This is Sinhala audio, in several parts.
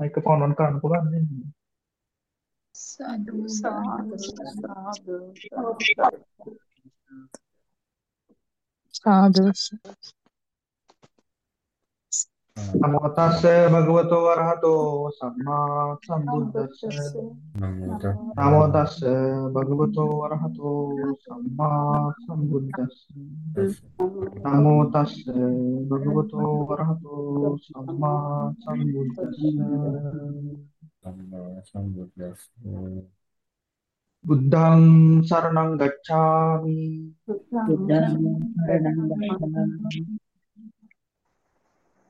මයික්‍රොෆෝන් ඔන් කරන්න පුළුවන් නේද? සාදු සාදු සාදු සාදු නමෝ තස්ස භගවතෝ වරහතෝ සම්මා සම්බුද්දස්ස. නමෝ තස්ස භගවතෝ වරහතෝ සම්මා සම්බුද්දස්ස. නමෝ තස්ස භගවතෝ වරහතෝ සම්මා සම්බුද්දස්ස සම්මා සම්බුද්දස්ස. බුද්ධං සරණං ගච්ඡාමි. බුද්ධං සරණං ගච්ඡාමි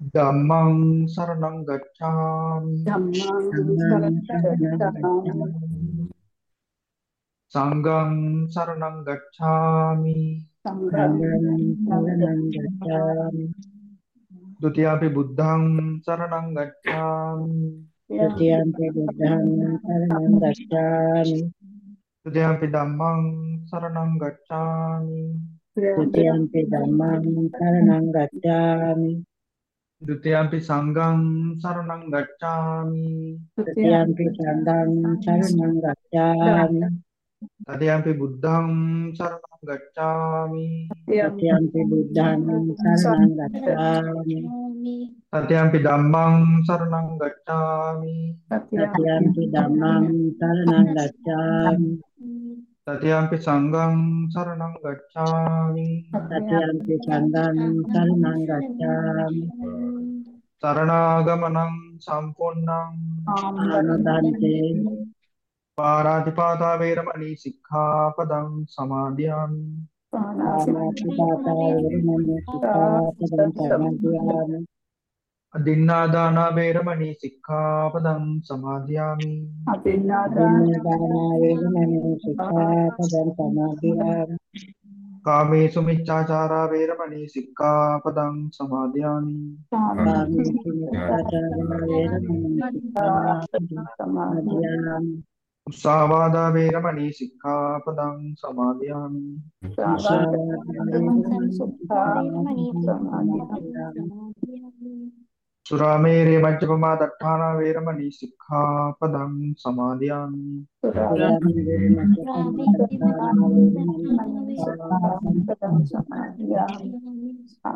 Damang saranang gacam. Damang saranang. Sanggang saranang gacchami. Sanggang saranang gacchami. Dutiapi buddhang saranang gacchami. Ya. Dutiyampi buddhang saranang gacchami. Dutiyampi damang saranang gacchami. Ya. Dutiyampi damang saranang gacchami. දෘතියම්පි සංගම් සරණං ගච්ඡාමි. තතියම්පි සංඝං සරණං ගච්ඡාමි. තතියම්පි බුද්ධං සරණං ගච්ඡාමි. තතියම්පි බුද්ධං සරණං ගච්ඡාමි. තතියම්පි ධම්මං සරණං ගච්ඡාමි. තතියම්පි ධම්මං සරණං ගච්ඡාමි. තතියං පි සංඝං සරණං ගච්ඡාමි තතියම්පි සංඝං සරණං ගච්ඡාමි සරණාගමනං සම්පූර්ණං ආනන්දන්තේ පාරාතිපාතා වේරමණී සික්ඛාපදං සමාදියාමි ආනාතිපාතා වේරමණී සික්ඛාපදං සමාදියාමි අදින්නාදාන වේරමණී සික්ඛාපදං සමාදියාමි. අදින්නාදානා වේරමණී සික්ඛාපදං සමාදියාමි. කාමේසු මිච්ඡාචාරා වේරමණී සික්ඛාපදං සමාදියාමි. කාමීසු මිච්ඡාචාරා වේරමණී සික්ඛාපදං සමාදියාමි. උස්සාවාදා වේරමණී සික්ඛාපදං සමාදියාමි සුරාමේරේ මජ්ජපමා දට්ඨානා වේරමණී සික්ඛාපදං සමාදියාමි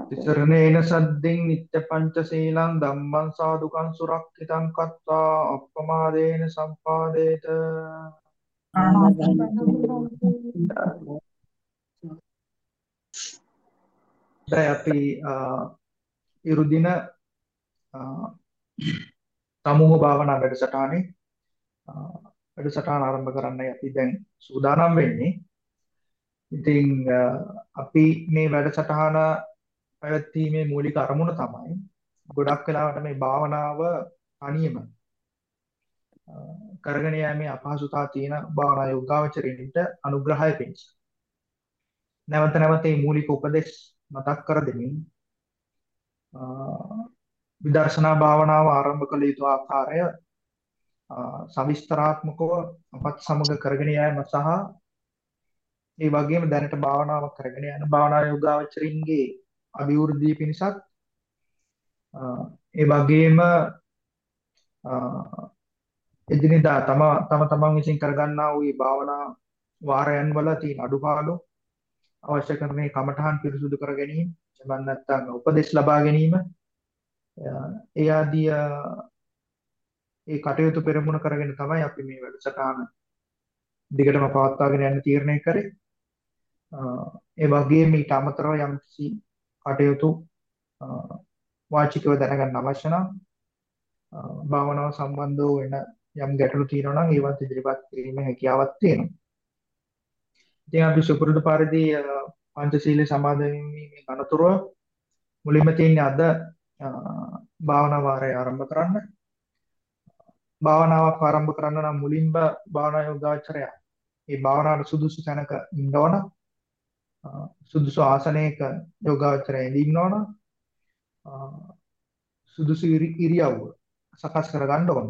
තිසරණේන සද්දෙන් නිත්‍ය පංචශීලං ධම්මං සාදුකං සුරක්ෂිතං කତ୍වා අප්පමාදේන සම්පාදේත. දැන් අපි ඉරුදින සමූහ භාවනා වැඩසටහනේ වැඩසටහන ආරම්භ කරන්නයි අපි දැන් සූදානම් වෙන්නේ. ඉතින් අපි මේ වැඩසටහන පැවැත්වීමේ මූලික අරමුණ තමයි ගොඩක් වෙලාවට මේ භාවනාව තනියම කරගෙන යෑමේ අපහසුතාව තියෙන භාවනා යෝගාවචරින්ට අනුග්‍රහය පිණිස. නැවත නැවත මේ මූලික උපදේශ මතක් කර දෙමින් විදර්ශනා භාවනාව ආරම්භ කළ යුතු ආකාරය සවිස්තරාත්මකව අපත් සමග කරගෙන යාම සහ ඒ වගේම දැනට භාවනාව කරගෙන යන භාවනා යෝගාවචරින්ගේ අභිවෘද්ධිය පිණිසත් ඒ වගේම එදිනෙදා තම තම තමන් විසින් කරගන්නා වූ මේ භාවනා වාරයන් වල තියෙන අඩුපාඩු අවශ්‍ය කරන මේ කමඨහන් පිරිසුදු කර ගැනීම එමන් නැත්නම් උපදෙස් ලබා ගැනීම ඒ ආදී ඒ කටයුතු පෙරමුණ කරගෙන තමයි අපි මේ වැඩසටහන දිගටම පවත්වාගෙන යන්න තීරණය කරේ. ඒ වගේම ඊට අමතරව යම්කිසි කටයුතු වාචිකව දැනගන්න අවශ්‍ය නම් භාවනාව සම්බන්ධව වෙන යම් ගැටලු තියෙනවා නම් ඒවත් ඉදිරිපත් කිරීමේ හැකියාවක් තියෙනවා. ඉතින් අපි සුපුරුදු පරිදි පංචශීල සමාදන් වීමේ අනතුරුව මුලින්ම තියෙන අද භාවනා වාරය ආරම්භ කරන්න. භාවනාවක් ආරම්භ කරන්න නම් මුලින්ම භාවනා යෝගාචරය මේ භාවනාවට සුදුසු තැනක ඉන්න ඕන. සුදුසු ආසනයක යෝගාචරය ඉන්න ඕන. සුදුසු ඉරියව්ව සකස් කරගන්න ඕන.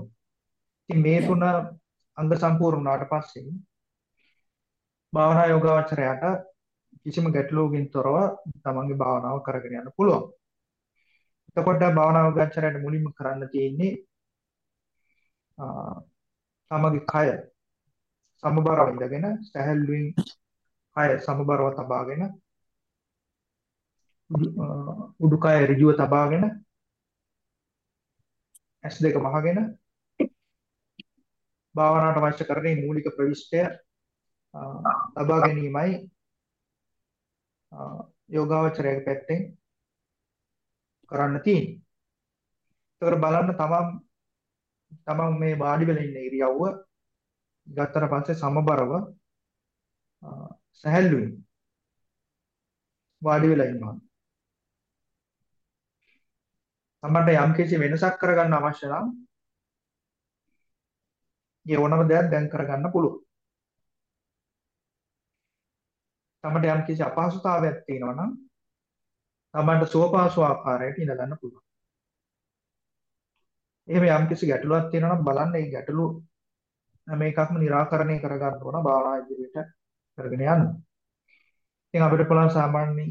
ඉතින් මේ තුන අංග සම්පූර්ණ වුණාට පස්සේ භාවනා යෝගාචරයට කිසිම ගැටලුවකින් තොරව තමන්ගේ භාවනාව කරගෙන යන්න පුළුවන්. එතකොට භාවනා යෝගාචරයට මුලින්ම කරන්න තියෙන්නේ තමගේ කය සමබරව ඉඳගෙන සැහැල්ලුවෙන් කය සමබරව තබාගෙන උඩුකය ඍජුව තබාගෙන ඇස් දෙක වහගෙන භාවනාවට අවශ්‍ය කරන මූලික ප්‍රවිෂ්ඨය ලබා ගැනීමයි යෝගාවචරයේ පැත්තෙන් කරන්න තියෙන්නේ. ඒතර බලන්න තමන් තමන් මේ වාඩි වෙලා ඉන්න ඉරියව්ව ගත්තට පස්සේ සමබරව සැහැල්ලුවෙන් වාඩි වෙලා ඉන්නවා. තමන්ට යම් කිසි වෙනසක් කරගන්න අවශ්‍ය නම් ඒ ඕනම දෙයක් දැන් කරගන්න පුළුවන්. තමන්ට යම් කිසි අපහසුතාවයක් තියෙනවා නම් තමන්ට සුවපහසු ආකාරයට ඉඳ ගන්න පුළුවන්. එහෙම යම් කිසි ගැටලුවක් තියෙනවා නම් බලන්න ඒ ගැටලුව හැම එකක්ම निराකරණය කරගන්න ඕන භාවනා ඉදිරියට කරගෙන යන්න. ඉතින් අපිට පුළුවන් සාමාන්‍යයෙන්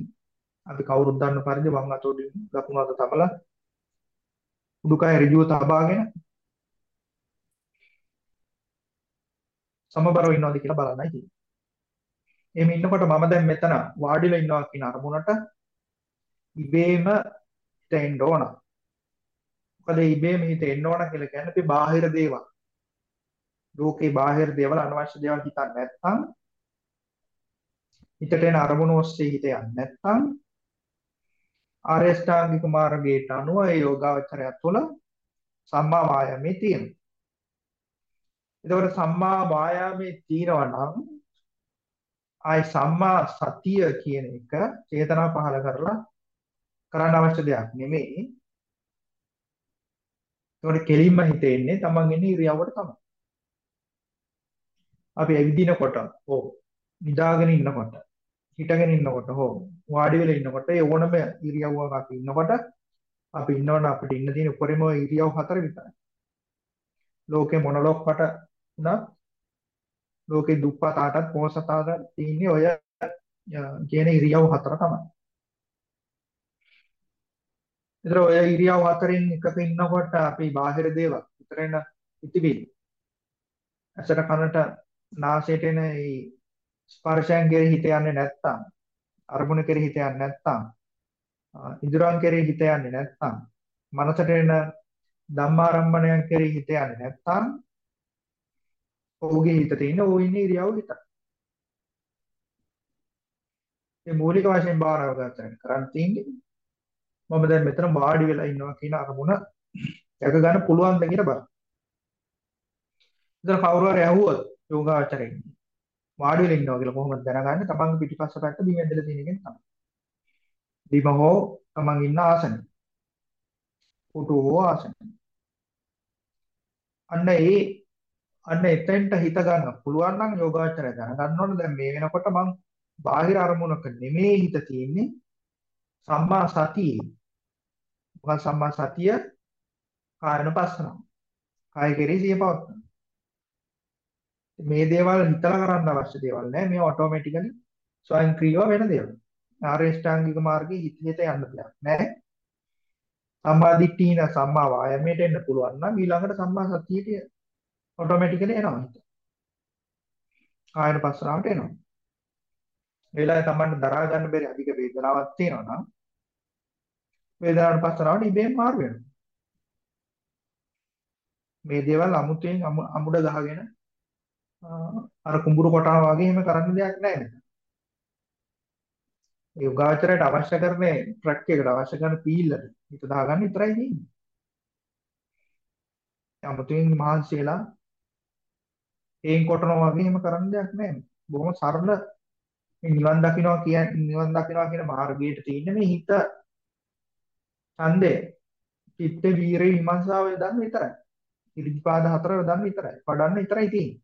අපි කවුරුත් දන්න පරිදි වම් අත උඩින් දකුණු අත තබලා උඩුකය ඍජුව තබාගෙන සමබරව ඉන්නවද කියලා බලන්නයි තියෙන්නේ. එහෙම ඉන්නකොට මම දැන් මෙතන වාඩිලා ඉන්නවා කියන අරමුණට ඉබේම හිතෙන්න ඕන. මොකද ඉබේම හිතෙන්න ඕන කියලා කියන්නේ අපි බාහිර දේවල්. ලෝකේ බාහිර දේවල් අනවශ්‍ය දේවල් හිතන්නේ නැත්නම් හිතට එන අරමුණු ඔස්සේ හිත යන්නේ නැත්නම් ආරේෂ්ඨාංගික මාර්ගයට අනුව ඒ යෝගාවචරය තුළ සම්මා වායාමයේ තියෙනවා. එතකොට සම්මා වායාමයේ තියෙනවා නම් ආයි සම්මා සතිය කියන එක චේතනා පහල කරලා කරන්න අවශ්‍ය දෙයක් නෙමෙයි. ඒකට කෙලින්ම හිතෙන්නේ තමන් ඉන්නේ ඉරියව්වට තමයි. අපි ඇවිදිනකොට හෝ නිදාගෙන ඉන්නකොට හිටගෙන ඉන්නකොට හෝ වාඩි වෙලා ඉන්නකොට ඒ ඕනම ඉරියව්වක අපි ඉන්නකොට අපි ඉන්නවනම් අපිට ඉන්න තියෙන උපරිම ඉරියව් හතර විතරයි. ලෝකේ මොනලොක්කට උනත් ලෝකේ දුප්පතාටත් පොහසතාටත් තියෙන්නේ ඔය කියන ඉරියව් හතර තමයි. ඒතර ඔය ඉරියව් හතරෙන් එකක ඉන්නකොට අපි බාහිර දේවල් විතරෙන් ඉතිවිලි. ඇසට කනට නාසයට එන මේ ස්පර්ශයන් කෙරෙහි හිත යන්නේ නැත්තම් අරමුණ කෙරෙහි හිත යන්නේ නැත්තම් ඉන්ද්‍රයන් කෙරෙහි හිත යන්නේ නැත්තම් මනසට එන ධම්මාරම්මණයන් කෙරෙහි හිත යන්නේ නැත්තම් ඔහුගේ හිතේ ඉන්න ඕ ඉන්නේ ඉරියව් විතරයි. මේ මූලික වශයෙන් බාරව ගන්න කරන් තියෙන්නේ මම දැන් මෙතන වාඩි වෙලා ඉන්නවා කියන අරමුණ දැක ගන්න පුළුවන්ද කියලා බලන්න. ඉතින් කවුරු හරි ඇහුවොත් යෝගාචරයෙන් වාඩි වෙලා ඉන්නවා කියලා කොහොමද දැනගන්නේ? තමන්ගේ පිටිපස්ස පැත්ත බිම ඇදලා තියෙන එකෙන් තමයි. බිම හෝ තමන් ඉන්න ආසනය. පුටු හෝ ආසනය. අන්න ඒ අන්න එතෙන්ට හිත ගන්න පුළුවන් නම් යෝගාචරය දැනගන්න ඕනේ දැන් මේ වෙනකොට මං බාහිර අරමුණක නෙමෙයි හිත තියෙන්නේ සම්මා සතියේ මොකක්ද සම්මා සතිය කායනුපස්සනාව. කාය කෙරෙහි සිය පවත්වන. මේ දේවල් හිතලා කරන්න අවශ්‍ය දේවල් නෑ. මේ ඔටෝමැටිකලි ස්වයංක්‍රීයව වෙන දේවල්. ආරේෂ්ඨාංගික මාර්ගයේ හිත හිත යන්න දෙයක් නෑ. සම්මා දිට්ඨින සම්මා වායමයට එන්න පුළුවන් නම් ඊළඟට සම්මා සතියට ඔටෝමැටිකලි එනවා හිත. කායනුපස්සනාවට එනවා. වෙලාවේ Tamanne දරා ගන්න බැරි අධික වේදනාවක් තියෙනවා නම් වේදනානුපස්සනාවට ඉබේම මාරු වෙනවා. මේ දේවල් අමුතුවෙන් අමුඩ ගහගෙන අර කුඹුරු කොටනවා වගේ එහෙම කරන්න දෙයක් නැහැ නේද? ඒ යෝගාචරයට අවශ්‍ය කරන්නේ ට්‍රක් එකට අවශ්‍ය කරන පීල්ලට හිත දාගන්න විතරයි තියෙන්නේ. අමුතුවෙන් මහන්සි වෙලා ඒන් කොටනවා වගේ එහෙම කරන්න දෙයක් නැහැ. බොහොම සරල නිවන් දකින්නවා කියන නිවන් දකින්නවා කියන මාර්ගයට තියෙන මේ හිත ඡන්දය චිත්ත වීරේ විමර්ශාව යොදන්න විතරයි. ඉරිදිපාද හතර යොදන්න විතරයි. පඩන්න විතරයි තියෙන්නේ.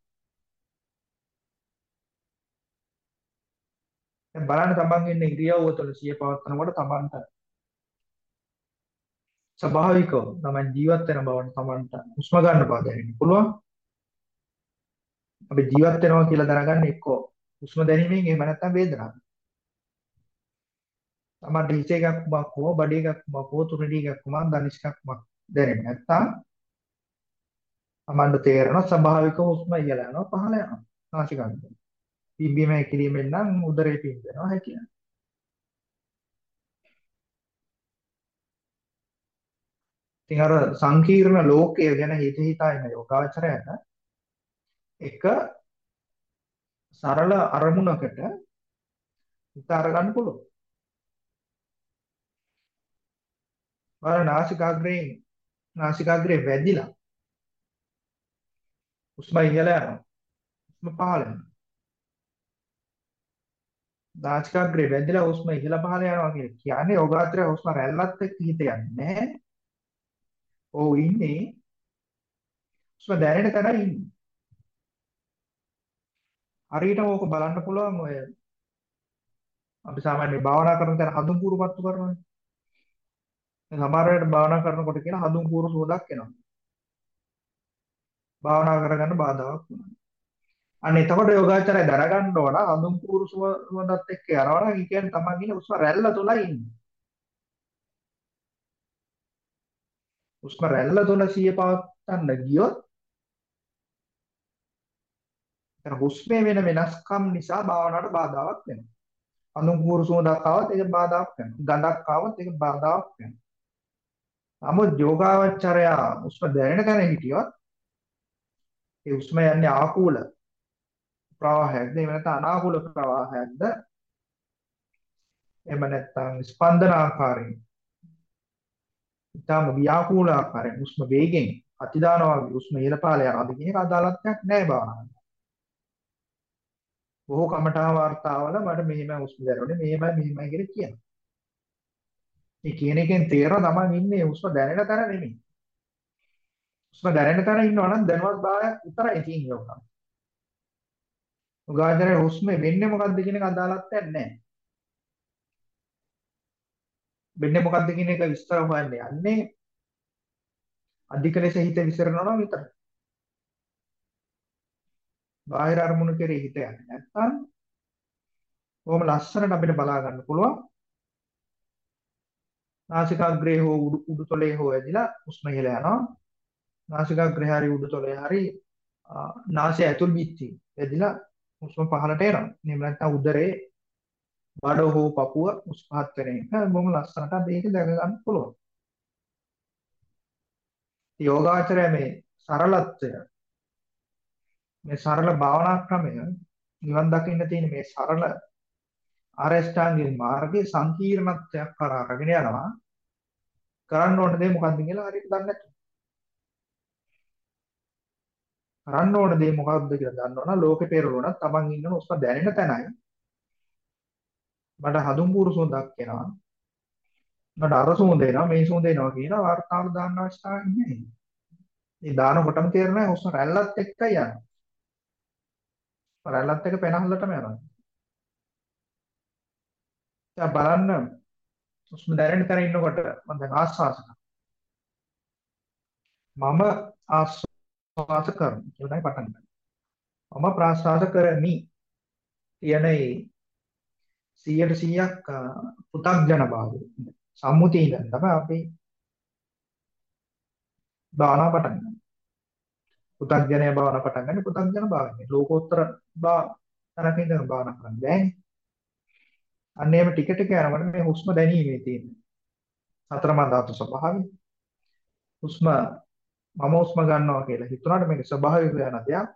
දැන් බලන්න තමන් ඉන්න ඉරියව්ව තුළ සිය පවත්නකොට තමන්ට ස්වභාවිකව තමන් ජීවත් වෙන බවට තමන්ට හුස්ම ගන්න බව දැනෙන්න පුළුවන්. අපි ජීවත් වෙනවා කියලා දැනගන්න එක්කෝ හුස්ම දැනීමෙන් එහෙම නැත්නම් වේදනාවක්. තමන්ට හිස එකක් කුමක් හෝ බඩ එකක් කුමක් හෝ තුනඩි එකක් කුමක් ධනිෂ්කක් කුමක් දැනෙන්නේ නැත්නම් තමන්ට තේරෙනවා ස්වභාවික හුස්ම ඉහළ යනවා පහළ යනවා නාසිකාග්‍රේ. පිම්බීම හැකිලිමෙන් නම් උදරේ පිම්බෙනවා හැකියි. ඉතින් අර සංකීර්ණ ලෝකය ගැන හිත හිතා ඉන්න යෝගාචරයට එක සරල අරමුණකට හිත අරගන්න පුළුවන්. බලන්න නාසිකාග්‍රේ නාසිකාග්‍රේ වැදිලා හුස්ම ඉහළ යනවා. හුස්ම පහළ යනවා. නාසිකාග්‍රේ වැදිලා හුස්ම ඉහළ පහළ යනවා කියන්නේ යෝගාචරය හුස්ම රැල්ලත් එක්ක හිත යන්නේ නැහැ. ඔව් ඉන්නේ හුස්ම දැනෙන තැන ඉන්නේ. හරියටම ඕක බලන්න පුළුවන් ඔය අපි සාමාන්‍යයෙන් භාවනා කරන තැන හඳුන් කූරුපත්තු කරනවානේ. සමහර වෙලාවට භාවනා කරනකොට කියන හඳුන් කූරු සෝදක් එනවා. භාවනා කරගන්න බාධාවක් වුණා. අන්න එතකොට යෝගාචරය දරගන්න ඕන හඳුන් කූරු සුවඳත් එක්ක යනවා නම් ඒ කියන්නේ තමන් ඉන්නේ උස්ම රැල්ල තුලයි ඉන්නේ. උස්ම රැල්ල තුල සිය පවත්වන්න ගියොත් එතන හුස්මේ වෙන වෙනස්කම් නිසා භාවනාවට බාධාවක් වෙනවා. හඳුන් කූරු සුවඳක් ආවොත් ඒක බාධාවක් වෙනවා. ගඳක් ආවොත් ඒක බාධාවක් වෙනවා. නමුත් යෝගාවචරය උස්ම දැනෙන තැන හිටියොත් ඒ උස්ම යන්නේ ආකූල ප්‍රවාහයක්ද එහෙම නැත්නම් අනාකූල ප්‍රවාහයක්ද එහෙම නැත්නම් ස්පන්දන ආකාරයෙන් ඊටම ව්‍යාකූල ආකාරයෙන් උස්ම වේගෙන් අතිදානවා වගේ උස්ම ඉහළ පහළ යනවාද කියන එක අදාළත්වයක් නැහැ භාවනාවට. බොහෝ කමඨා වර්තාවල මට මෙහෙමයි හුස්ම දැනුනේ මෙහෙමයි මෙහෙමයි කියලා කියනවා. ඒ කියන එකෙන් තේරෙන තමන් ඉන්නේ හුස්ම දැනෙන තර නෙමෙයි. හුස්ම දැනෙන තර ඉන්නවා නම් දැනුවත් භාවයක් විතරයි තියෙන්නේ ඔක්කොම. උගාදරේ හුස්මේ වෙන්නේ මොකද්ද කියන එක අදාළත්වයක් නැහැ. වෙන්නේ මොකද්ද කියන එක විස්තර හොයන්න යන්නේ අධික ලෙස හිත විසිරනවා නම් විතරයි. බාහිර අරමුණු කෙරේ හිත යන්නේ නැත්නම් කොහොම ලස්සනට අපිට බලා ගන්න පුළුවන්. නාසිකාග්‍රේ හෝ උඩුතොලේ හෝ ඇදිලා උස්ම ඉහළ යනවා. නාසිකාග්‍රේ හරි උඩුතොලේ හරි නාසය ඇතුල් බිත්ති ඇදිලා උස්ම පහළට එනවා. එහෙම නැත්නම් උදරේ බඩ හෝ පපුව උස් පහත් වෙන එක බොහොම ලස්සනට මේක දැක ගන්න පුළුවන්. යෝගාචරය මේ සරලත්වය මේ සරල භාවනා ක්‍රමය නිවන් දකින්න තියෙන මේ සරල ආරෂ්ඨාංගික මාර්ගයේ සංකීර්ණත්වයක් කරා අරගෙන යනවා. කරන්න ඕන දේ මොකක්ද කියලා හරියට දන්නේ නැහැ. කරන්න ඕන දේ මොකක්ද කියලා දන්නවනම් ලෝකේ පෙරළුණා තමන් ඉන්න උස්ම දැනෙන තැනයි මට හඳුන් පුරු සුවඳක් එනවා. මට අර සුවඳ එනවා මේ සුවඳ එනවා කියලා වර්තාව දාන්න අවශ්‍යතාවයක් නැහැ. මේ දානකොටම තේරෙනවා හුස්ම රැල්ලත් එක්කයි යනවා. රැල්ලත් එක්ක පෙනහල්ලටම යනවා. දැන් බලන්න හුස්ම දැනෙන තැන ඉන්නකොට මම දැන් ආස්වාස මම ආස්වාස කරනවා කියලායි පටන් ගන්න. මම ප්‍රාස්වාස කරමි කියනේ 100%ක් පු탁ජන භාවය. සම්මුතිය ඉඳන් තමයි අපි භාවනා පටන් ගන්න. පු탁ජනය භාවනා පටන් ගන්න පු탁ජන භාවය. ලෝකෝත්තර භාවනා ඉඳන් භාවනා කරන්න බෑනේ. අන්න එහෙම ටික ටික යනකොට මේ හුස්ම දැනීමේ තියෙන සතරමා ධාතු ස්වභාවය. හුස්ම මම හුස්ම ගන්නවා කියලා හිතුණාට මේක ස්වභාවික වෙන දෙයක්.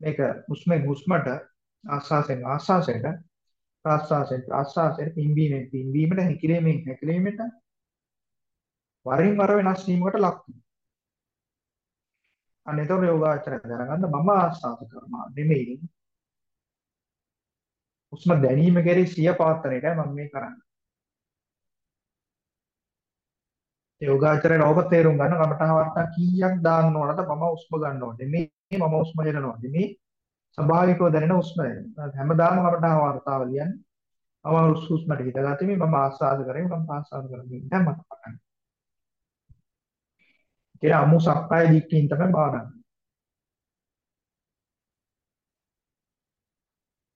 මේක හුස්මෙන් හුස්මට ආස්වාසයෙන් ආස්වාසයට ප්‍රාස්වාසයෙන් ප්‍රාස්වාසයට පිම්බීමෙන් පිම්බීමට හැකිලීමෙන් හැකිලීමට වරින් වර වෙනස් වීමකට ලක් වෙනවා. අනේතර යෝගාචරය දැනගන්න මම ආස්වාද කරනවා නෙමෙයි. උස්ම දැනීම කෙරේ සිය පවත්තන එකයි මම මේ කරන්නේ. යෝගාචරයට ඔබ තේරුම් ගන්න කමටහ වර්තා කීයක් දාන්න ඕනද මම උස්ම ගන්න ඕනේ. මේ මම උස්ම හෙලනවා. මේ ස්වභාවිකව දැනෙන උස්ම හැමදාම අපට වර්තාව ලියන්නේ මම උස්මට හිතගත්තේ මේ මම ආස්වාද කරේ මම ආස්වාද කරන්නේ නැහැ මට පටන් කියලා අමු සක්කාය දිට්ඨියෙන් තමයි භාවනා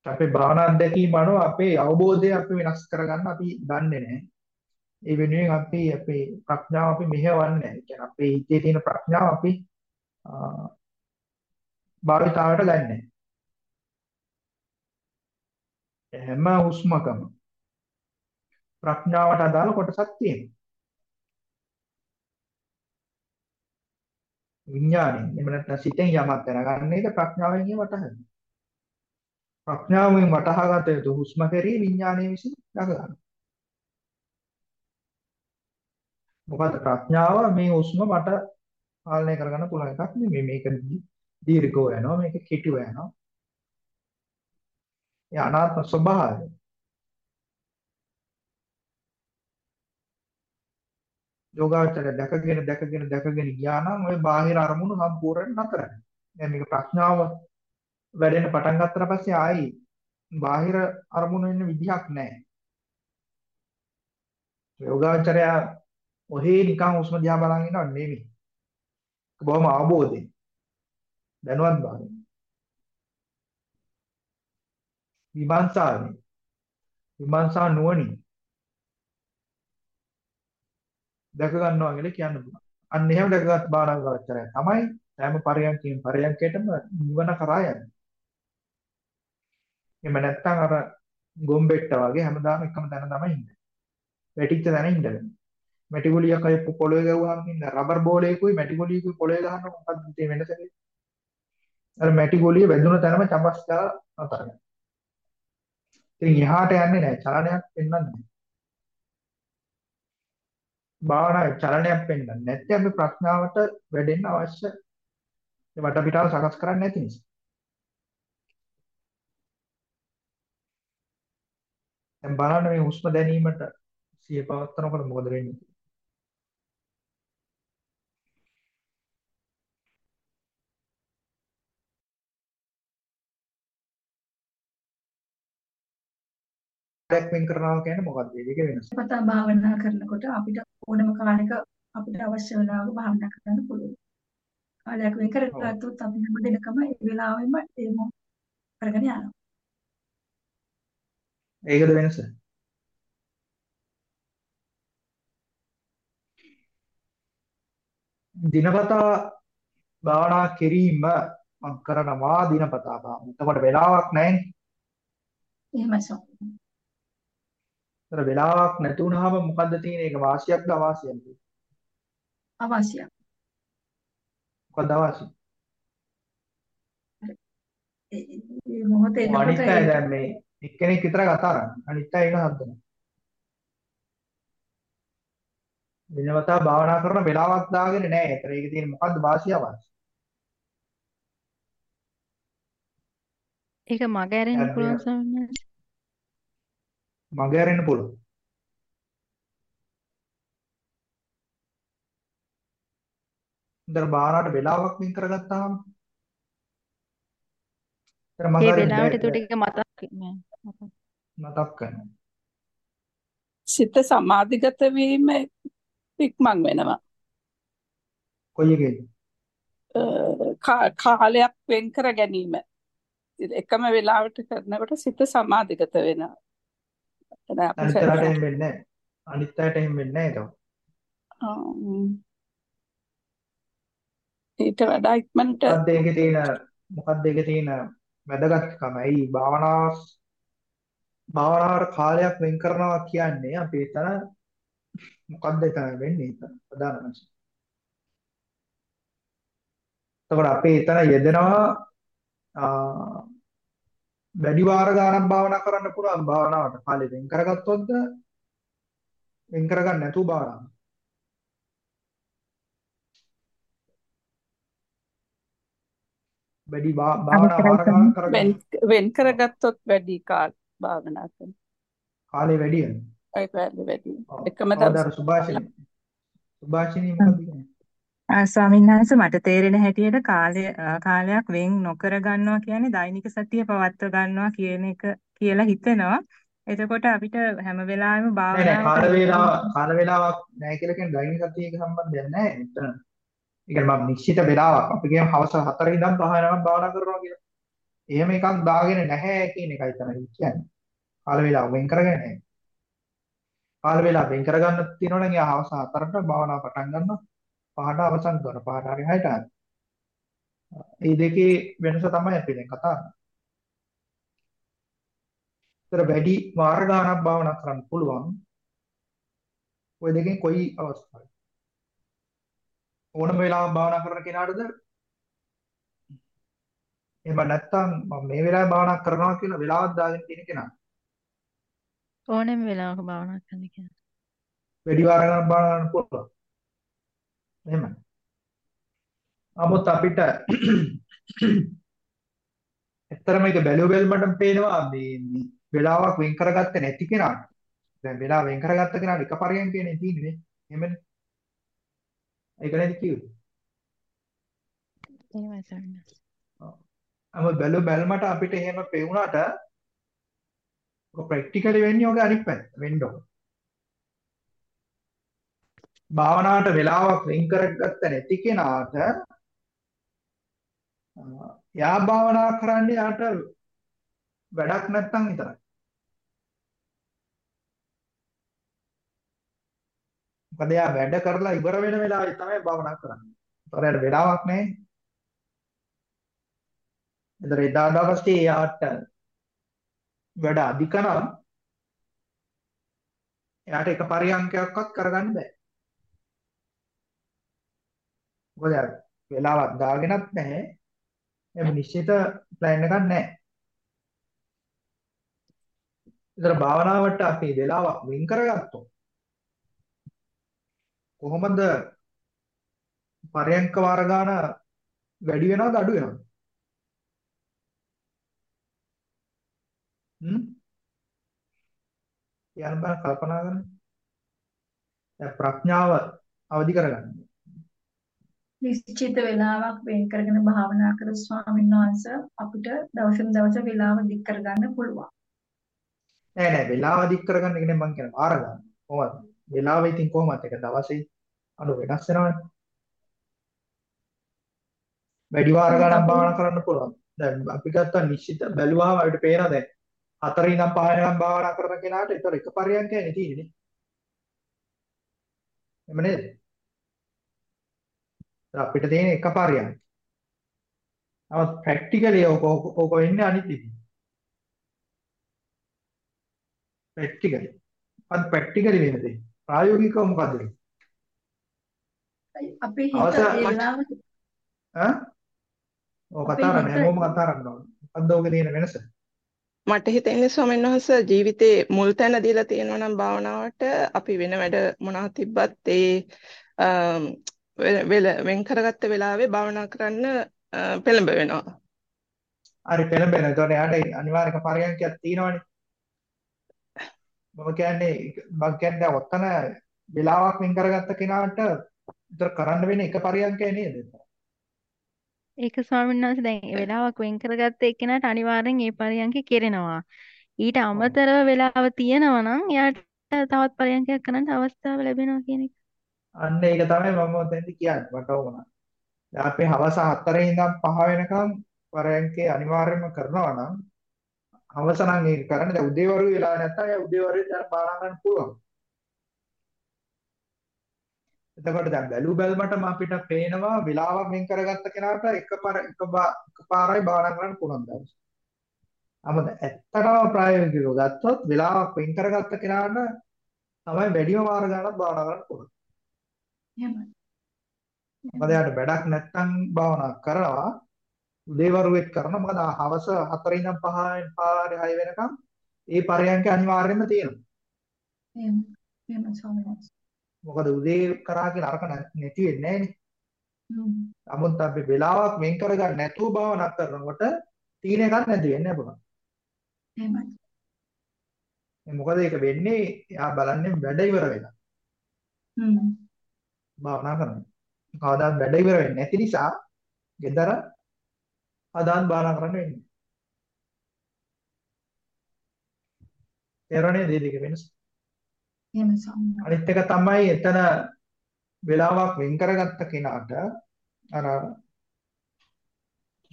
අපේ භාවනා අධ්‍යක්ීම අනුව අපේ අවබෝධය අපි වෙනස් කරගන්න අපි දන්නේ නැහැ ඒ වෙනුවෙන් අපි අපේ ප්‍රඥාව අපි මෙහෙවන්නේ නැහැ. ඒ කියන්නේ අපේ හිතේ තියෙන ප්‍රඥාව අපි භාවිතාවට ගන්නෑ. හැම හුස්මකම ප්‍රඥාවට අදාළ කොටසක් තියෙනවා. විඥාණයෙන් එහෙම නැත්නම් සිතෙන් යමක් දැනගන්න එක ප්‍රඥාවෙන් වටහනවා. ප්‍රඥාවෙන් වටහාගත යුතු හුස්ම කෙරෙහි විඥාණය විසින් දක ගන්නවා. මොකද ප්‍රඥාව මේ හුස්ම මට පාලනය කරගන්න පුළුවන් එකක් නෙමෙයි මේක දීර්ඝව යනවා මේක කෙටිව යනවා ඒ අනාත්ම ස්වභාවය යෝගාචරය දැකගෙන දැකගෙන දැකගෙන ගියා නම් ওই බාහිර අරමුණු සම්පූර්ණයෙන් නතර වෙනවා. දැන් මේක ප්‍රඥාව වැඩෙන්න පටන් ගත්තට පස්සේ ආයි බාහිර අරමුණු වෙන්න විදිහක් නැහැ. යෝගාචරය ඔහේ නිකන් උස්ම දිහා බලන් ඉන්නව නෙමෙයි. බොහොම අවබෝධයෙන් දැනුවත් භාවයෙන් විමර්ශාවෙන් විමර්ශා නුවණින් දැක ගන්නවා කියලා කියන්න පුළුවන්. අන්න එහෙම දැකගත් බාහනාගාචරය තමයි සෑම පරයන්කෙන් පරයන්කයටම නිවන කරා යන්නේ. එහෙම නැත්නම් අර ගොම්බෙට්ට වගේ හැමදාම එකම තැන තමයි ඉන්නේ. වැටිච්ච තැන ඉන්න වෙනවා. මැටි ගුලියක් අය පොළවේ ගැව්වහම ඉන්න රබර් බෝලයකුයි මැටි ගුලියකුයි පොළවේ ගහනකොට මොකක්ද මේ වෙනස කියන්නේ? අර මැටි ගුලිය වැදුන තැනම චමස් දාලා නතර කරනවා. ඉතින් එහාට යන්නේ නැහැ. චලනයක් පෙන්වන්නේ නැහැ. භාවනාවේ චලනයක් පෙන්වන්නේ නැත්නම් අපි ප්‍රඥාවට වැඩෙන්න අවශ්‍ය වටපිටාව සකස් කරන්නේ නැති නිසා. දැන් බලන්න මේ හුස්ම දැනීමට සිය පවත්නකොට මොකද වෙන්නේ? වෙන් කරනවා කියන්නේ මොකක්ද? ඒක වෙනස. පතා භාවනා කරනකොට අපිට ඕනම කාලයක අපිට අවශ්‍ය වෙලාවක භාවනා කරන්න පුළුවන්. කාලයක් වෙන් කරගත්තොත් අපි හැම දිනකම ඒ වෙලාවෙම ඒම කරගෙන යනවා. ඒකද වෙනස? දිනපතා භාවනා කිරීම මම කරනවා දිනපතා භාවනා. එතකොට වෙලාවක් නැහැ. එහෙමයි සෝ. ඒතර වෙලාවක් නැති වුනහම මොකද්ද තියෙන්නේ? ඒක වාසියක්ද අවාසියක්ද? අවශ්‍යයි. මොකද්ද අවාසිය? ඒ මොහොතේ අනිත් අය දැන් මේ එක්කෙනෙක් විතර කතා කරන්නේ. අනිත් අය එන හදනවා. දිනවතා භාවනා කරන වෙලාවක් දාගෙන නැහැ. ඒතර ඒක තියෙන්නේ මොකද්ද වාසිය අවාසිය? ඒක මග ඇරෙන්න පුළුවන් සමහරවිට. මග ඇරෙන්න පුළුවන්. ඉතින් භාවනාවට වෙලාවක් වින් කරගත්තාම ඉතින් මග ඒ වෙලාවට බෑ. ඒකට ඒක මතක් නෑ. මතක් කරනවා. සිත සමාධිගත වීම ඉක්මන් වෙනවා. කොයි එකේද? කාලයක් වෙන් කර ගැනීම. එකම වෙලාවට කරනකොට සිත සමාධිගත වෙනවා. එතන අපි අනිත් අයට එහෙම වෙන්නේ නැහැ. අනිත් අයට එහෙම වෙන්නේ නැහැ ඒක. ඊට වඩා ඉක්මනට මොකද්ද ඒකේ තියෙන මොකද්ද ඒකේ තියෙන වැදගත්කම? ඇයි භාවනාව භාවනාවට කාලයක් වෙන් කරනවා කියන්නේ අපි එතන මොකද්ද එතන වෙන්නේ එතන ප්‍රධාන වශයෙන්. එතකොට අපි එතන යෙදෙනවා වැඩි වාර ගානක් භාවනා කරන්න පුළුවන් භාවනාවට කාලෙ වෙන් කරගත්තොත්ද වෙන් කරගන්න නැතුව භාවනා වැඩි භාවනා වාර ගානක් කරගන්න වෙන් කරගත්තොත් වැඩි කාල භාවනා කරන. කාලේ වැඩි වෙනවා. ඒක වැඩි වැඩි. එකම දවස් සුභාෂිනී සුභාෂිනී මොකද කියන්නේ? ස්වාමීන් වහන්සේ මට තේරෙන හැටියට කාලය කාලයක් වෙන් නොකර ගන්නවා කියන්නේ දෛනික සතිය පවත්ව ගන්නවා කියන එක කියලා හිතෙනවා. එතකොට අපිට හැම වෙලාවෙම නෑ නෑ කාල වේලාව කාල වේලාවක් නෑ කියලා කියන්නේ දෛනික සතියක සම්බන්ධයක් නෑ එතන. ඒ කියන්නේ මම නිශ්චිත වේලාවක් අපි කියමු හවස 4 ඉඳන් 5 වෙනකම් භාවනා කරනවා කියලා. එහෙම එකක් දාගෙන නැහැ කියන එකයි තමයි කියන්නේ. කාල වේලාව වෙන් කරගෙන නැහැ. කාල වේලා වෙන් කරගන්න තියෙනවා නම් එයා හවස 4ට භාවනාව පටන් ගන්නවා. පහට අවසන් කරනවා. පහට හරි 6ට හරි. මේ දෙකේ වෙනස තමයි අපි දැන් කතා කරන්නේ. ඒතර වැඩි වාර ගාණක් භාවනා කරන්න පුළුවන්. ওই දෙකෙන් කොයි අවස්ථාවද? ඕනම වෙලාවක භාවනා කරන කෙනාටද එහෙම නැත්නම් මම මේ වෙලාවේ භාවනා කරනවා කියලා වෙලාවක් දාගෙන තියෙන කෙනා. ඕනෙම වෙලාවක භාවනා කරන්න කියලා. වැඩි වාර ගණන් භාවනා කරන්න පුළුවන්. එහෙමයි. නමුත් අපිට ඇත්තටම ඒක බැලුව බැලමටම පේනවා මේ වෙලාවක් වෙන් කරගත්තේ නැති කෙනාට. දැන් වෙලාව වෙන් කරගත්ත කෙනාට එක පරියන්කේනේ තියෙන්නේ. එහෙමනේ. ඒක නේද කිව්වේ. එහෙමයි සර්ණස්. නමුත් බැලුව බැලමට අපිට එහෙම පෙවුනට ඔක ප්‍රැක්ටිකලි වෙන්නේ ඔගේ අනිත් පැත්ත වෙන්න ඕන. භාවනාවට වෙලාවක් වෙන් කරගත්ත නැති කෙනාට යා භාවනා කරන්නේ යාට වැඩක් නැත්තම් විතරයි. මොකද යා වැඩ කරලා ඉවර වෙන වෙලාවේ තමයි භාවනා කරන්නේ. ඒතරයට වෙලාවක් නැහැ. ඒතර එදා දවසේ යාට වැඩ අධික නම් එයාට එක පරියන්කයක්වත් කරගන්න බෑ. මොකද යා වෙලාවක් දාගෙනත් නැහැ. එහෙම නිශ්චිත ප්ලෑන් එකක් නැහැ. ඒතර භාවනාවට අපි වෙලාවක් වෙන් කරගත්තොත් කොහොමද පරයන්ක වාර ගන්න වැඩි වෙනවද අඩු වෙනවද? හ්ම්? යන්න බෑ කල්පනා කරන්න. දැන් ප්‍රඥාව අවදි කරගන්න. නිශ්චිත වේලාවක් වෙන් කරගෙන භාවනා කර ස්වාමීන් වහන්සේ අපිට දවසින් දවස වේලාව දික් කරගන්න පුළුවන්. නෑ නෑ වෙලාව දික් කරගන්න කියන්නේ මම කියන්නේ වාර ගන්න. කොහොමද? වෙලාව ඉතින් කොහොමද ඒක දවසේ අනු වෙනස් වෙනවනේ. වැඩි වාර ගණන් භාවනා කරන්න පුළුවන්. දැන් අපි ගත්තා නිශ්චිත බැලුවාම අපිට පේනවා දැන් හතර ඉඳන් පහ වෙනකම් භාවනා කරන කෙනාට ඒතර එක පරියන්කයනේ තියෙන්නේ. එහෙම නේද? අපිට තියෙන එක පරියන්ක. නමුත් ප්‍රැක්ටිකලි ඕක ඕක වෙන්නේ අනිත් විදිහට. ප්‍රැක්ටිකලි. අද ප්‍රැක්ටිකලි වෙන්නේ. ප්‍රායෝගිකව මොකද වෙන්නේ? අපේ හිත වෙලාවට ඈ? ඔව් කතා කරන්න හැමෝම කතා කරන්න ඕන. මොකද්ද ඕකේ තියෙන වෙනස? මට හිතෙන්නේ ස්වාමීන් වහන්සේ ජීවිතේ මුල් තැන දීලා තියෙනවා නම් භාවනාවට අපි වෙන වැඩ මොනවා තිබ්බත් ඒ වෙන් කරගත්ත වෙලාවේ භාවනා කරන්න පෙළඹ වෙනවා. හරි පෙළඹෙන. ඒතකොට එයාට අනිවාර්යක පරියන්කයක් තියෙනවනේ. මම කියන්නේ මම කියන්නේ දැන් ඔතන වෙලාවක් වෙන් කරගත්ත කෙනාට විතර කරන්න වෙන්නේ එක පරියන්කය නේද? ඒක ස්වාමීන් වහන්සේ දැන් ඒ වෙලාවක් වෙන් කරගත්ත එක්කෙනාට අනිවාර්යෙන් ඒ පරියන්කේ කෙරෙනවා. ඊට. අමතරව වෙලාව තියෙනවා නම් එයාට තවත් පරියන්කයක් කරන්න අවස්ථාව ලැබෙනවා කියන එක. අන්න ඒක තමයි මම ඔතෙන්දි කියන්නේ. මට ඕන. දැන් අපි හවස 4 ඉඳන් 5 වෙනකම් පරයන්කේ අනිවාර්යයෙන්ම කරනවා නම් හවස නම් ඒක කරන්න දැන් උදේවරු වෙලා නැත්තම් ඒ උදේවරුේ දැන් බාරා ගන්න පුළුවන්. එතකොට දැන් බැලු බැලමටම අපිට පේනවා වෙලාවක් වෙන් කරගත්ත කෙනාට එකපාර එකපාරයි භාවනා කරන්න පුළුවන් දවස්. අමද ඇත්තටම ප්‍රායෝගිකව ගත්තොත් වෙලාවක් වෙන් කරගත්ත කෙනාට තමයි වැඩිම වාර ගණනක් භාවනා කරන්න පුළුවන්. එහෙමයි. මොකද යාට වැඩක් නැත්තම් භාවනා කරනවා උදේවරුෙත් කරනවා මොකද හවස 4 ඉඳන් 5 පාරේ 6 වෙනකම් ඒ පරයන්ක අනිවාර්යයෙන්ම තියෙනවා. එහෙම. එහෙම වහන්සේ. මොකද උදේ කරා කියලා අරක නැති වෙන්නේ නැහනේ. නමුත් අපි වෙලාවක් වෙන් කරගන්න නැතුව භාවනා කරනකොට තීන එකක් නැති වෙන්නේ පුළුවන්. එහෙමයි. මොකද ඒක වෙන්නේ එයා බලන්නේ වැඩ ඉවර වෙලා හ්ම්. භාවනා කරනවා. කවදාවත් වැඩ ඉවර වෙන්නේ නැති නිසා ගෙදර අදාන් භාවනා කරන්න වෙන්නේ. තේරුණේ නේද දෙක වෙනස? එහෙම වහන්සේ. අනිත් එක තමයි එතන වෙලාවක් වෙන් කරගත්ත කෙනාට අර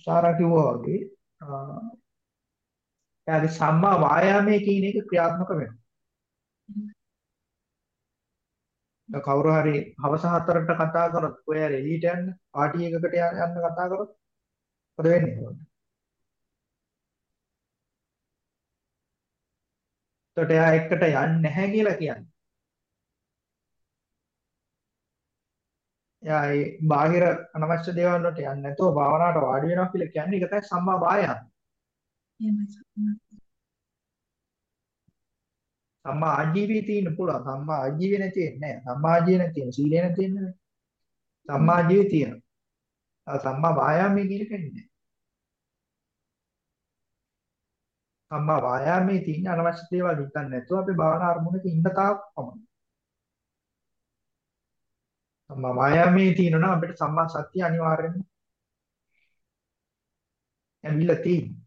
සාරා කිව්වා වගේ එයාගේ සම්මා වායාමයේ කියන එක ක්‍රියාත්මක වෙනවා. දැන් කවුරු හරි හවස 4ට කතා කරොත් ඔය ඇර එළියට යන්න පාටි එකකට යන්න යන්න කතා කරොත් මොකද වෙන්නේ එතකොට? එතකොට එයා එක්කට යන්නේ නැහැ කියලා කියන්නේ. එයා ඒ බාහිර අනවශ්‍ය දේවල් වලට යන්නේ නැතුව භාවනාවට වාඩි වෙනවා කියලා කියන්නේ ඒක තමයි සම්මා වායාම. එහෙමයි ස්වාමීන් වහන්සේ. සම්මා ආජීවී තියෙන්න පුළුවන්. සම්මා ආජීවී නැති වෙන්නේ නැහැ. සම්මා ආජීවී නැති වෙන සීලේ නැති වෙන්නේ නැහැ. සම්මා ආජීවී තියෙනවා. ආ සම්මා වායාමයේ කියන එක නෙමෙයි. සම්මා වායාමයේ තියෙන අනවශ්‍ය දේවල් හිතන්නේ නැතුව අපි භාවනා අරමුණක ඉන්න තාක් පමණයි. සම්මා වායාමයේ තියෙනවා අපිට සම්මා සතිය අනිවාර්යෙන්ම ඇවිල්ලා තියෙනවා.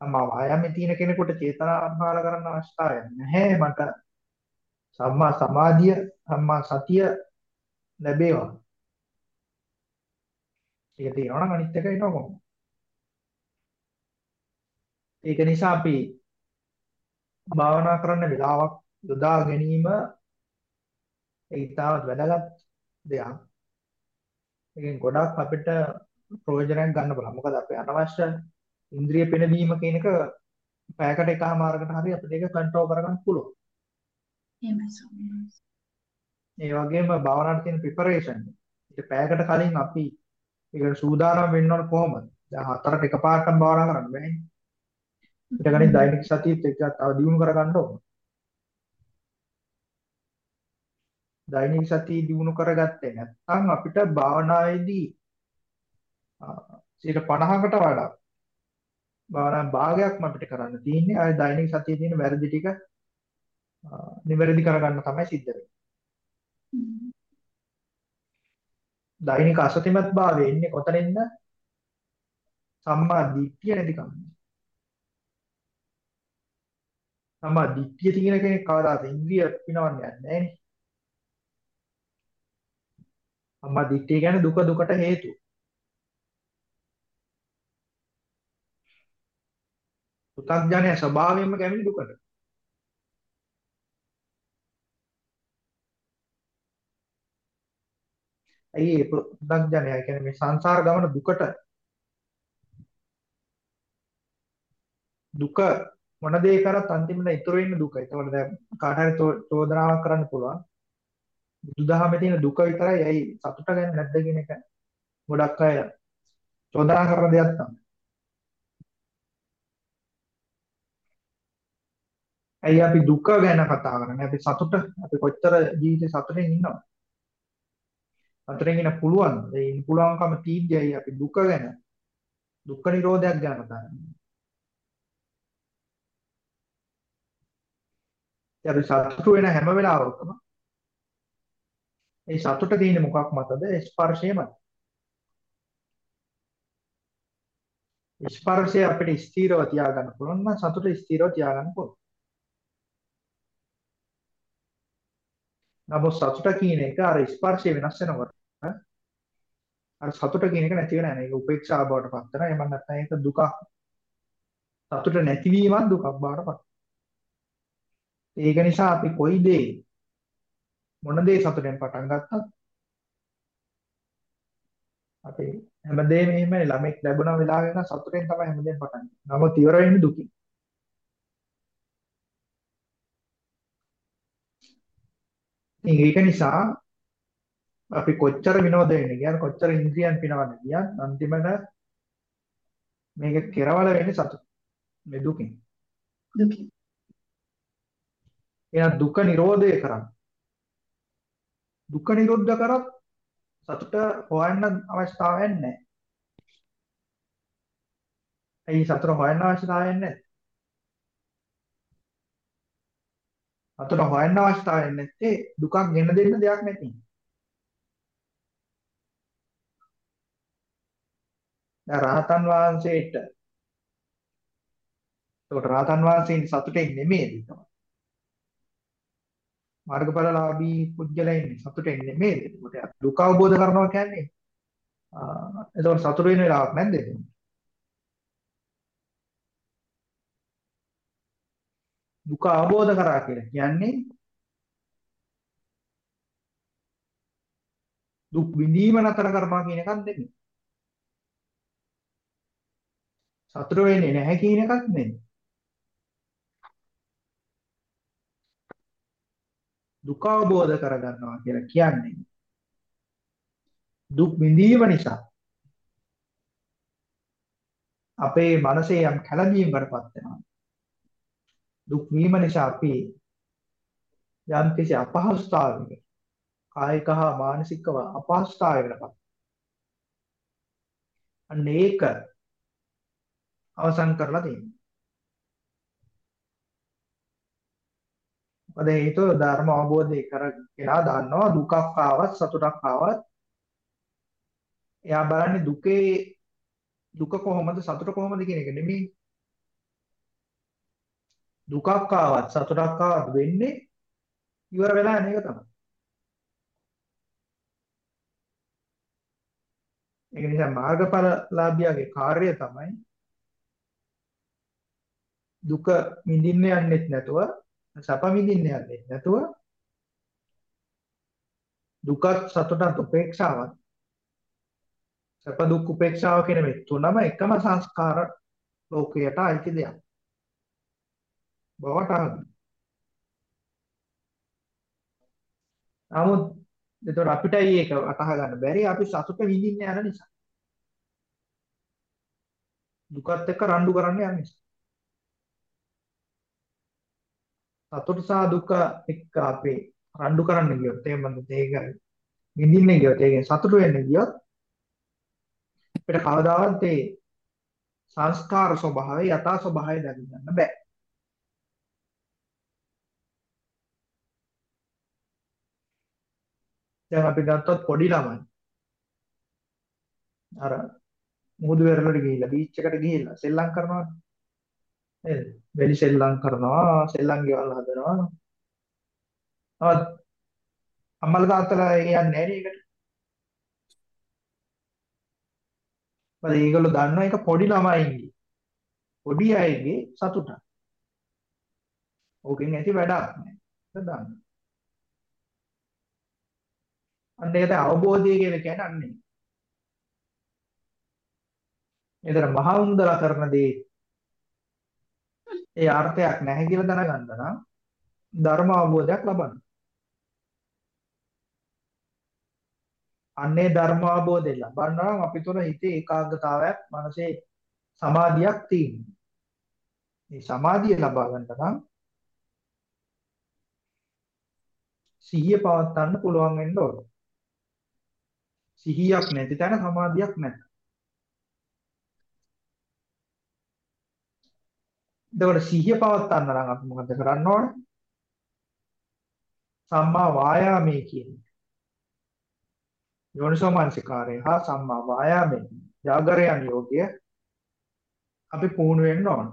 සම්මා වායාමයේ තියෙන කෙනෙකුට චේතනාවන් පාල කරන්න අවශ්‍යතාවයක් නැහැ මට සම්මා සමාධිය සම්මා සතිය ලැබේවා. ඒක තියෙනවා නම් අනිත් එක එනවා කොහොමද? ඒක නිසා අපි භාවනා කරන්න වෙලාවක් යොදා ගැනීම ඒ ඉතාමත් වැදගත් දෙයක්. ඒකෙන් ගොඩක් අපිට ප්‍රයෝජනයක් ගන්න පුළුවන්. මොකද අපේ අනවශ්‍ය ඉන්ද්‍රිය පෙනවීම කියන එක පැයකට එකමාරකට හරි අපිට ඒක කන්ට්‍රෝල් කරගන්න පුළුවන්. එහෙමයි ස්වාමීන්. ඒ වගේම භාවනාවට තියෙන ප්‍රිපරේෂන්. ඊට පැයකට කලින් අපි ඒකට සූදානම් වෙන්න ඕන කොහොමද? දැන් හතරට එකපාරටම භාවනා කරන්න බෑනේ. ඊට කලින් දෛනික සතියත් එක්ක තව දියුණු කරගන්න ඕන. දෛනික සතිය දියුණු කරගත්තේ නැත්නම් අපිට භාවනාවේදී 50කට වඩා භාවනා භාගයක්ම අපිට කරන්න තියෙන්නේ අය දෛනික සතියේ තියෙන වැරදි ටික නිවැරදි කරගන්න තමයි සිද්ධ වෙන්නේ. දෛනික අසතිමත් භාවය එන්නේ කොතනින්ද? සම්මා දිට්ඨිය නැතිකම. සම්මා දිට්ඨිය තියෙන කෙනෙක් කවදාද ඉන්ද්‍රිය පිනවන්නේ නැහැ නේ. සම්මා දිට්ඨිය කියන්නේ දුක දුකට හේතු. පුතග්ජනය ස්වභාවයෙන්ම කැමති දුකට. ඇයි ඒ පුතග්ජනය කියන්නේ මේ සංසාර ගමන දුකට දුක මොන දේ කරත් අන්තිමට ඉතුරු වෙන්නේ දුක. ඒතකොට දැන් කාට හරි චෝදනාවක් කරන්න පුළුවන්. බුදුදහමේ තියෙන දුක විතරයි ඇයි සතුට ගන්න නැද්ද කියන එක ගොඩක් අය චෝදනා කරන දෙයක් තමයි. ඇයි අපි දුක ගැන කතා කරන්නේ? අපි සතුට අපි කොච්චර ජීවිතේ සතුටින් ඉන්නවද? සතුටින් ඉන්න පුළුවන්. ඒ ඉන්න පුළුවන්කම තීන්දයයි අපි දුක ගැන දුක්ඛ නිරෝධයක් ගැන කතා කරන්නේ. අපි සතුටු වෙන හැම වෙලාවකම ඒ සතුට තියෙන්නේ මොකක් මතද? ස්පර්ශය මත. ස්පර්ශය අපිට ස්ථිරව තියාගන්න පුළුවන් නම් සතුට ස්ථිරව තියාගන්න පුළුවන්. නමුත් සතුට කියන එක අර ස්පර්ශය වෙනස් වෙනකොට අර සතුට කියන එක නැති වෙනවා. ඒක උපේක්ෂා බවට පත් වෙනවා. එහෙම නැත්නම් ඒක දුකක්. සතුට නැතිවීමත් දුකක් බවට පත් ඒක නිසා අපි කොයි දේ මොන දේ සතුටෙන් පටන් ගත්තත් අපි හැමදේම එහෙමයි ළමෙක් ලැබුණ වෙලාවෙක සතුටෙන් තමයි හැමදේම පටන් ගන්නේ. නමුත් ඉවර වෙන්නේ දුකින්. ඉතින් ඒක නිසා අපි කොච්චර විනෝද වෙන්නේ කියන්නේ කොච්චර ඉන්ද්‍රියන් පිනවන්නේ කියත් අන්තිමට මේක කෙරවල වෙන්නේ සතුට මේ දුකින් දුකින් එහෙනම් දුක නිරෝධය කරන්න දුක නිරෝධ කරත් සතුට හොයන්න අවශ්‍යතාවයක් නැහැ. ඇයි සතුට හොයන්න අවශ්‍යතාවයක් නැහැ? සතුට හොයන්න අවශ්‍යතාවයක් නැත්තේ දුකක් ගෙන දෙන්න දෙයක් නැති. දැන් රහතන් වහන්සේට ඒකට රහතන් වහන්සේ සතුටෙන් නෙමෙයි මාර්ගඵලලාභී පුජ්‍යලයින් සතුටෙන් නෙමෙයි. ඒකට දුක අවබෝධ කරනවා කියන්නේ එතකොට සතුට වෙන වෙලාවක් නැද්ද දුක අවබෝධ කරා කියලා කියන්නේ දුක් විඳීම නතර කරනවා කියන එකක් නෙමෙයි. සතුට වෙන්නේ නැහැ කියන එකක් නෙමෙයි. දුක අවබෝධ කරගන්නවා කියලා කියන්නේ දුක් විඳීම නිසා අපේ මනසේ යම් කැළඹීමකටපත් වෙනවා. දුක් වීම නිසා අපි යම් කිසි අපහසුතාවයකට කායික හා මානසිකව අපහසුතාවයකටපත් අන්න ඒක අවසන් කරලා තියෙනවා. මොකද හේතුව ධර්ම අවබෝධය කරගෙන දන්නවා දුකක් ආවත් සතුටක් ආවත්. එයා බලන්නේ දුකේ දුක කොහොමද සතුට කොහොමද කියන එක නෙමෙයි. දුකක් ආවත් සතුටක් ආවත් වෙන්නේ ඉවර වෙලා යන එක තමයි. ඒක නිසා මාර්ගඵලලාභියාගේ කාර්යය තමයි දුක විඳින්න යන්නෙත් නැතුව සැප විඳින්න යන්නෙත් නැතුව දුකත් සතුටත් උපේක්ෂාවත් සැප දුක් උපේක්ෂාව කියන මේ තුනම එකම සංස්කාර ලෝකයට අයිති දෙයක්. බවට අහගන්න. නමුත් එතකොට අපිටයි ඒක අටහ ගන්න බැරි අපි සතුට විඳින්න යන නිසා. දුකත් එක්ක රණ්ඩු කරන්න යන නිසා. සතුට සහ දුක එක්ක අපි රණ්ඩු කරන්න ගියොත් එහෙම ඒක විඳින්න ගියොත් ඒකෙන් සතුට වෙන්න ගියොත් අපිට කවදාවත් ඒ සංස්කාර ස්වභාවය යථා ස්වභාවය දැක ගන්න බෑ. දැන් අපි ගත්තොත් පොඩි ළමයි අර මුහුදු වෙරළට ගිහිල්ලා බීච් එකට ගිහිල්ලා සෙල්ලම් කරනවා නේද? වෙලි සෙල්ලම් කරනවා සෙල්ලම් ගෙවල් හදනවා. නමුත් අම්මලා තාත්තලා යන්නේ නැහැ නේ ඒකට. මොකද ඒගොල්ලෝ දන්නවා ඒක පොඩි ළමයින්ගේ පොඩි අයගේ සතුටක්. ඕකෙන් ඇති වැඩක් නැහැ. ඒක දන්නවා. අන්න ඒකට අවබෝධය කියලා කියන්නේ අන්නේ. ඒතර මහා උන්දලා කරන දේ ඒ අර්ථයක් නැහැ කියලා දැනගන්න නම් ධර්ම අවබෝධයක් ලබන්න. අන්නේ ධර්ම අවබෝධය ලබන්න නම් අපි තුන හිතේ ඒකාග්‍රතාවයක් මනසේ සමාධියක් තියෙනවා. මේ සමාධිය ලබා ගන්න නම් සිහිය පවත්වන්න පුළුවන් වෙන්න ඕන. සිහියක් නැති තැන සමාධියක් නැහැ. එතකොට සිහිය පවත්වන්න නම් අපි මොකද කරන්න ඕන? සම්මා වායාමයේ කියන්නේ. යෝනිසෝ මනසිකාරය හා සම්මා වායාමයේ ජාගරයන් යෝගය අපි පුහුණු වෙන්න ඕන.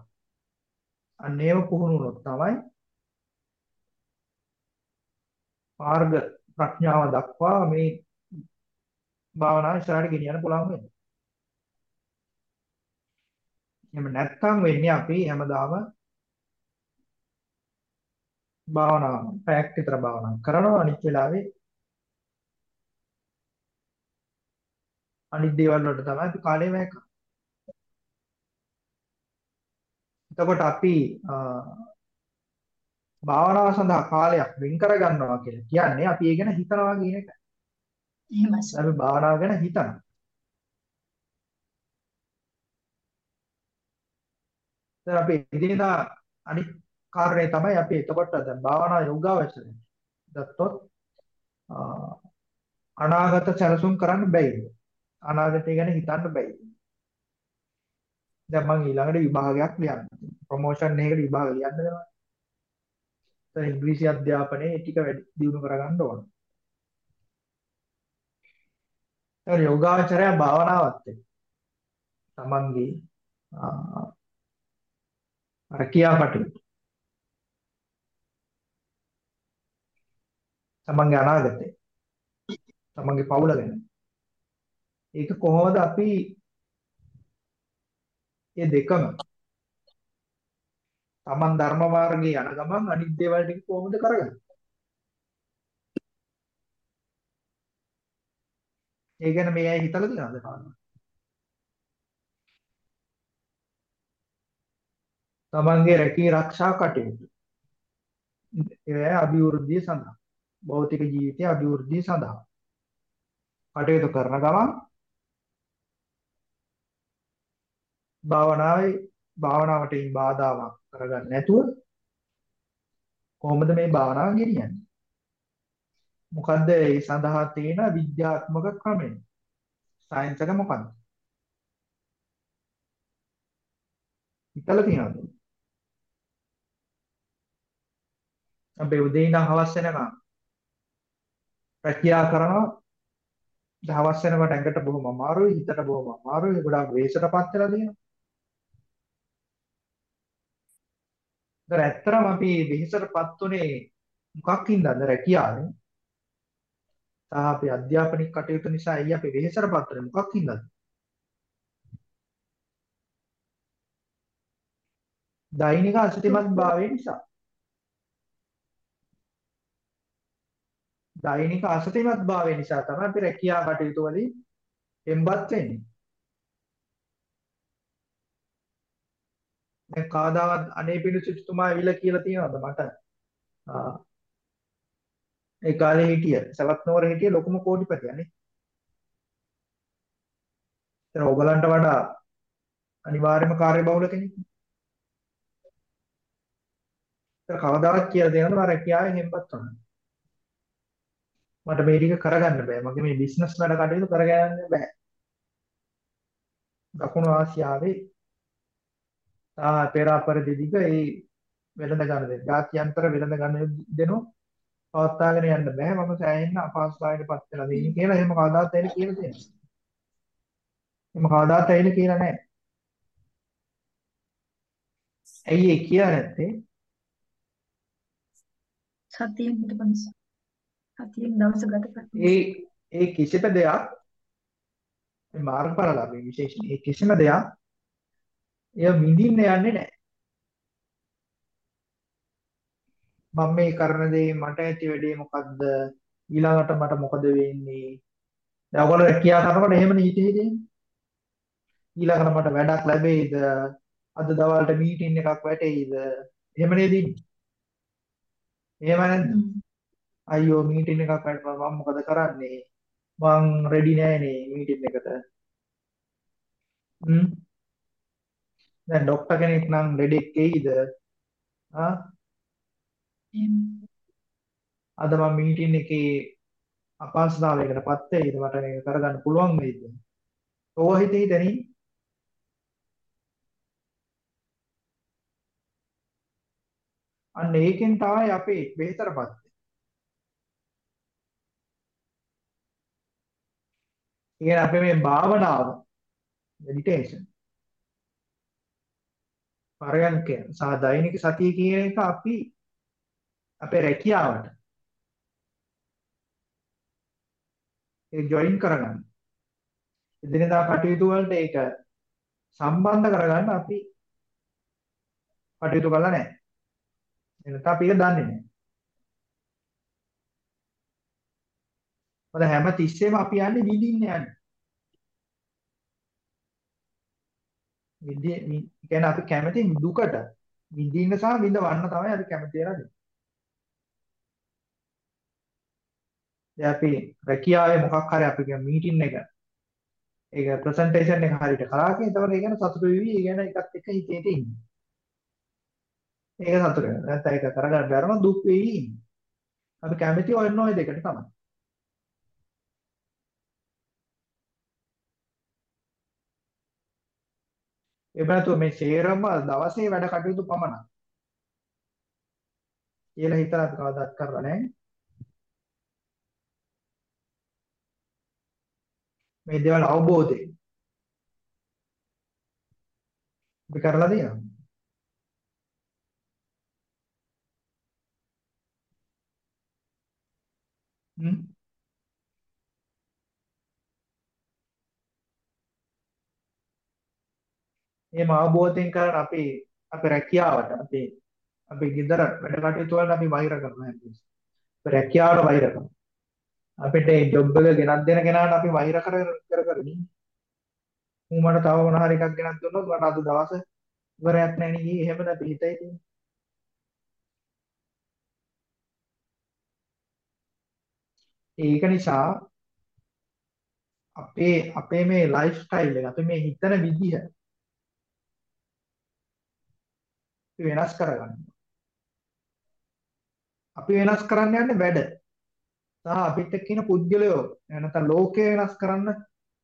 අන්නේව පුහුණු වුණොත් තමයි මාර්ග ප්‍රඥාව දක්වා මේ භාවනාව ඉස්සරහට ගෙනියන්න පුළුවන් වෙන්නේ. එහෙම නැත්නම් වෙන්නේ අපි හැමදාම භාවනාව පැයක් විතර භාවනා කරනවා අනිත් වෙලාවේ අනිත් දේවල් වලට තමයි අපි කාලය වැය කරන්නේ. එතකොට අපි භාවනාව සඳහා කාලයක් වෙන් කර ගන්නවා කියලා කියන්නේ අපි ඒ ගැන හිතනවා කියන එක. එහෙමයි. අපි භාවනාව ගැන හිතනවා. දැන් අපි එදිනෙදා අනිත් කාරණේ තමයි අපි එතකොට දැන් භාවනා යෝගාවචරය. දත්තොත් අනාගත සැලසුම් කරන්න බැයිද? අනාගතය ගැන හිතන්න බැයිද? දැන් මම ඊළඟට විභාගයක් ලියන්න. ප්‍රොමෝෂන් එකකට විභාග ලියන්න දෙනවා. දැන් ඉංග්‍රීසි අධ්‍යාපනයේ ටික වැඩි දියුණු කරගන්න ඕන. ඒ යෝගාචරය භාවනාවත් එක්ක තමන්ගේ අර කියාපටයුතු තමන්ගේ අනාගතය තමන්ගේ පවුල ගැන ඒක කොහොමද අපි මේ දෙකම තමන් ධර්ම මාර්ගයේ යන ගමන් අනිත් දේවල් ටික කොහොමද කරගන්නේ ඒ ගැන මේ අය හිතලා තියෙනවද කාටවත්? තමන්ගේ රැකී ආරක්ෂා කටයුතු. ඒ අභිවෘද්ධිය සඳහා භෞතික ජීවිතයේ අභිවෘද්ධිය සඳහා කටයුතු කරන ගමන් භාවනාවේ භාවනාවට බාධාවක් කරගන්න නැතුව කොහොමද මේ භාවනාව ගෙනියන්නේ? මොකද්ද ඒ සඳහා තියෙන විද්‍යාත්මක ක්‍රමය? සයන්ස් එක මොකක්ද? හිතලා තියෙනවද? අපි උදේ ඉඳන් හවස වෙනකම් රැකියාව කරනවා. දවස් වෙනකොට ඇඟට බොහොම අමාරුයි, හිතට බොහොම අමාරුයි, ගොඩාක් වේසටපත් වෙලා තියෙනවා. ඒතර ඇත්තටම අපි වෙහෙසටපත් උනේ මොකක් හින්දාද රැකියාවෙන්? සහ අපි අධ්‍යාපනික කටයුතු නිසා ඇයි අපි වෙහෙසටපත් උනේ මොකක් හින්දාද? දෛනික අසතිමත් භාවය නිසා. දෛනික අසතිමත් භාවය නිසා තමයි අපි රැකියා කටයුතු වලින් එම්බත් වෙන්නේ. දැන් කාදාවත් අනේ පිණිසුතුමා ඇවිල්ලා කියලා තියෙනවද මට? ඒ කාලේ හිටිය සවැත් නුවර හිටිය ලොකුම කෝටිපතියනේ. එතන ඔයගලන්ට වඩා අනිවාර්යම කාර්යබහුල කෙනෙක්. ඒක කවදාවත් කියලා දෙනවද මම රැකියාවෙන් හෙම්පත් වුණා. මට මේ ටික කරගන්න බෑ. මගේ මේ බිස්නස් වැඩ කටයුතු කරගන්න බෑ. දකුණු ආසියාවේ ආ පෙර අපර දෙදිග ඒ වෙළඳ ගන්න දෙන්න. ජාත්‍යන්තර වෙළඳ ගන්න දෙනු පවත්වාගෙන යන්න බෑ. මම සෑහෙන්න අපහසුතාවයකටපත් වෙලා දෙන්නේ කියලා එහෙම කවදාවත් ඇයිද කියලා තියෙනවා. එහෙම කවදාවත් ඇයිද කියලා නැහැ. ඇයි ඒ කියලා නැත්තේ? සතියෙන් හිටපන් සතියෙන් දවස ගත කරනවා. ඒ ඒ කිසිම දෙයක් මේ මාර්ගඵලලාභී විශේෂයෙන් ඒ කිසිම දෙයක් එය විඳින්න යන්නේ නැහැ. මම මේ කරන දේ මට ඇති වැඩේ මොකද්ද? ඊළඟට මට මොකද වෙන්නේ? දැන් ඔයගොල්ලෝ රැකියාව කරනකොට එහෙමනේ හිතේ හිතේ. ඊළඟට මට වැඩක් ලැබෙයිද? අද දවල්ට මීටින් එකක් වැටෙයිද? එහෙම නේද? එහෙම නැද්ද? අයියෝ මීටින් එකක් වැටුණා මම මොකද කරන්නේ? මං රෙඩි නෑනේ මීටින් එකට. හ්ම් දැන් ડોක්ටර් කෙනෙක් නම් ලෙඩෙක් එයිද? ආ අද මම මීටින් එකේ අපහසුතාවයකටපත් වෙයිද මට මේක කරගන්න පුළුවන් වෙයිද? ඕවා හිතේ හිතනේ අන්න ඒකෙන් තමයි අපේ බෙහෙතරපත් වෙන්නේ. ඉතින් අපේ මේ භාවනාව මෙඩිටේෂන් පරයන්කය සහ දෛනික සතිය කියන එක අපි අපේ රැකියාවට ඒ ජොයින් කරගන්න. එදිනෙදා කටයුතු වලට ඒක සම්බන්ධ කරගන්න අපි කටයුතු කරලා නැහැ. එනත අපි ඒක දන්නේ නැහැ. මොකද හැම තිස්සෙම අපි යන්නේ විඳින්න යන්නේ. විඳි කියන්නේ අපි කැමති දුකට විඳින්න සහ විඳවන්න තමයි අපි කැමති වෙලා දෙන්නේ. දැන් අපි රැකියාවේ මොකක් හරි අපි කියන මීටින් එක ඒක ප්‍රසන්ටේෂන් එක හරියට කරා කියන එතකොට ඒ ගැන සතුටු වෙවි ඒ ගැන එකත් එක්ක හිතේ ඉන්නේ. ඒක සතුට වෙනවා. නැත්නම් ඒක කරගන්න බැරම දුක් වෙවි ඉන්නේ. අපි කැමති ඔන්න ඔය දෙකට තමයි. ඒ බඳු මේ සේරම දවසේ වැඩ කටයුතු පමණක්. කියලා හිතලා අපි කවදාත් කරලා නැහැ. මේ දේවල් අවබෝධයෙන් අපි කරලා තියෙනවා. හ්ම් එහෙම අවබෝධයෙන් කරන අපි අපේ රැකියාවට අපි අපි ගෙදර වැඩ කටයුතු වලට අපි වෛර කරනවා හැමතිස්සෙම. අපි රැකියාවට වෛර කරනවා. අපිට ඒ ජොබ් එක ගෙනත් දෙන කෙනාට අපි වෛර කර කර කර ඉන්නේ. ඌ මට තව මොන හරි එකක් ගෙනත් දුන්නොත් මට අද දවස ඉවරයක් නැහැ නේ එහෙමද අපි හිතයි තියෙන්නේ. ඒක නිසා අපේ අපේ මේ ලයිෆ් ස්ටයිල් එක අපි මේ හිතන විදිහ වෙනස් කරගන්න. අපි වෙනස් කරන්න යන්නේ වැඩ. සහ අපිට එක්ක ඉන්න පුද්ගලයෝ නැත්නම් ලෝකය වෙනස් කරන්න,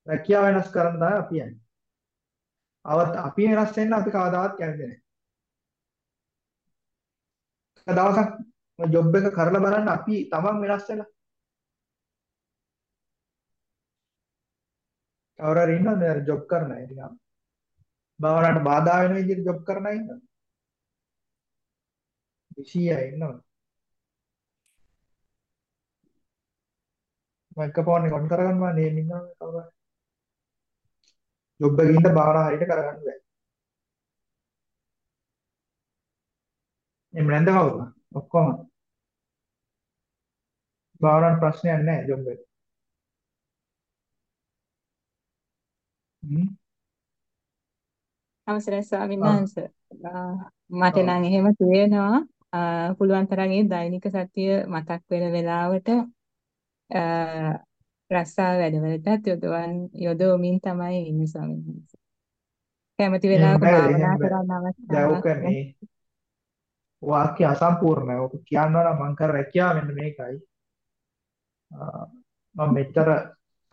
රැකියාව වෙනස් කරන්න තමයි අපි යන්නේ. අවත් අපි වෙනස් වෙන්න අපි කවදාවත් කැමති නැහැ. එක දවසක් ජොබ් එක කරලා බලන්න අපි තමන් වෙනස් වෙලා. කවුරු හරි ඉන්නවද ජොබ් කරන අය ටිකක්? භාවනාවට බාධා වෙන විදිහට ජොබ් කරන අය ඉන්නවද? 200 අය ඉන්නවද? මයික්‍රොෆෝන් එක ඔන් කරගන්නවා නේම ඉන්නවා කවුරු හරි. ජොබ් එකේ ඉන්න භාවනා හරියට කරගන්න බෑ. එම් නැන්ද කවුද? ඔක්කොම භාවනාවට ප්‍රශ්නයක් නැහැ ජොබ් එක. අවසරයි ස්වාමීන්. වහන්සේ. මට. නම් එහෙම තේරෙනවා පුළුවන් තරම් ඒ දෛනික සතිය මතක් වෙන වෙලාවට රස්සා වැඩවලටත් යොදවන් යොදවමින් තමයි ඉන්නේ ස්වාමීන් වහන්සේ. කැමති වෙලාවක භාවනා. කරන්න දැන් අවස්ථාවක් මේ වාක්‍ය අසම්පූර්ණයි. ඕක කියනවා නම් මං කර රැකියාව මෙන්න මේකයි. මම මෙච්චර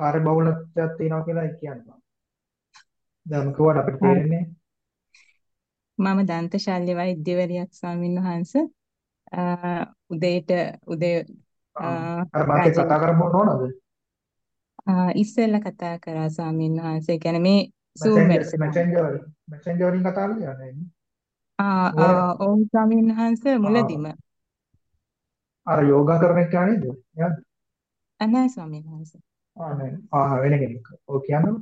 කාර්යබහුලත්වයක් තියෙනවා කියලා කියනවා. දැන් කිව්වට අපිට තේරෙන්නේ මම දන්ත ශල්‍ය වෛද්‍යවරියක් ස්වාමීන් වහන්සේ උදේට උදේ අර මාත් කතා කරමු ඕනද? ආ, ඉස්සෙල්ලා කතා කරා ස්වාමීන් වහන්සේ. ඒ කියන්නේ මේ Zoom වැඩසටහන. මැසෙන්ජර් වලින් මැසෙන්ජර් වලින් කතා කරලා යන්නේ. ආ ඔව් ස්වාමීන් වහන්සේ ආ, මුලදිම අර යෝගා කරන එක නේද? එයාද? නැහැ ස්වාමීන් වහන්සේ. ආ නෑ. ආ වෙන කෙනෙක්. ඔව් කියන්නකො.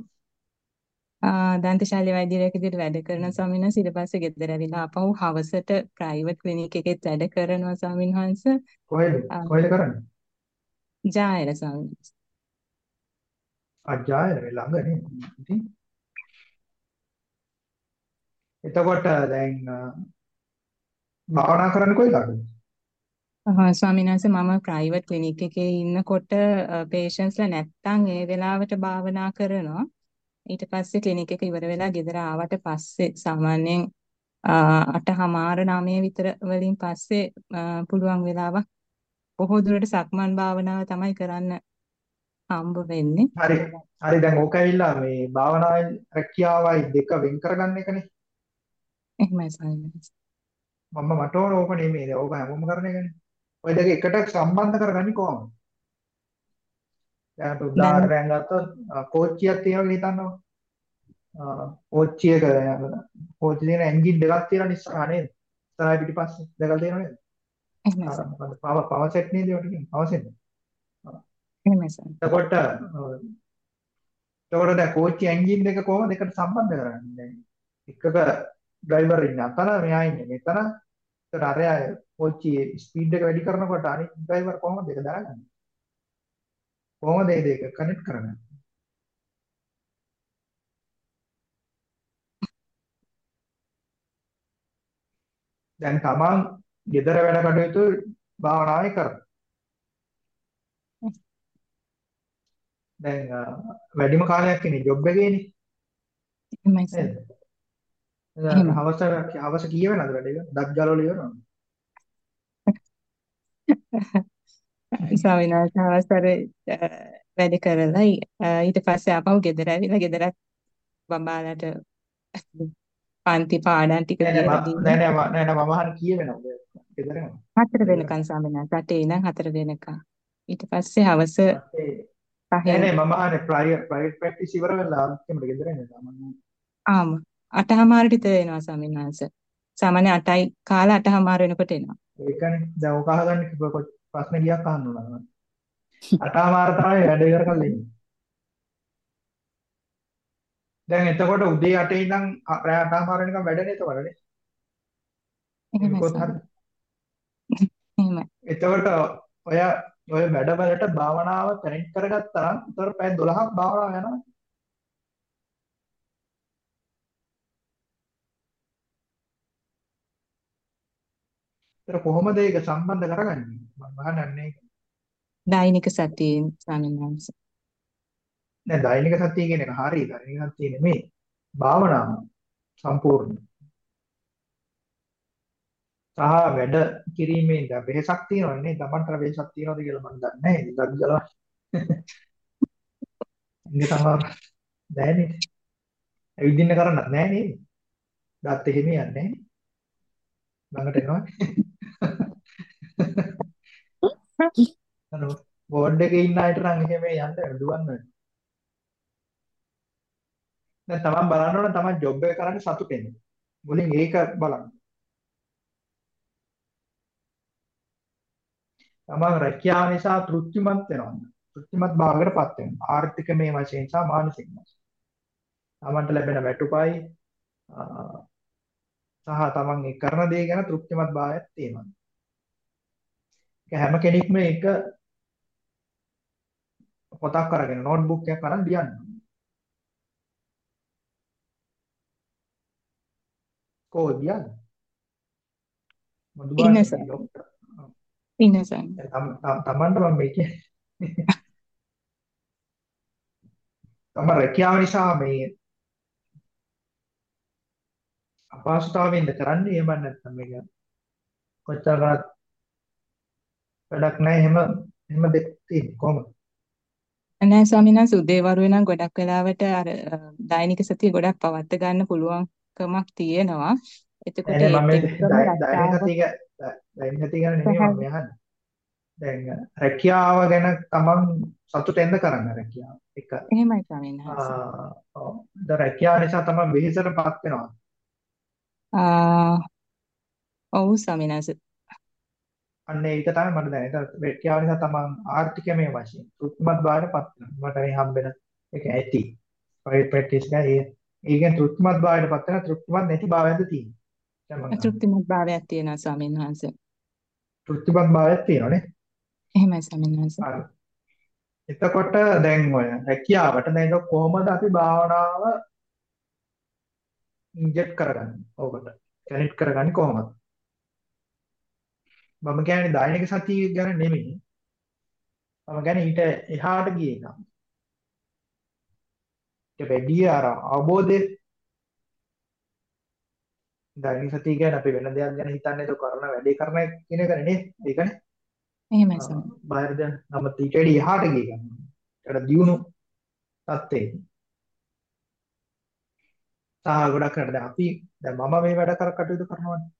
ආ දන්තශාලි වෛද්‍යවරයෙක් විදිහට වැඩ කරන ස්වාමීන් වහන්සේ ඊට පස්සේ ගෙදර ඇවිල්ලා ආපහු හවසට ප්‍රයිවට් ක්ලිනික් එකෙත් වැඩ කරනවා ස්වාමීන් වහන්සේ. කොහෙද? කොහෙද කරන්නේ? ජායර ස්වාමීන් වහන්සේ. අජායර ළඟ නේ. ඉතින් එතකොට දැන් භාවනා කරන්න කොයිද? ආ, ස්වාමීන් වහන්සේ මම ප්‍රයිවට් ක්ලිනික් එකේ ඉන්නකොට පේෂන්ට්ස්ලා නැත්තම් ඒ වෙලාවට භාවනා කරනවා. ඊට පස්සේ ක්ලිනික් එක ඉවර වෙලා ගෙදර ආවට පස්සේ සාමාන්‍යයෙන් අටහමාර නවය විතර වලින් පස්සේ පුළුවන් වෙලාවක් බොහෝ දුරට සක්මන් භාවනාව තමයි කරන්න හම්බ වෙන්නේ. හරි. හරි දැන් ඕක ඇවිල්ලා මේ භාවනාවයි රැකියාවයි දෙක වෙන් කරගන්න එකනේ. එහෙමයි ස්වාමීන් වහන්සේ. මම මට ඕන ඕක නෙමෙයි. ඕක හැමෝම කරන එකනේ. ඔය දෙක එකට සම්බන්ධ කරගන්නේ කොහොමද? දැන් අපි උදාහරණයක් ගත්තොත් කෝච්චියක් තියෙනවා හිතන්නකෝ. කෝච්චියක කෝච්චි තියෙන එන්ජින් දෙකක් තියෙනවා ඉස්සරහා නේද? ඉස්සරහා පිටිපස්සේ දෙකක් තියෙනවා නේද? මොකද පව පව සෙට් නේද ඒවට කියන්නේ? පව සෙට්. එහෙමයි ස්වාමීන් එතකොට එතකොට දැන් කෝච්චි එන්ජින් දෙක කොහොමද එකට සම්බන්ධ කරන්නේ? දැන් එකක ඩ්‍රයිවර් ඉන්නේ අතන මෙයා ඉන්නේ මෙතන. ඒතර අරයා කෝච්චි ස්පීඩ් එක වැඩි කරනකොට අනිත් ඩ්‍රයිවර් කොහොමද ඒක දාගන්නේ? කොහොමද මේ දෙක කනෙක්ට් කරන්නේ? දැන් තමන් ගෙදර වැඩ කටයුතු භාවනාවේ කරනවා. දැන් වැඩිම කාලයක් ඉන්නේ ජොබ් එකේනේ එහෙමයි එතන එහෙමයි. හවස හවස කීය වෙනවද වැඩ එක? දත් ගලවල ඉවරනවද? ස්වාමීන් වහන්සේ අවසර වැඩ කරලා ඊට පස්සේ ආපහු ගෙදර ඇවිල්ලා ගෙදරත් බබාලට පන්ති පාඩම් ටික මම- දීලා නෑ නෑ මම- නෑ නෑ මම අහන්නේ කීය වෙනවද? ගෙදර. හතර. වෙනකන් ස්වාමීන් වහන්සේ අටේ ඉඳන් හතර වෙනකන් ඊට පස්සේ හවස පස්සේ නෑ මම අහන්නේ ප්‍රයිවට් ප්‍රැක්ටිස් ඉවර වෙලා අන්තිමට ගෙදර එන්නේ තමන්. ආම අටහමාරට විතර එනවා ස්වාමීන් වහන්සේ සාමාන්‍ය 8යි කාලා අටහමාර වෙනකොට එනවා ඒකනේ දැන් ඔක අහගන්න කිව්ව ප්‍රශ්න ගියක් අහන්න උනා. අටමාර තමයි වැඩ ඉවර කරලා ඉන්නේ. දැන් එතකොට උදේ 8 ඉඳන් රෑ 8මාර වෙනකම් වැඩනේ එතකොට නේ. එහෙමයි එතකොට ඔය ඔය වැඩවලට භාවනාව කනෙක්ට් කරගත්තා නම් උතර පැය 12ක් භාවනාව යනවා. ඒතර කොහොමද ඒක සම්බන්ධ කරගන්නේ? අහන්නේ දෛනික සතියෙන් ස්වාමීන් වහන්සේ. නෑ දෛනික සතිය කියන එක හරි දෛනික සතිය නෙමෙයි. භාවනාව සම්පූර්ණ. සහ වැඩ කිරීමේ දැන් වෙහසක් තියෙනවනේ නේ. Tamanට වෙහසක් තියෙනවද කියලා මම දන්නේ නැහැ. ඉතින් ගල්ලා. ඉන්නේ තමයි දැනෙන්නේ. ඇවිදින්න කරන්නත් නැහැ නේද? ගත් එහෙම යන්නේ නැහැ. ළඟට එනවා. අර බෝඩ් එකේ ඉන්න අයට නම් එහෙම යන්න දුවන්න වෙනවා. දැන් තමන් බලන්න ඕන තමන් ජොබ් එක කරන්නේ සතුටෙන්. මුලින් ඒක බලන්න. තමන් රැකියාව නිසා තෘප්තිමත් වෙනවා. තෘප්තිමත් භාවයකටපත් වෙනවා. ආර්ථිකමය වශයෙන් සහ මානසික වශයෙන්. තමන්ට ලැබෙන වැටුපයි සහ තමන් ඒ කරන දේ ගැන තෘප්තිමත් භාවයක් තියෙනවා. හැම කෙනෙක්ම ඒක පොතක් අරගෙන නෝට්බුක් එකක් අරන් ලියන්න. කොහොමද ලියන්නේ? මොදුබා ඉන්න සර්. ඉන්න සර්. තමන්ට මම මේ කියන්නේ තම රැකියාව නිසා මේ අපහසුතාවෙන්ද කරන්නේ එහෙම නැත්නම් මේක කොච්චර වැඩක් නැහැ එහෙම එහෙම දෙයක් තියෙන්නේ කොහොමද? නෑ ස්වාමීන් වහන්සේ උදේවරුේ නම් ගොඩක් වෙලාවට අර දෛනික සතිය ගොඩක් පවත්ත ගන්න පුළුවන්කමක් තියෙනවා. එතකොට ඒකම දෛනික සතිය දෛනික සතිය ගැන නෙමෙයි මම අහන්නේ. දැන් රැකියාව ගැන තමන් සතුටෙන්ද කරන්න රැකියාව. එක එහෙමයි ස්වාමීන් වහන්සේ. ආ ඔව්. ද රැකියාව නිසා තමන් වෙහෙසටපත් වෙනවා. ආ ඔව් ස්වාමීන් වහන්සේ. අන්න ඒක තමයි මට දැනෙන. රැකියාව නිසා තමන් ආර්ථිකමය වශයෙන් තෘප්තිමත් භාවයටපත් වෙනවා. මට මේ හම්බෙන ඒක ඇති. ප්‍රයිවට් ප්‍රැක්ටිස් එක ඒකෙන් තෘප්තිමත් භාවයටපත් වෙන තෘප්තිමත් නැති භාවයක්ද මම තෘප්තිමත් භාවයක් තියෙනවා ස්වාමීන් වහන්සේ. තෘප්තිමත් භාවයක් තියෙනවනේ. එහෙමයි ස්වාමීන් වහන්සේ. හරි. එතකොට දැන් ඔය රැකියාවට දැන් කොහොමද අපි භාවනාව ඉන්ජෙක්ට් කරගන්නේ? ඕකට. කනෙක්ට් කරගන්නේ කොහොමද? මම කියන්නේ දෛනික සතිය ගැන නෙමෙයි. මම කියන්නේ ඊට එහාට ගිය එක. ඒක වැඩි අර අවබෝධය දෛනික සතිය කියන්නේ අපි වෙන දෙයක් ගැන හිතන්නේ ඒක කරන වැඩේ කරන කියන එක නේ. ඒකනේ. එහෙමයි ස්වාමීන් බාහිර දැන් නම ඊට වැඩි එහාට ගිය ගන්නවා. ඒකට දියුණු තත්ත්වේ. තා ගොඩක් කරලා දැන් අපි දැන් මම මේ වැඩ කර කටයුතු කරනවානේ.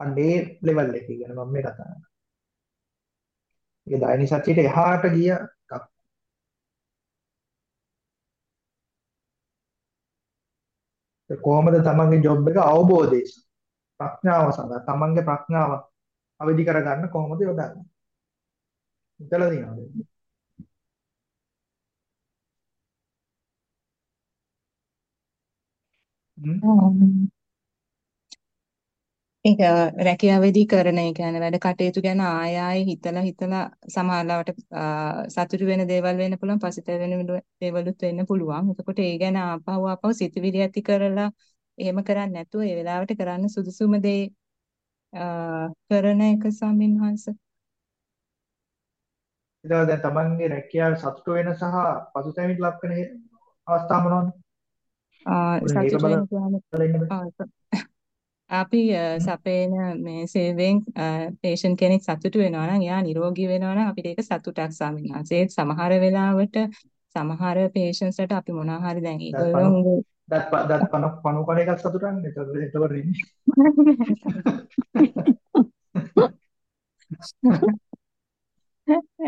අන්නේ ලෙවල් එකේ ගැන මම මේ කතා කරන්නේ. ඒ දෛනික සතියට එහාට ගිය එකක්. ඒ කොහොමද තමන්ගේ ජොබ් එක අවබෝධය ප්‍රඥාව සඳහා තමන්ගේ ප්‍රඥාව අවදි කරගන්න කොහොමද යොදන්නේ? හිතලා තියෙනවද? හ්ම් ඒක රැකියාවේදී කරන ඒ කියන්නේ වැඩ කටයුතු ගැන ආය ආය හිතලා හිතලා සමහරවට සතුටු වෙන දේවල් වෙන්න පුළුවන් පසුතැවෙන දේවලුත් වෙන්න පුළුවන්. එතකොට ඒ ගැන ආපහු ආපහු සිතවිලි ඇති කරලා එහෙම කරන්නේ නැතුව ඒ වෙලාවට කරන්න සුදුසුම දේ කරන එක ස්වාමීන් වහන්සේ. ඊට දැන් තමන්ගේ රැකියාව සතුටු වෙන සහ පසුතැවිලි ලක් වෙන අවස්ථා මොනවද? ආ සතුටු වෙන අපි සපේන මේ සේවයෙන් පේෂන්ට් කෙනෙක් සතුටු වෙනවා නම් එයා නිරෝගී වෙනවා නම් අපිට ඒක සතුටක් ස්වාමීන් වහන්සේ. සමහර වෙලාවට සමහර පේෂන්ට්ස්ලට අපි මොනවා හරි දැන් ඒගොල්ලෝ දත් දත් පන පණු කණ එකක් සතුටන්නේ. ඒතකොට ඉන්නේ.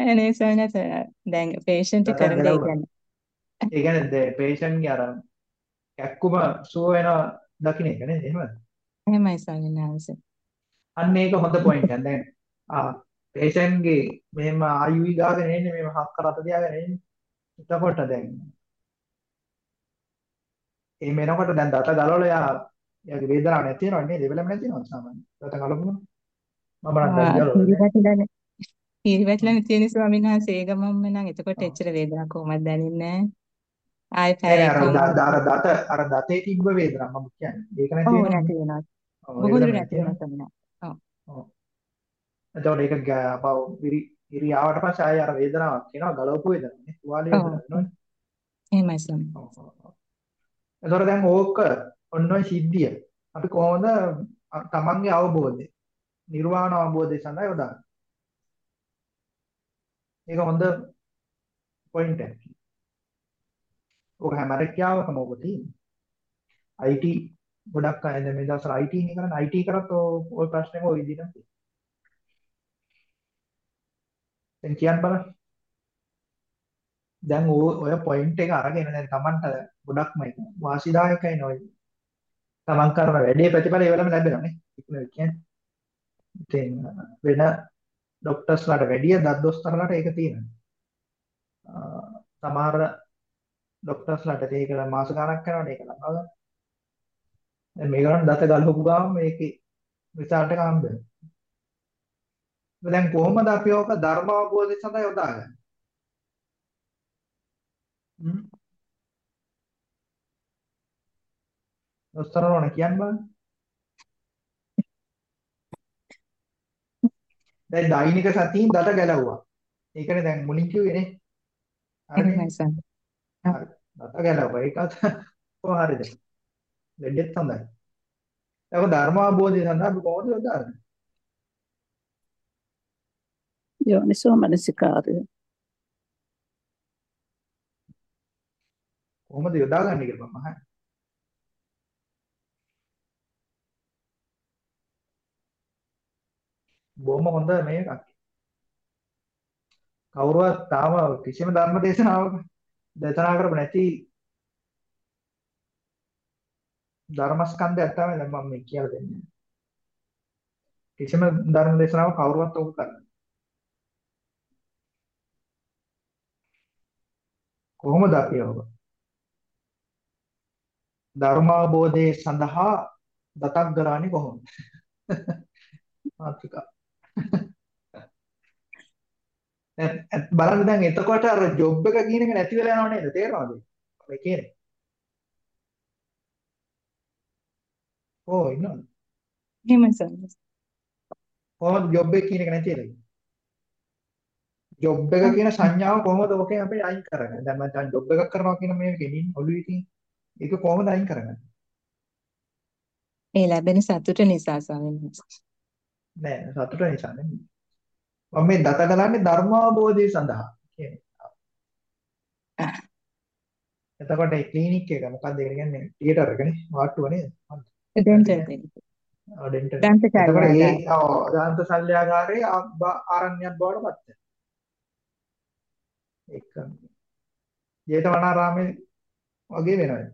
එනේ සයනස දැන් පේෂන්ට් කරන දේ කියන්නේ. ඒ කියන්නේ පේෂන්ට්ගේ අර කැක්කුම සුව වෙන දකින්න එක නේද? එහෙමද? එහෙමයි සල්ලිනාංශ. අන්න ඒක හොඳ පොයින්ට් එකක්. දැන් ආ පේෂන්ට්ගේ මෙහෙම ආයුයි ගාගෙන එන්නේ මෙහෙම හක්ක රත තියාගෙන එන්නේ. එතකොට දැන් එහෙම එනකොට දැන් දත ගලවලා යා එයාගේ වේදනාවක් නැති වෙනව නේද? දෙවලම නැති වෙනව සාමාන්‍යයෙන්. දත ගලවුණා. මම නම්. පිරිවැටලා තියෙන ස්වාමීන් වහන්සේ ඒ ගමම්ම නම් එතකොට එච්චර වේදනාවක් කොහොමද දැනෙන්නේ ආයෙ නෑ අර දත අර දතේ තිබ්බ වේදනාව මම කියන්නේ. ඒක නැති ඔව් වෙනවනේ. නැති වෙනවා ඔව් ඒක බොහෝ දුර තමයි නැති. වෙනවා තමයි ඔව් ඔව්. එතකොට ඒක බව ඉරි ඉරි ආවට පස්සේ ආයෙ අර වේදනාවක් එනවා ගලවපු වේදනාවක් නේ. තුවාලේ වෙනවනේ. එහෙමයි ඔව්. එතකොට දැන් ඕක ඔන්න ඔය සිද්ධිය අපි කොහොමද තමන්ගේ අවබෝධය නිර්වාණ අවබෝධය සඳහා යොදාගන්නේ. ඒක හොඳ පොයින්ට් එකක්. ඔක හැම රැකියාවකම ඔක තියෙනවා. IT ගොඩක් අය දැන් මේ දවස්වල IT නේ කරන්නේ IT කරත් ඔය ඔය ප්‍රශ්නේම ඔය විදිහටම තියෙනවා. දැන් කියන්න බලන්න. දැන් ඔය ඔය පොයින්ට් එක අරගෙන දැන් Tamanට ගොඩක්ම ඒක වාසිදායකයි නෝ. Taman කරන වැඩේ ප්‍රතිඵල ඒ වෙලම ලැබෙනවා නේ. ඉක්මනට කියන්නේ. ඉතින් වෙන ડોක්ටර්ස්ලාට වැඩිය දත් දොස්තරලාට ඒක තියෙනවා. අ, සමහර ડોක්ටර්ස්ලාට ඒක මාස ගණක් යනවානේ ඒක ලබා ගන්න. දැන් මේගොල්ලන් දත ගලවපු ගාම මේකේ රිසල්ට් එක හම්බ වෙනවා. දැන් කොහොමද අපි ඕක ධර්ම අවබෝධය සඳහා යොදාගන්නේ? හ්ම්? දොස්තර ඕන කියන්න බලන්න. දැන් දෛනික සතියින් දත ගැලවුවා. ඒකනේ දැන් මුලින් කිව්වේ නේ. හරිනේ. හරි. දත ගැලවුවා. ඒකත් කොහොමද? ලෙඩෙත් හොඳයි. ඒක ධර්ම අවබෝධය සඳහා අපි කොහොමද යොදාගන්නේ? යෝනිසෝ මනසිකාරය කොහොමද යොදාගන්නේ කියලා මම අහන්නේ. බොහොම හොඳ මේකක්. කවුරුවත් තාම කිසිම ධර්ම දේශනාවක දේශනා කරපු නැති ධර්මස්කන්ධයක් තමයි දැන් මම මේ කියලා දෙන්නේ. කිසිම ධර්ම දේශනාවක් කවුරුවත් ඔක කරන්නේ. කොහොමද අපි ඔබ ධර්මාබෝධයේ සඳහා දතක් ගලන්නේ කොහොමද? මාත්‍රිකා. බලන්න දැන් එතකොට අර ජොබ් එක කියන එක නැති වෙලා යනව නේද? තේරෙනවද? මේ කියන්නේ. ඕ ඉන්නවද? එහෙමයි ස්වාමීන් කොහොමද ජොබ් එක කියන එක නැති වෙලා? ජොබ් එක කියන සංඥාව කොහොමද ඔකේ අපි අයින් කරගන්නේ? දැන් මම දැන් ජොබ් එකක් කරනවා කියන මේ ගෙනින් ඔළුවේ තියෙන. ඒක කොහොමද අයින් කරගන්නේ? ඒ ලැබෙන සතුට නිසා ස්වාමීන් වහන්සේ නෑ සතුට නිසා නෙමෙයි. මම මේ දත ගලන්නේ ධර්මාවබෝධය සඳහා කියන්නේ. එතකොට ඒ ක්ලිනික් එක මොකක්ද ඒක කියන්නේ තියටර් එකනේ වාට්ටුව නේද? Dental clinic dental. දන්ත එතකොට ශල්‍යාගාරය ඒ ඔව් දාන්ත ශල්‍යාගාරයේ ආරණ්‍යයක් බවට පත් වෙනවා. ඒක ජේතවනාරාමේ වගේ වෙනවා.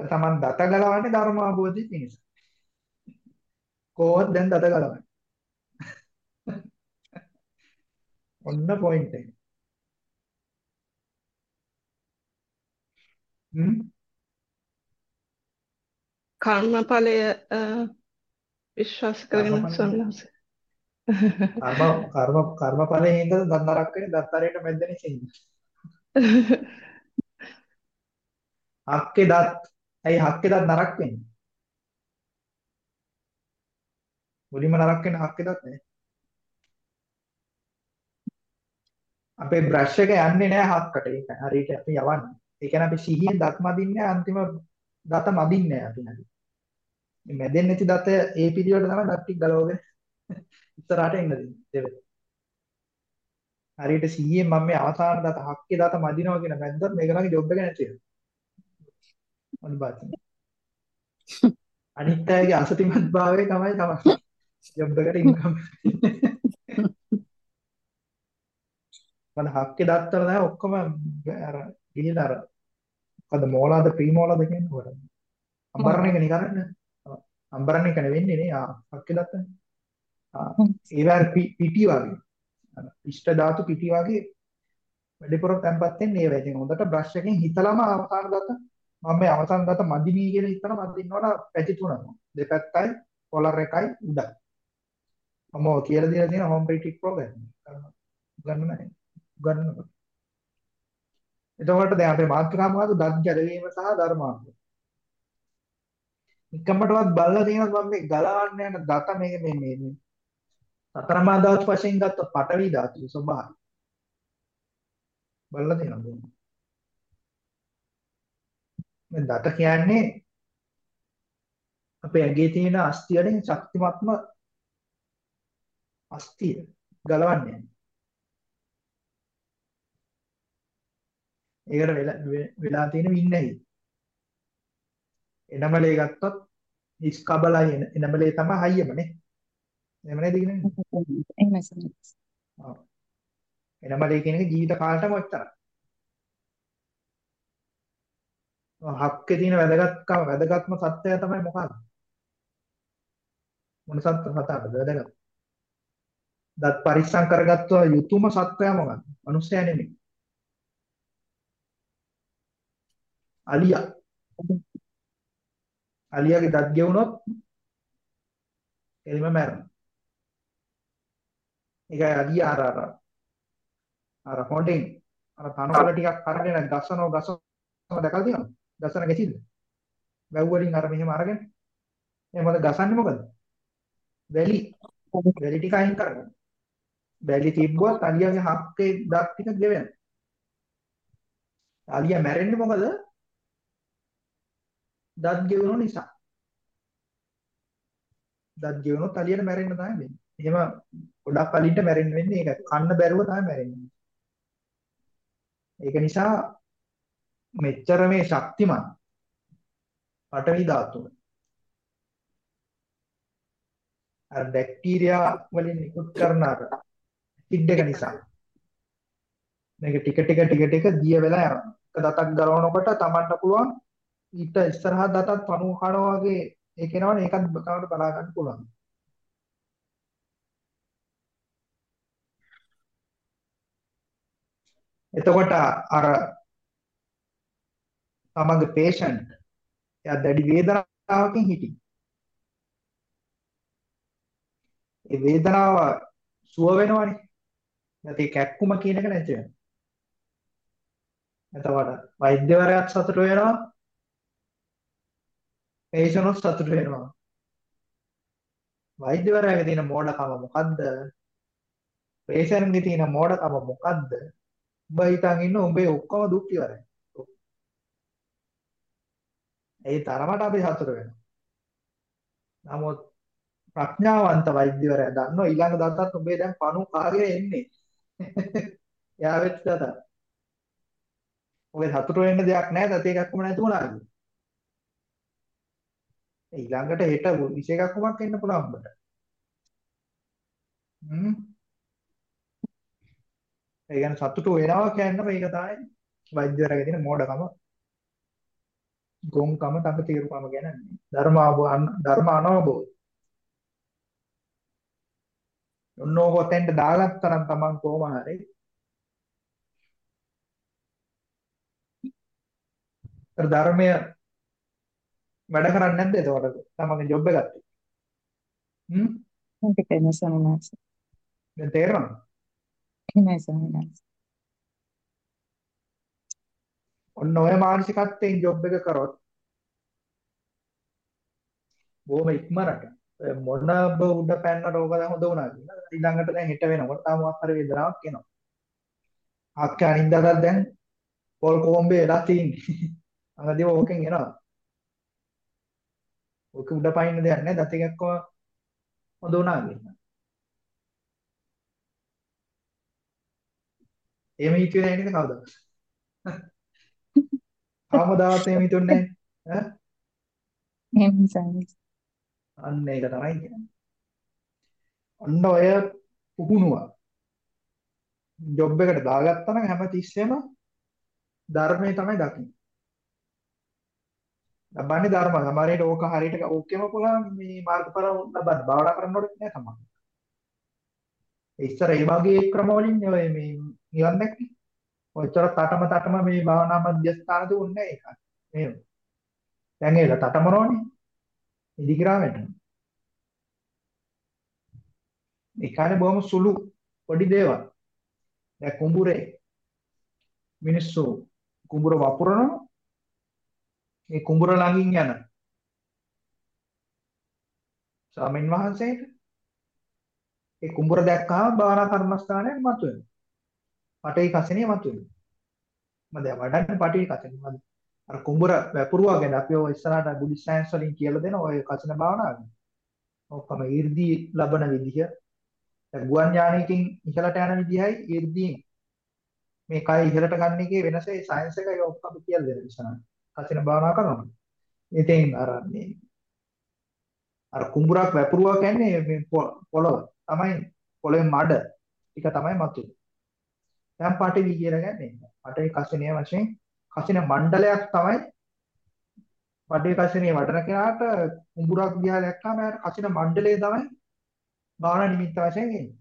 තමන් දත ගලවන්නේ ධර්මාවබෝධය පිණිස. කොහොමද දැන් දත ගලවන්නේ? ඔන්න පොයින්ට් එක. හ්ම් කර්මඵලය විශ්වාස කරගෙන වහන්සේ. කර්ම කර්ම කර්මඵලයෙන් හින්දා දත් නරක් වෙන්නේ දත්තරේට මැද්දනේ ඉන්නේ. හක්කේ දත් ඇයි හක්කේ දත් නරක් වෙන්නේ? මුලින්ම නරක් වෙන හක්කේ දත් නේ. අපේ බ්‍රෂ් එක යන්නේ නැහැ හක්කට. ඒක හරියට අපි යවන්නේ. ඒ කියන්නේ අපි සිහියෙන් දත් මදින්නේ අන්තිම දත මදින්නේ අපි හරි. මේ මැදෙන්නේ නැති දත ඒ පිළිවෙලට තමයි දත් ටික ගලවගෙන ඉස්සරහට එන්න දෙන්නේ. හරියට සිහියෙන් මම මේ අවසාන දත හක්කේ දත මදිනවා කියන මැද්දත් මේකලගේ ජොබ් එක නැති වෙනවා. අනිවාර්යයෙන්. අනිත් අයගේ අසතිමත් භාවය තමයි තමයි ජොබ් එකට ඉන්කම්. මම හක්කේ දත්තර නැහැ ඔක්කොම අර ගිහිලා අර මොකද මෝලාද ප්‍රීමෝලාද කියන්නේ උකට. අම්බරණ එක නේ කරන්නේ. අම්බරණ එක නෙවෙන්නේ නේ ආ හක්කේ දත්තනේ. ආ ඒවැර පිටි වගේ. අර ඉෂ්ට ධාතු පිටි වගේ වැඩිපුර තැම්පත් වෙන්නේ ඒවා. ඉතින් හොඳට බ්‍රෂ් එකෙන් හිතලම අවසාන දත මම මේ අවසාන දත මදිනී කියලා හිතන මදින්න ඕන පැති තුනක්. දෙපැත්තයි කොලර් එකයි උඩයි. මම ඔය කියලා දීලා තියෙන හෝම් බේටික් ප්‍රෝග්‍රෑම් ගන්න නැහැ. ගන්නකොට. එතකොට දැන් අපේ මාතෘකා මොකද්ද? දත් ගැලවීම සහ ධර්මාර්ථ. නිකම්මටවත් බලලා තියෙනවා මම මේ ගලවන්න යන දත මේ මේ මේ මේ සතරමා ධාතු වශයෙන් ගත්ත පඨවි ධාතු ස්වභාවය. බලලා තියෙනවද? මේ දත කියන්නේ අපේ ඇඟේ තියෙන අස්ථි වලින් ශක්තිමත්ම අස්ථිය ගලවන්නේ. ඒකට වෙලා වෙලා තියෙන වින්නයි. එනමලේ ගත්තොත් ඉස්කබලයි එනමලේ තමයි හයියමනේ. එහෙම නේද කියන්නේ? එහෙමයි සර්. ඔව්. එනමලේ කියන එක ජීවිත කාලයටම ඔච්චරයි. හක්කේ තියෙන වැදගත්කම වැදගත්ම සත්‍යය තමයි මොකක්ද? මොන සත්‍ය කතාවද වැදගත්? දත් පරිස්සම් කරගත්ත යුතුයම සත්‍යය මොකක්ද? මනුස්සයා නෙමෙයි. අලියා. අලියාගේ දත් ගෙවුනොත් එළිම මැරෙනවා. ඒකයි අලියා අර අර අර හොඬෙන් අර තනකොළ ටිකක් අරගෙන ගසනෝ ගසනෝ දැකලා තියෙනවද? ගසන ගැසිල්ල. වැව් වලින් අර මෙහෙම අරගෙන එහෙනම් මොකද ගසන්නේ මොකද? වැලි. වැලි ටික අයින් කරගන්න. වැලි තිබ්බොත් අලියාගේ හක්කේ දත් ටික ගෙවෙනවා. අලියා මැරෙන්නේ මොකද? දත් ගෙවුණු නිසා. දත් ගෙවුණොත් අලියට මැරෙන්න තමයි වෙන්නේ. එහෙම ගොඩක් අලින්ට මැරෙන්න වෙන්නේ ඒක. කන්න බැරුව තමයි මැරෙන්නේ. ඒක නිසා මෙච්චර මේ ශක්තිමත් පඨවි ධාතුව. අර බැක්ටීරියා වලින් නිකුත් කරන අර ඇසිඩ් එක නිසා මේක ටික ටික ටික ටික දිය වෙලා යනවා. එක දතක් ගලවනකොට Tamanට පුළුවන් ඊට ඉස්සරහා දතත් පණුව කනවා වගේ ඒක එනවනේ ඒකත් බකවට බලා ගන්න පුළුවන්. එතකොට අර තමන්ගේ patient එයා දැඩි වේදනාවකින් හිටියි. ඒ වේදනාව සුව වෙනවනේ. නැත්නම් ඒ කැක්කුම කියන එක නැති වෙනවා. එතකොට වෛද්‍යවරයාත් සතුට වෙනවා. Patient සතුට වෙනවා. වෛද්‍යවරයාගේ තියෙන මෝඩකම මොකද්ද? patient ගේ තියෙන මෝඩකම මොකද්ද? උඹ හිතන් ඉන්න උඹේ ඔක්කොම දුක් ඉවරයි. ඒ තරමට අපි සතුට වෙනවා. නමුත් ප්‍රඥාවන්ත වෛද්‍යවරයා දන්නවා ඊළඟ දවසත් උඹේ දැන් පණු කාගෙන එන්නේ. එයා වෙච්ච දත. ඔය සතුට වෙන්න දෙයක් නැහැ දත එකක්ම නැති වුණාද? ඊළඟට හෙට විශේෂ එකක් කොමක් එන්න පුළුවන් උඹට. හ්ම්. ඒ කියන්නේ සතුට වෙනවා කියන්නේ මේක තමයි වෛද්‍යවරයාගේ තියෙන මෝඩකම. ගොංකම තක තීරුකම ගැන ධර්ම ධර්ම අනවබෝධ. ඔන්නෝක ඔතෙන්ට දාගත්තා නම් Taman කොහොම හරි ධර්මය වැඩ කරන්නේ නැද්ද එතකොට තමන්ගේ ජොබ් එක ගත්තේ හ්ම් ඒක තමයි සමනස් දැන් තේරෙනවද එහෙමයි සමනස් ඔන්න ඔය මානසිකත්වයෙන් ජොබ් එක කරොත් බොහොම ඉක්මනට මොන උඩ පැන්නට ඕක දැන් හොඳ වුණා කියලා ඊළඟට දැන් හෙට වෙනකොට තාම මොකක් හරි වේදනාවක් එනවා. අක්ක අනින්දාටත් දැන් පොල් කොම්බේ එලා තියෙන්නේ. අඟදී ඕකෙන් එනවා. ඕක උඩ පයින්න දෙයක් නැහැ. දත එකක්ව හොඳ වුණා කියලා. එහෙම හිතුවේ නැහැ නේද කවුද? කවමදාවත් එහෙම හිතුන්නේ නැහැ. ඈ? එහෙම සමනස් අන්න ඒක තමයි කියන්නේ. ඔන්න ඔය පුහුණුව ජොබ් එකට දාගත්තා නම් හැමතිස්සෙම ධර්මයේ තමයි දකින්නේ. ලබන්නේ ධර්ම. සමහරවිට ඕක හරියට ඕකෙම පුළුවන් මේ මාර්ගඵල ලබන්න. භාවනා කරනකොට නෑ තමයි. ඉස්සර ඒ වගේ ක්‍රම වලින් ඔය මේ නිවන් දැක්කේ. ඔච්චර තටම තටම මේ භාවනා මධ්‍යස්ථාන දුන්නේ ඒක. එහෙම. දැන් ඒක තටමනෝනේ. ඉදිකිරා වැටෙනවා. ඒ කියන්නේ බොහොම සුළු පොඩි දේවල්. දැන් කුඹුරේ මිනිස්සු කුඹුර වපුරනවා. ඒ කුඹුර ළඟින් යන ස්වාමීන් වහන්සේට ඒ කුඹුර දැක්කහම භාවනා කර්මස්ථානයට මතුවෙනවා. පටේ කසිනේ මතුවෙනවා. මම දැන් වඩන්නේ පටේ කසිනේ මම අර කුඹුර වැපුරුවාගෙන අපි ඔය ඉස්සරහට බුද්ධ සයන්ස් වලින් කියලා දෙන ඔය කසින භාවනාව. ඔක්කොම ඊර්දී ලබන විදිහ දැන් ගුවන් යානයකින් ඉහළට යන විදිහයි ඊර්දීන් මේ කය ඉහළට ගන්න එකේ වෙනස ඒ සයන්ස් එකයි ඔක්කොම කියලා දෙන නිසා. කසින භාවනා කරනවා. ඉතින් අර මේ අර කුඹුරක් වැපුරුවා කියන්නේ මේ පොළව තමයි පොළවේ මඩ ටික තමයි මතුවේ. දැන් පටවි කියලා ගන්නේ. පටවි කසිනිය වශයෙන් කසින මණ්ඩලයක් තමයි පටවි කසිනිය වඩන කෙනාට කුඹුරක් දිහා දැක්කම එයාට කසින මණ්ඩලය තමයි භාවනා නිමිත්ත වශයෙන් එන්නේ.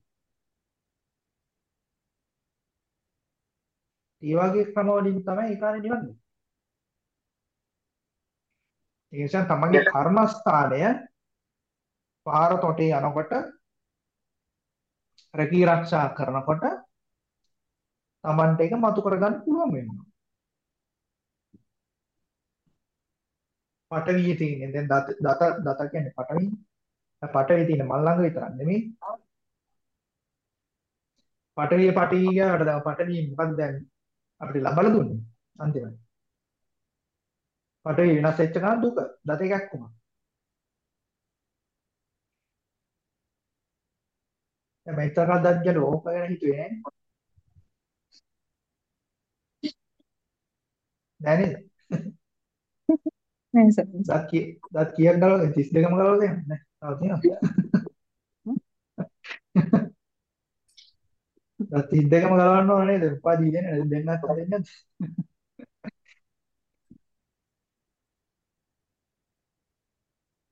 ඒ වගේ ක්‍රම වලින් තමයි ඒ කාර්ය නිවන්නේ. ඒ නිසා තමන්ගේ කර්මස්ථානය පාර තොටේ යනකොට රැකී ආරක්ෂා කරනකොට තමන්ට ඒක මතු කරගන්න පුළුවන් වෙනවා. පටවියේ තියෙන දැන් දත දත දත කියන්නේ පටවි. පටවියේ තියෙන මල් ළඟ විතරක් නෙමෙයි. පටවිය පටවිය ගාවට දැන් පටවිය මොකක්ද දැන් අපිට ලබලා දුන්නේ අන්තිමට. පටවිය වෙනස් වෙච්ච ගමන් දුක. දත එකක් වුණා. දැන් මෙතර දත් ගැන ඕක ගැන හිතුවේ නෑ. නෑ නේද? නෑ සර්. දත් කී දත් කීයක් ගලවද 32ම ගලවද නෑ. තව තියෙනවා. දත් 32ම ගලවන්න ඕන නේද? උපාධිය දෙන්නේ දෙන්නත් දෙන්නත්.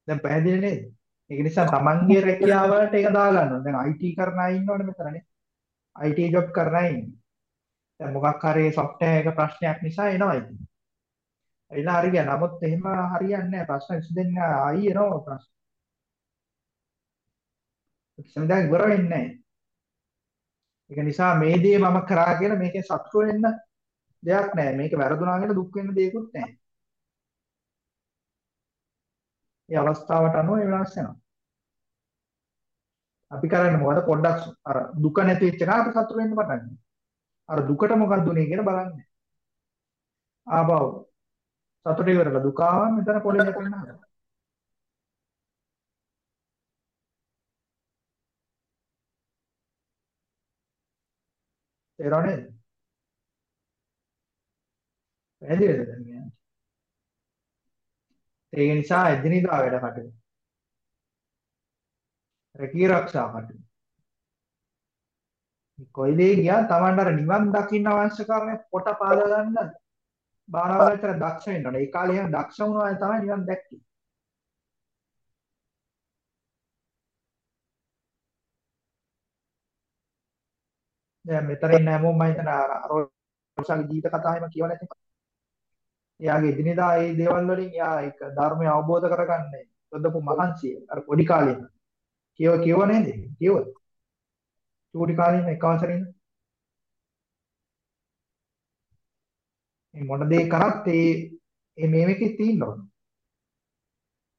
දැන් පැහැදිලි නේද? ඒක නිසා තමන්ගේ රැකියාව වලට ඒක දාගන්න ඕනේ. දැන් IT කරන අය ඉන්නවනේ මෙතනනේ. IT ජොබ් කරන අය ඉන්නේ. දැන් මොකක් හරි software එක ප්‍රශ්නයක් නිසා එනවා ඉතින්. එලා හරි ගියා. නමුත් එහෙම හරියන්නේ නැහැ. ප්‍රශ්න විසඳෙන්න ආයි එනවා ප්‍රශ්න. විසඳන් ඉවර වෙන්නේ නැහැ. ඒක නිසා මේ දේ මම කරා කියලා මේකෙන් සතුටු වෙන්න දෙයක් නැහැ. මේක වැරදුනා කියලා දුක් වෙන්න දෙයක්වත් නැහැ. ඒ අවස්ථාවට අනුව ඒ වෙනස් වෙනවා. අපි කරන්නේ මොකද පොඩ්ඩක් අර දුක නැති වෙච්ච එක අපි සතුටු වෙන්න පටන් ගන්නවා. අර දුකට මොකක්ද උනේ කියලා බලන්නේ. ආබව සතුට ඉවරලා දුක ආවම මෙතන පොළේ යටවෙනවා. තේරෙන්නේ? පැහැදිලිද දැන් කියන්නේ? ඒක නිසා එදිනෙදා වැඩ කටයුතු. රැකී ආරක්ෂා කටයුතු. කොයි දේ ගියා Tamanට අර නිවන් දකින්න අවශ්‍ය කාරණේ පොට පාද ගන්න බාරවලට දක්ෂ වෙන්න ඕනේ. ඒ කාලේ එහෙම දක්ෂ වුණා තමයි නිවන් දැක්කේ. දැන් මෙතන ඉන්න හැමෝම මම හිතන අරෝසාගේ ජීවිත කතාව එහෙම කියවලා නැති. එයාගේ එදිනෙදා ඒ දේවල් වලින් එයා ඒක ධර්මය අවබෝධ කරගන්නේ. යොදපු මහන්සිය අර පොඩි කාලේ. කියව කියව නේද? කියව. චූටි කාලේ එක අවසරින් මේ මොන දේ කරත් ඒ ඒ මේකේ තියෙන්න ඕන.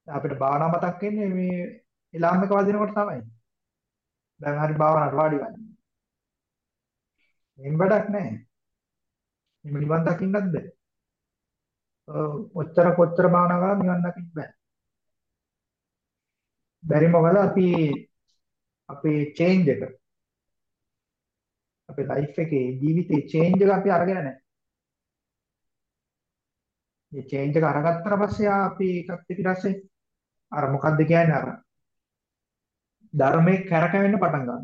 අපිට භාවනා මතක් වෙන්නේ මේ එලාම් එක වදිනකොට තමයි. දැන් හරි භාවනාවට වාඩි වෙන්නේ. මෙන් වැඩක් නැහැ. මේ නිවන් දකින්නත් බෑ. ඔච්චර කොච්චර භාවනා කරලා නිවන් දකින්න බෑ. බැරි මොකද අපි අපේ චේන්ජ් එක අපේ ලයිෆ් එකේ ජීවිතේ චේන්ජ් එක අපි අරගෙන නැහැ. මේ චේන්ජ් එක අරගත්තට පස්සේ අපි එකත් ඊට පස්සේ අර මොකද්ද කියන්නේ අර ධර්මයේ කැරකෙන්න පටන් ගන්නවා.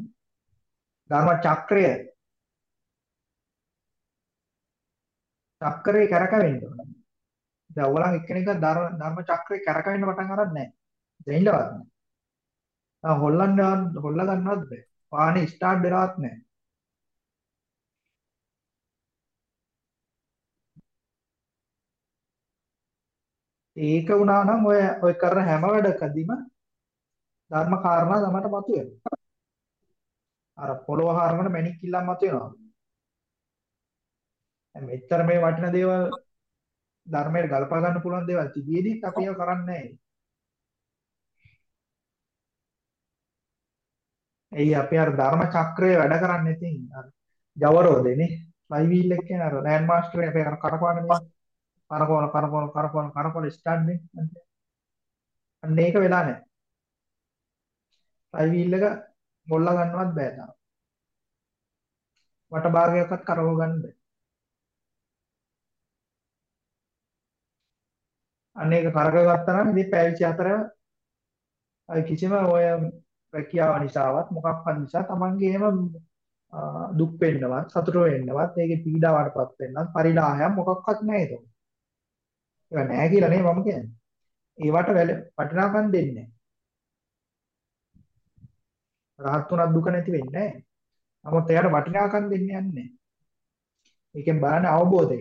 ධර්ම චක්‍රය චක්‍රේ කැරකෙන්න ඕන. දැන් ඔයගොල්ලන් එක්කෙනෙක් ධර්ම ධර්ම චක්‍රේ කැරකෙන්න පටන් අරන් නැහැ. දෙන්නවත් නැහැ. ආ හොල්ලන්න හොල්ල ගන්නවත් බෑ. වාහනේ ස්ටාර්ට් වෙලවත් නැහැ. ඒක වුණා නම් ඔය ඔය කරන හැම වැඩකදීම ධර්ම කාරණා තමයි මතුවෙනවා. අර පොළොව හරවන මැණික් කිල්ලක් මතුවෙනවා. දැන් මෙච්චර මේ වටින දේවල් ධර්මයට ගලපා ගන්න පුළුවන් දේවල් තිබියදීත් අපි ඒව කරන්නේ නැහැ. එයි අපි අර ධර්ම චක්‍රයේ වැඩ කරන්නේ ඉතින් අර ජවරෝදේනේ ෆ්ලයි වීල් එක කියන අර ලෑන්ඩ් මාස්ටර් එක අපේ අර කරකවන මේ කරකවන කරකවන කරකවන කරකවන ස්ටාර්ට් නේ අන්න ඒක වෙලා නැහැ. ෆ්ලයි වීල් එක මොල්ලා ගන්නවත් බෑ තාම. වට භාගයක්වත් කරකව ගන්න බෑ. අන්න ඒක කරකව ගත්තා නම් ඉතින් පැය 24 අය කිසිම ඔය රැකියාව නිසාවත් මොකක්වත් නිසා Tamange එහෙම දුක් වෙන්නවත් සතුට වෙන්නවත් ඒකේ පීඩාවටපත් වෙන්නවත් පරිලාහයක් මොකක්වත් නැහැ ඒක. ඒක නැහැ කියලා නේ මම කියන්නේ. ඒවට වටිනාකම් දෙන්නේ නැහැ. රහත් උනත් දුක නැති වෙන්නේ නැහැ. නමුත් එයාට වටිනාකම් දෙන්නේ නැහැ. ඒකෙන් බලන්නේ අවබෝධය.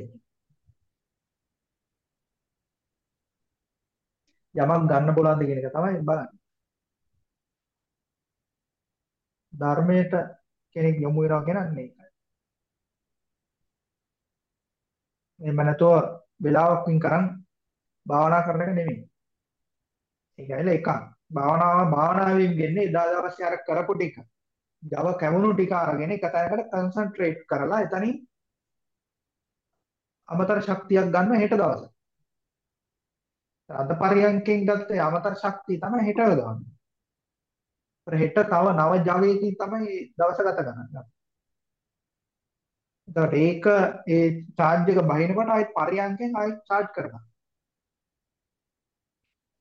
යමක් ගන්න පුළුවන්ද කියන එක තමයි බලන්නේ. ධර්මයට කෙනෙක් යොමු වෙනවා කියන්නේ ඒකයි. එහෙම නැතුව වෙලාවක් වින් කරන් භාවනා කරන එක නෙමෙයි. ඒකයිල එකක්. භාවනාව භාවනාවෙන් ගෙන්නේ එදා දවසේ අර කරපු ටික. Java කැමුණු ටික අරගෙන එක තැනකට කන්සන්ට්‍රේට් කරලා එතනින් අමතර ශක්තියක් ගන්න හෙට දවසේ. අද පරියන්කෙන් ගත්ත අමතර ශක්තිය තමයි හෙට යොදවන්නේ. හෙට තව නව ජවයකින් තමයි දවස ගත කරන්නේ. එතකොට ඒක ඒ charge එක බහිනකොට ආයෙත් පරියන්කෙන් ආයෙත් charge කරනවා.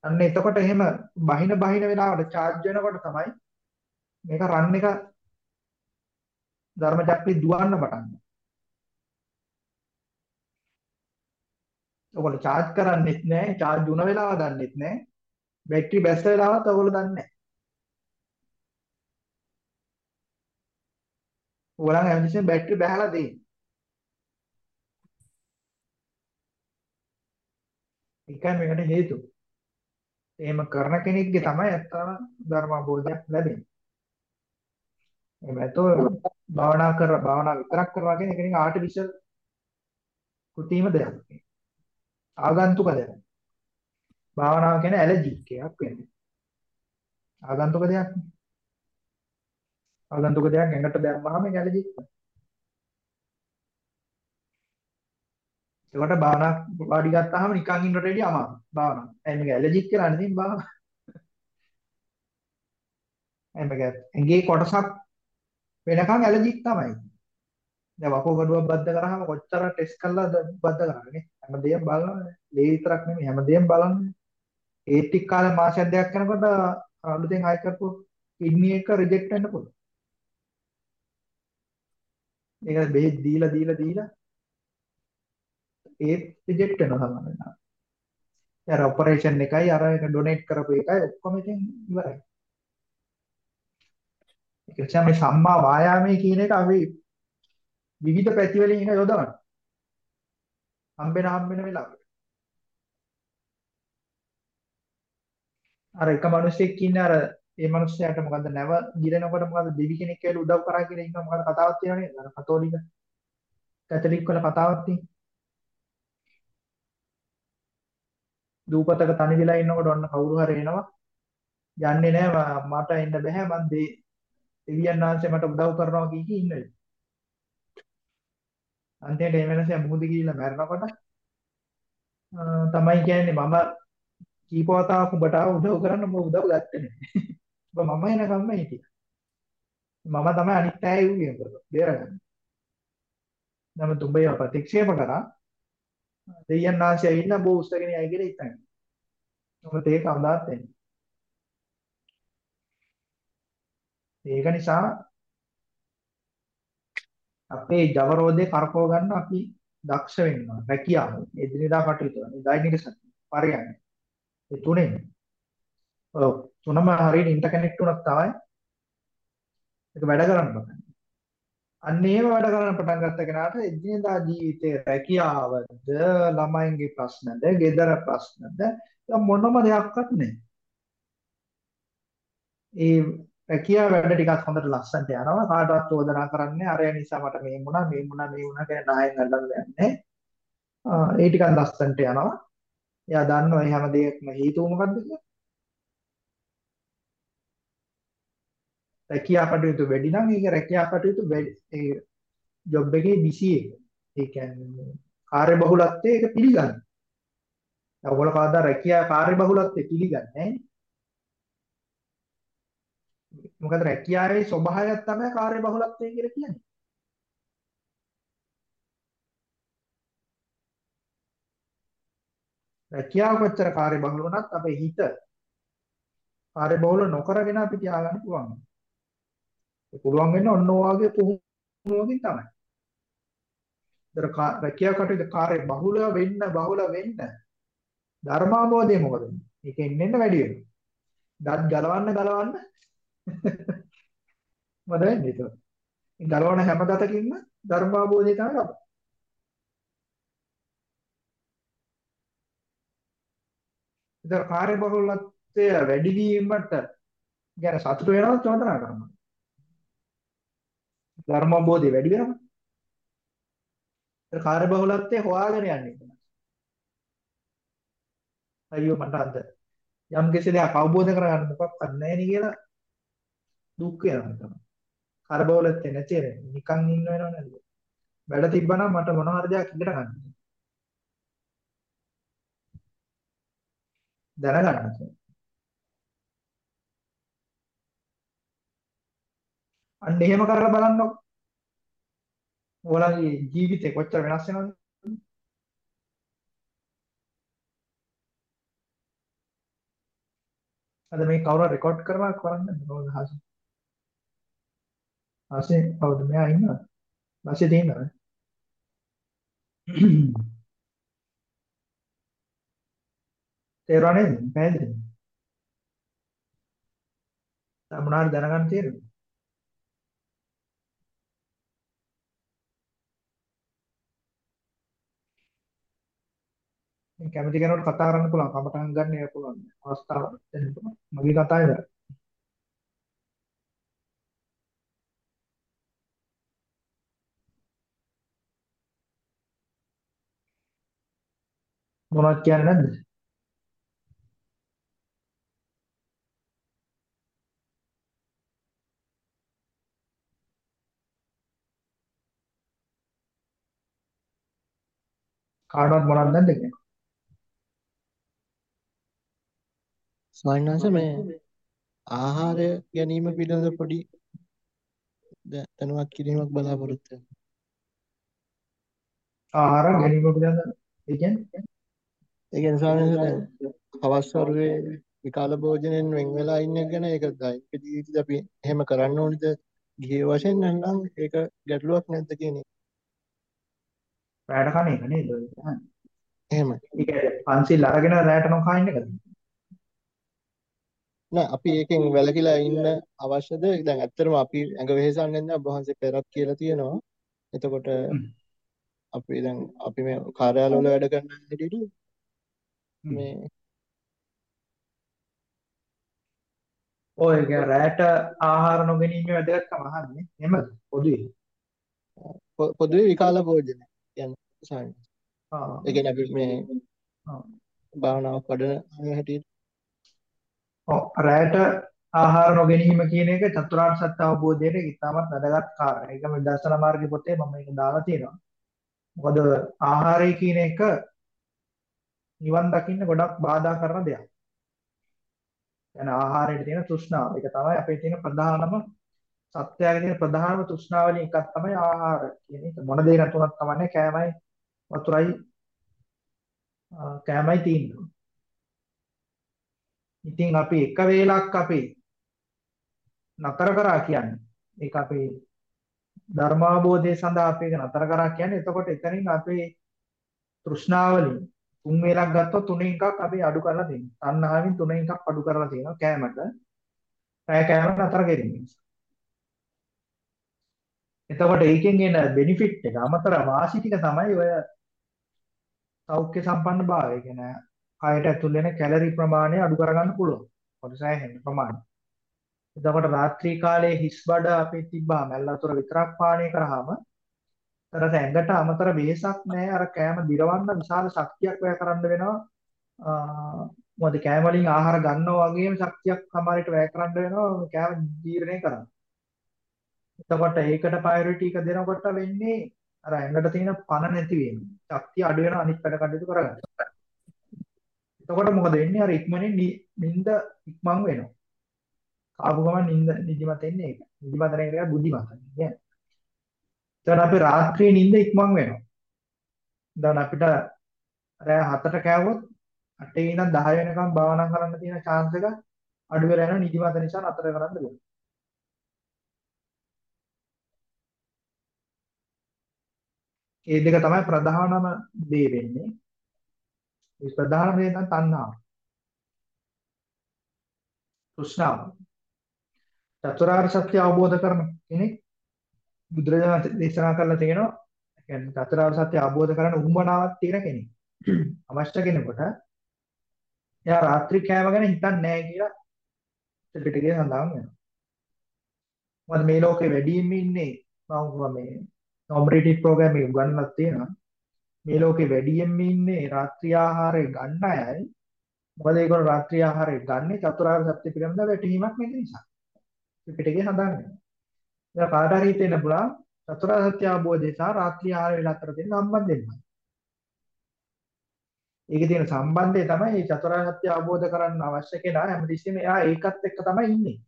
අන්න එතකොට එහෙම බහින බහින වෙලාවට charge වෙනකොට තමයි මේක රන් එක ධර්මචක්‍රي දුවන්න පටන් ගන්නවා. ඔයගොල්ලෝ charge කරන්නෙත් නැහැ, charge වුණ වෙලාව දන්නෙත් නැහැ. බැටරි බැස්ස වෙලාවත් ඔයගොල්ලෝ දන්නේ නැහැ. ඔයගොල්ලන් හැමතිස්සෙම බැටරි බහැලා දෙයි. ඒකයි මේකට හේතුව. එහෙම කරන කෙනෙක්ගේ තමයි අත්තම ධර්ම අවබෝධයක් ලැබෙන්නේ. එහෙම නැතෝ භාවනා කර භාවනා විතරක් කරනවා කියන එක නිකන් ආටිෆිෂල් කෘත්‍රිම දෙයක්. ආගන්තුක දෙයක්. භාවනාව කියන්නේ ඇලර්ජික් එකක් වෙන්නේ. ආගන්තුක දෙයක්. ආගන්තුක දෙයක් ඇඟට දැම්මහම ඒක ඇලර්ජික්. ඒකට භාවනා වාඩි ගත්තාම නිකන් ඉන්නට වැඩිය අමාරුයි. භාවනාව. එයි මේක ඇලර්ජික් කියලා නෙමෙයි භාවනාව. එයි මේක ඇඟේ කොටසක් වෙනකන් ඇලර්ජික් තමයි. දැන් වකුගඩුවක් බද්ධ කරාම කොච්චර ටෙස්ට් කරලා බද්ධ කරන්නේ හැමදේම බලනවානේ. ලේ විතරක් නෙමෙයි හැමදේම බලන්නේ. ඒ ටික කාලේ මාසයක් දෙකක් යනකොට අලුතෙන් ආයෙ කරපු කිඩ්නි එක රිජෙක්ට් වෙන්න පුළුවන්. ඒක බෙහෙත් දීලා දීලා දීලා ඒත් රිජෙක්ට් වෙනවා සමහරවිට. අර ඔපරේෂන් එකයි අර එක ඩොනේට් කරපු එකයි ඔක්කොම ඉතින් ඉවරයි. ඒක නිසා මේ සම්මා වායාමයේ කියන එක අපි විවිධ පැති වලින් එක යොදවනවා. හම්බෙන හම්බෙන වෙලාවට. අර එක මිනිහෙක් ඉන්නේ අර ඒ මිනිහයාට මොකද්ද නැව ගිරෙනකොට මොකද්ද දෙවි කෙනෙක් කියලා උදව් කරා කියලා ඉන්න මොකද්ද කතාවක් තියෙනවනේ අර කතෝලික කැතලික් වල කතාවක් තියෙනවා. දූපතක තනි වෙලා ඉන්නකොට ඔන්න කවුරු හරි එනවා. යන්නේ නැහැ මට එන්න බෑ මං දෙවියන් වහන්සේ මට උදව් කරනවා කී කී ඉන්නේ. අන්තිමට මේ වෙනස මුහුද ගිහිල්ලා මැරෙනකොට තමයි කියන්නේ මම කීපවතාවක් උඹට උදව් කරන්න උඹ උදව් ගත්තේ නැහැ. ඔබ මම එනකම්ම හිටියා. මම තමයි අනිත් අය යුවේ උඹ බේරගන්න. නමුත් උඹ ඒවා ප්‍රතික්ෂේප කරා දෙයයන් ආශය ඉන්න බෝ උස්සගෙන යයි කියලා හිතන්නේ. මොකද ඒක අදාත් වෙන්නේ. ඒක නිසා අපේ ජවරෝධේ කරකව ගන්න අපි දක්ෂ වෙනවා. රැකියාව, එදිනෙදා කටයුතු, දෛනික සත්‍ය, පරියන්ක. ඒ තුනේ. ඔව් තුනම හරියට ඉන්ටර්කනෙක්ට් වුණත් තමයි ඒක වැඩ කරන්න පටන් අන්න ඒව වැඩ කරන්න පටන් ගත්ත කෙනාට එදිනෙදා ජීවිතේ රැකියාවද ළමයින්ගේ ප්‍රශ්නද, ගෙදර ප්‍රශ්නද මොනම දෙයක්වත් නැහැ. ඒ රැකියාව වැඩ ටිකක් හොඳට ලස්සනට යනවා. කාටවත් චෝදනා කරන්නේ අරය නිසා මට මේ වුණා මේ වුණා මේ වුණා කියන නායෙන් අල්ලන්න යන්නේ. ඒ ටිකක් ලස්සනට යනවා. එයා දන්නවා මේ හැම දෙයක්ම හේතුව මොකද්ද කියලා. රැකියා කටයුතු වැඩි නම් ඒක රැකියා කටයුතු වැඩි. ඒ ජොබ් එකේ බිසි එක. ඒ කියන්නේ කාර්ය බහුලත්වය ඒක පිළිගන්න. ඔයගොල්ලෝ කවදා රැකියා කාර්ය බහුලත්වය පිළිගන්නේ නැහැ. මොකද රැකියාවේ ස්වභාවයක් තමයි කාර්ය බහුලත්වය කියලා කියන්නේ. රැකියාව කොච්චර කාර්ය බහුල වුණත් අපේ හිත කාර්ය බහුල නොකරගෙන අපි තියාගන්න පුළුවන්. ඒ පුළුවන් වෙන්නේ ඔන්න ඔයගේ පුහුණුවකින් තමයි. දර රැකියාව කටයුතු කාර්ය බහුල වෙන්න බහුල වෙන්න ධර්මාභෝධය මොකද? ඒකෙන් එන්න වැඩි වෙනවා. දත් ගලවන්න ගලවන්න මොකද වෙන්නේ ඒක? ගලවන හැම දතකින්ම ධර්මාභෝධය තමයි ලබන්නේ. ඉතින් කාර්ය බහුලත්වය වැඩි වීමට ගැන සතුට වෙනවද චෝදනා කරනවා. ධර්මාභෝධය වැඩි වෙනවා. ඒ කාර්ය බහුලත්වය හොයාගෙන යන්නේ. අයියෝ මට අද යම් කිසි දෙයක් අවබෝධ කරගන්න මොකක්වත් නැහැ නේ කියලා දුක් වෙනවා තමයි. කාර්ය බහුලත්වය නැති වෙන්නේ. නිකන් ඉන්න වෙනව නේද? වැඩ තිබ්බනම් මට මොන හරි දෙයක් ඉගෙන ගන්න. දැනගන්න. අන්න එහෙම කරලා බලන්නකො. ඔයාලගේ ජීවිතේ කොච්චර වෙනස් වෙනවද? අද මේ කවුරු රෙකෝඩ් කරනවා කරන්නේ මොකද හාසි? හාසි කවුද මෙයා ඉන්නවද? වාසිය තියෙනවද? තේරුණා නේද? පැහැදිලිද? මොනවාරි දැනගන්න තියෙනවද? කැමති කෙනෙකුට කතා කරන්න පුළුවන් කමටහන් ගන්න එක පුළුවන් අවස්ථාව දෙන්න පුළුවන් මගේ කතාව මොනවද කියන්නේ නැද්ද කාටවත් මොනවද නැද්ද කියන්නේ ස්වාමීන් මේ ආහාරය ගැනීම පිළිබඳ පොඩි දැනුවත් කිරීමක් බලාපොරොත්තු වෙනවා. ආහාර ගැනීම පිළිබඳ ඒ කියන්නේ ඒ කියන්නේ ස්වාමීන් හවස් වරුවේ විකාල භෝජනෙන් වෙන් වෙලා ඉන්න එක ගැන ඒක දෛනික ජීවිතේ අපි එහෙම කරන්න ඕනිද ගිහි වශයෙන් නැත්නම් ඒක ගැටලුවක් නැද්ද කියන එක. රැයට කන එක නේද? එහෙමයි. ඒ කියන්නේ පන්සිල් අරගෙන රැයට නොකා ඉන්න එකද? නෑ අපි ඒකෙන් වැළකීලා ඉන්න අවශ්‍යද? දැන් ඇත්තටම අපි ඇඟ වෙහෙසන්නේ නැහැ වහන්සේ පෙරත් කියලා තියෙනවා. එතකොට අපි දැන් අපි මේ කාර්යාලවල වැඩ කරන හැටියට මේ ඔය කියන්නේ රැට ආහාර නොගැනීමේ වැදගත්කම අහන්නේ. එහෙමද? පොදුවේ. පොදුවේ විකාල භෝජන කියන්නේ සාමාන්‍ය. ආ. ඒ කියන්නේ අපි මේ. භාවනාවක් වඩන හැටියට ඔව් රැයට ආහාර නොගැනීම කියන එක චතුරාර්ය සත්‍ය අවබෝධයට ඉතාමත් වැදගත් කාරණා. ඒක මේ දර්ශන මාර්ගයේ පොතේ මම මේක දාලා තියෙනවා. මොකද ආහාරය කියන එක නිවන් දකින්න ගොඩක් බාධා කරන දෙයක්. يعني ආහාරයට තියෙන තෘෂ්ණාව. ඒක තමයි අපේ තියෙන ප්‍රධානම සත්‍යයේ තියෙන ප්‍රධානම තෘෂ්ණාව වලින් එකක් තමයි ආහාර කියන එක. මොන දේ නැතුණත් කමන්නේ කෑමයි වතුරයි කෑමයි තියෙන්නේ. ඉතින් අපි එක වේලක් අපි නතර කරා කියන්නේ ඒක අපේ ධර්මාබෝධය සඳහා අපි ඒක නතර කරා කියන්නේ එතකොට එතනින් අපේ තෘෂ්ණාවලින් තුන් වේලක් ගත්තොත් තුනෙන් එකක් අපි අඩු කරලා තියෙනවා. තණ්හාවෙන් තුනෙන් එකක් අඩු කරලා තියෙනවා කෑමට. පැය කෑම නතර කිරීම. එතකොට ඒකෙන් එන බෙනිෆිට් එක අමතර වාසි ටික තමයි ඔය සෞඛ්‍ය සම්පන්න භාවය කියන කයට ඇතුල් වෙන කැලරි ප්‍රමාණය අඩු කරගන්න පුළුවන්. පොඩි සෑහෙන ප්‍රමාණය. එතකොට රාත්‍රී කාලයේ හිස් බඩ අපේ තිබ්බාම ඇල්ලතුර විතරක් පානය කරාම තරට ඇඟට අමතර වෙහසක් නැහැ අර කෑම දිරවන්න විශාල ශක්තියක් වැය කරන්න වෙනවා මොකද කෑම වලින් ආහාර ගන්නවා වගේම ශක්තියක් සමහරට වැය කරන්න වෙනවා කෑම ජීර්ණය කරන්න. එතකොට ඒකට ප්‍රයොරිටි එක දෙනකොට වෙන්නේ අර ඇඟට තියෙන පණ නැති වෙන්නේ. ශක්තිය අඩු වෙනවා අනිත් වැඩ කටයුතු කරගන්න. එතකොට මොකද වෙන්නේ? අර ඉක්මනින් නිින්ද ඉක්මන් වෙනවා. ආපු ගමන් නිින්ද නිදිමත එන්නේ ඒක. නිදිමත නේ කියලා බුද්ධිමත. නේද? එතකොට අපි රාත්‍රියේ නිින්ද ඉක්මන් වෙනවා. දැන් අපිට රෑ 7ට කෑවොත් 8 ඉඳන් 10 වෙනකම් භාවනා කරන්න තියෙන chance එක අඩු වෙලා යනවා නිදිමත නිසා නතර කරන්න බෑ. ඒ දෙක තමයි ප්‍රධානම දේ වෙන්නේ. ඒ ප්‍රධානම දේ තමයි තණ්හාව. තෘෂ්ණාව. චතුරාර්ය සත්‍ය අවබෝධ කරන කෙනෙක් බුදුරජාණන් දේශනා කරලා තියෙනවා. කියන්නේ චතුරාර්ය සත්‍ය අවබෝධ කරගන්න උම්මනාවක් තියෙන කෙනෙක්. අවශ්‍ය කෙනෙකුට එයා රාත්‍රී කෑම ගැන හිතන්නේ නැහැ කියලා ත්‍රිපිටකයේ සඳහන් වෙනවා. මොකද මේ ලෝකේ වැඩිම ඉන්නේ මම මේ කොම්පිටිටිව් ප්‍රෝග්‍රෑම් එක උගන්වන්නත් තියෙනවා. මේ ලෝකේ වැඩියෙන්ම ඉන්නේ රාත්‍රී ආහාරය ගන්න අයයි. මොකද ඒගොල්ලෝ රාත්‍රී ආහාරය ගන්නේ චතුරාර්ය සත්‍ය පිළිබඳ වැටහීමක් නැති නිසා. ත්‍රිපිටකයේ සඳහන් වෙනවා. ඒක කාට හරි හිතෙන්න පුළුවන් චතුරාර්ය සත්‍ය අවබෝධය සහ රාත්‍රී ආහාර වේල අතර තියෙන සම්බන්ධය මොකක්ද? ඒකේ තියෙන සම්බන්ධය තමයි මේ චතුරාර්ය සත්‍ය අවබෝධ කරගන්න අවශ්‍ය කෙනා හැමතිස්සෙම එයා ඒකත් එක්ක තමයි ඉන්නේ.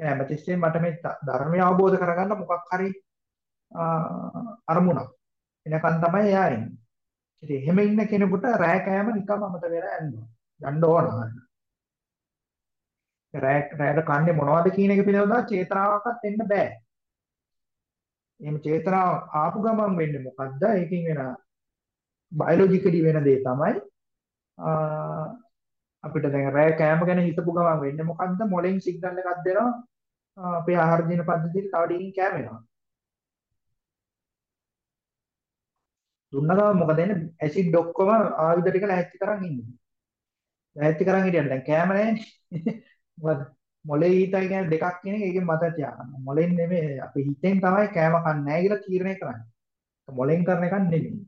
එයා හැමතිස්සෙම මට මේ ධර්මය අවබෝධ කරගන්න මොකක් හරි අරමුණක්. එනකන් තමයි එයා ඉන්නේ. ඉතින් එහෙම ඉන්න කෙනෙකුට රෑ කෑම නිකම්ම අමතක වෙලා යනවා. යන්න ඕන. රෑ රෑට කන්නේ මොනවද කියන එක පිළිබඳව චේතනාවක්වත් එන්න බෑ. එහෙම චේතනාව ආපු ගමන් වෙන්නේ මොකද්ද? ඒකෙන් වෙන බයොලොජිකලි වෙන දේ තමයි අපිට දැන් රෑ කෑම ගැන හිතපු ගමන් වෙන්නේ මොකද්ද? මොලෙන් සිග්නල් එකක් දෙනවා. අපේ ආහාර දින පද්ධතියට තව ටිකකින් කෑම එනවා. දුන්නා ගමන් මොකද වෙන්නේ? ඇසිඩ් ඔක්කොම ආයුධ ටික ලැහැත්ති කරන් ඉන්නේ. ලැහැත්ති කරන් හිටියන් දැන් කෑම නැහැනේ. මොකද මොලේ ඊතයි කියන්නේ දෙකක් කියන එක ඒකෙන් මතක තියාගන්න. මොලෙන් නෙමෙයි අපි හිතෙන් තමයි කෑම කන්නේ නැහැ කියලා තීරණය කරන්නේ. මොලෙන් කරන එකක් නෙමෙයි.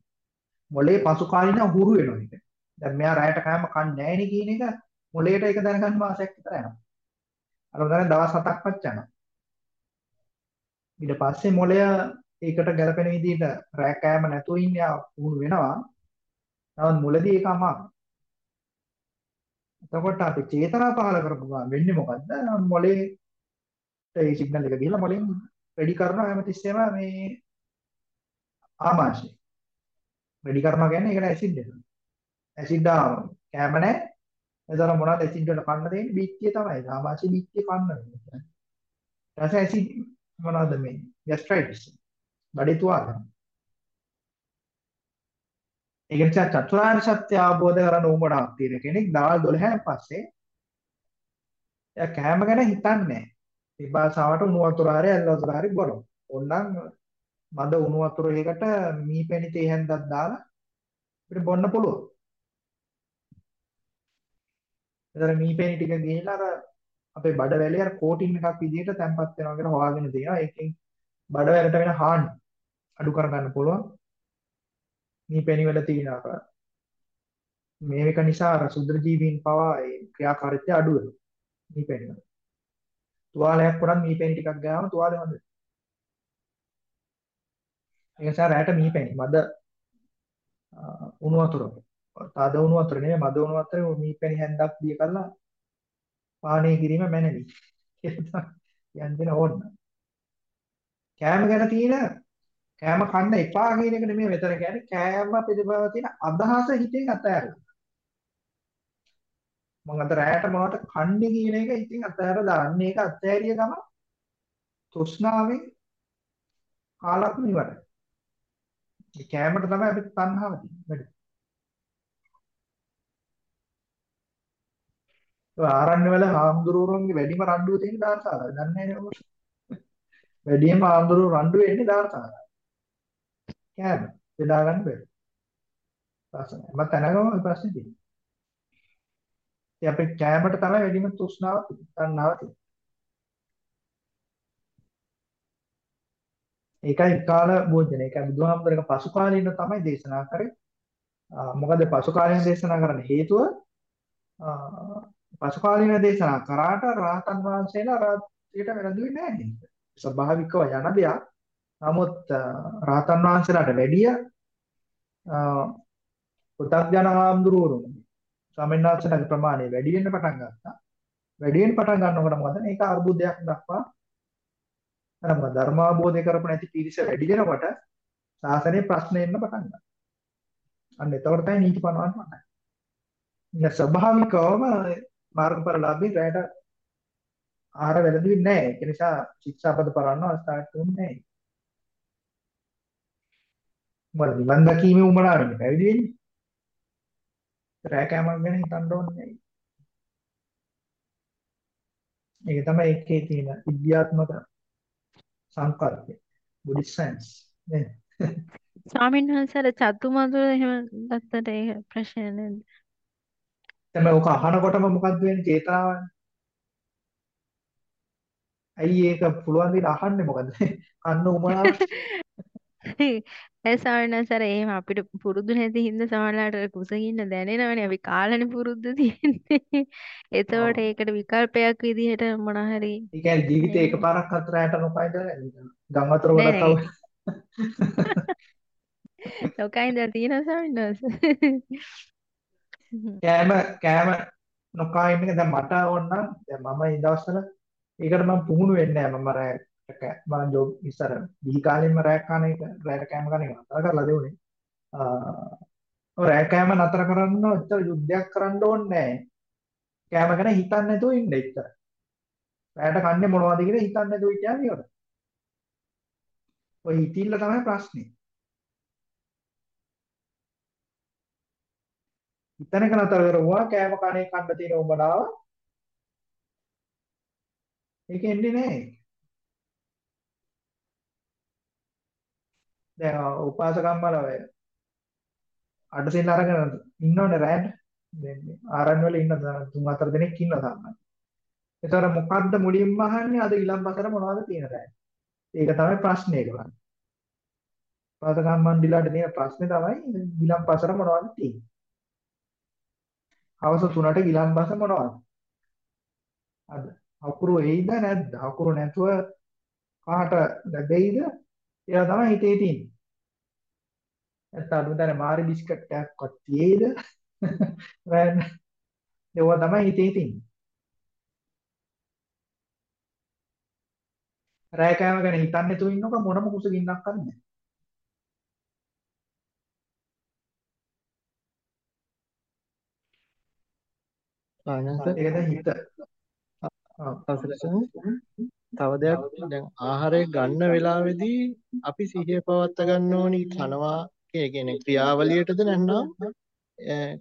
මොලේ පසු කාලින හුරු වෙනවා ඒක. දැන් මෙයා රැයට කෑම කන්නේ නැහැ නේ කියන එක මොලේට ඒක දැනගන්න මාසයක් විතර යනවා. අර උදාහරණ දවස් 7ක්වත් යනවා. ඊට පස්සේ මොලය ඒකට ගැලපෙන විදිහට රෑ කෑම නැතුව ඉන්න පුහුණු වෙනවා. නමුත් මුලදී ඒක අමාරුයි. එතකොට අපි චේතනා පහල කරපුවා වෙන්නේ මොකද්ද? මොලේ ඒ සිග්නල් එක ගිහලා මොලෙන් රෙඩි කරනවා හැමතිස්සෙම මේ ආමාශය. රෙඩි කරනවා කියන්නේ ඒකට ඇසිඩ් දෙනවා. ඇසිඩ් ආව කැම නැහැ. එතන මොනවද ඇසිඩ් වල කන්න දෙන්නේ? බීත්තිය තමයි. ආමාශය බීත්තිය කන්න වෙන්නේ. ඊට පස්සේ ඇසිඩ් මොනවද මේ? ગેස්ට්‍රයිටිස්. බඩේ තුවාල. ඒක නිසා චතුරාර්ය සත්‍ය අවබෝධ කරගන්න උඹඩක් තියෙන කෙනෙක් දවල් 12න් පස්සේ එයා කෑම ගැන හිතන්නේ නැහැ. පිපාසාවට උණු වතුර හරි ඇල් වතුර හරි බොනවා. ඕනනම් මද උණු වතුර එකකට මී පැණි තේ හැන්දක් දාලා අපිට බොන්න පුළුවන්. ඒතර මී පැණි ටික ගිහලා අර අපේ බඩ වැලේ අර කෝටින් එකක් විදිහට තැම්පත් වෙනවා කියලා හොයාගෙන තියෙනවා. ඒකෙන් බඩ වැලට වෙන හානි අඩු කරගන්න පුළුවන්. මේ පැණි වල තියෙන අර මේක නිසා අර සුද්ධ ජීවීන් පවා ඒ ක්‍රියාකාරීත්වය අඩු වෙනවා මේ පැණි වල. තුවාලයක් වුණත් මේ පැණි ටිකක් ගාවම තුවාලේ හොඳයි. ඒ නිසා රැට මේ පැණි මද උණු වතුර. තද උණු වතුර නෙමෙයි මද උණු වතුරේ මේ පැණි හැන්දක් දිය කරලා පානය කිරීම මැනවි. යන්න ඕන. කෑම ගැන තියෙන කෑම කන්න එපා කියන එක නෙමෙයි මෙතන කියන්නේ කෑම පිළිබඳව තියෙන අදහස හිතෙන් අතහැරලා. මම අද රැයට මොනවට කන්නේ කියන එක ඉතින් අතහැරලා දාන්න. ඒක අතහැරිය ගම තෘෂ්ණාවෙන් කාලක්ම ඉවරයි. ඒ කෑමට තමයි අපිට තණ්හාව තියෙන්නේ. ආරණ්‍ය වල හාමුදුරුවෝන්ගේ වැඩිම රණ්ඩුව තියෙන දාර්ශාලාව. දන්නේ නැහැ නේද? වැඩිම හාමුදුරුවෝ රණ්ඩු වෙන්නේ දාර්ශාලාව. කෑම බෙදා ගන්න බැහැ. ප්‍රශ්න. මම තනගම ඔය ප්‍රශ්නේ තියෙනවා. ඉතින් අපේ කෑමට තමයි වැඩිම තෘෂ්ණාව තණ්හාව තියෙන්නේ. ඒකයි කාල භෝජන. ඒකයි බුදුහාමුදුරගේ පසු කාලීන තමයි දේශනා කරේ. මොකද පසු කාලීන දේශනා කරන්න හේතුව පසු කාලීන දේශනා කරාට රාතන් වහන්සේලා රාත්‍රියට වැළඳුවේ නැහැ නේද? ස්වභාවිකව යන දෙයක්. නමුත් රාතන් වහන්සේලාට වැඩිය පුතග්ජන ආම්දුරුවරුන් ස්වාමීන් වහන්සේලාගේ ප්‍රමාණය වැඩි වෙන්න පටන් ගත්තා. වැඩි වෙන්න පටන් ගන්නකොට මොකද මේක අර්බුදයක් දක්වා අර ධර්මාබෝධය කරපු නැති පිරිස වැඩි වෙනකොට සාසනයේ ප්‍රශ්න එන්න පටන් ගන්නවා. අන්න එතකොට තමයි නීති පනවන්න පටන් ගන්නේ. ඉතින් ස්වභාවිකවම මාර්ගඵලලාභී රැයට ආහාර වැළඳුවේ නැහැ. ඒ නිසා ශික්ෂාපද පරන්න අවස්ථාවක් දුන්නේ නැහැ. මොකද නිවන් දකීමේ උමනාවෙන්නේ පැවිදි වෙන්නේ. රැය කෑමක් ගැන හිතන්න ඕනේ නැහැ. ඒක තමයි ඒකේ තියෙන විද්‍යාත්මක සංකල්පය. බුද්ධ සයන්ස් නේද? ස්වාමීන් වහන්සේ චතුමදුර එහෙම ගත්තට ඒක ප්‍රශ්න නේද? තමයි ඔක අහනකොටම මොකද්ද වෙන්නේ චේතනාවනේ. ඇයි ඒක පුළුවන් විදිහට අහන්නේ මොකද? කන්න උමනාව. ඒ සාරණසර එහෙම අපිට පුරුදු නැති හින්දා සමහරලාට කුසගින්න දැනෙනවනේ. අපි කාලනේ පුරුද්ද තියෙන්නේ. එතකොට ඒකට විකල්පයක් විදිහට මොන හරි ඒ කියන්නේ ජීවිතේ එකපාරක් හතරට නොකයිද ගම් වතුර නෑ ගොඩක් නෑ. අවු ලොකයින්ද තියෙන සාරණස. කෑම කෑම නොකා ඉන්න එක දැන් මට ඕන නම් දැන් මම මේ දවස්වල ඒකට මම පුහුණු වෙන්නේ නැහැ මම රැ මම ජොබ් ඉස්සර ගිහි කාලෙම රැ කන එක රැට කෑම කන එක නතර කරලා දෙවුනේ. ආ රැ කෑම නතර කරන්න ඔච්චර යුද්ධයක් කරන්න ඕනේ නැහැ. කෑම ගැන හිතන්නේ නැතුව ඉන්න ඉතර රැට කන්නේ මොනවද කියලා හිතන්නේ නැතුව හිටියා නේද ඔය හිතිල්ල තමයි ප්‍රශ්නේ. හිතන එක නතර කරුවා කෑම කණේ කන්න තියෙන උඹනාව ඒක එන්නේ නැහැ. දැන් උපාසකම්මල ඔය අඩසින් අරගෙන ඉන්නෝනේ රැඳ දැන් ආරණ්‍ය වල ඉන්න තුන් හතර දෙනෙක් ඉන්නවා සාමාන්‍යයෙන්. ඒතර මොකද්ද මුලින්ම අහන්නේ අද ඊළම්පතර මොනවද තියෙන රැඳ. ඒක තමයි ප්‍රශ්නේ කරන්නේ. උපාසකම්මන්ඩිලාට තියෙන ප්‍රශ්නේ තමයි ඊළම්පතර මොනවද තියෙන්නේ. හවස 3ට ඊළම්පස මොනවද? අද අකුරු එයිද නැද්ද? අකුරු නැතුව කාට ලැබෙයිද? ඒවා තමයි හිතේ තියෙන්නේ. නැත්නම් අඳුතර මාරි බිස්කට් එකක්වත් තියේද? රෑන් ඒවා තමයි හිතේ තියෙන්නේ. රෑ කෑම ගැන හිතන්නේ නැතුව ඉන්නක මොනම කුසගින්නක් කරන්නේ ආනන්ද? තව දෙයක්. දැන් ආහාරය ගන්න වෙලාවේදී අපි සිහිය පවත්වා ගන්න ඕනි කනවා කියන්නේ ක්‍රියාවලියටද නැත්නම්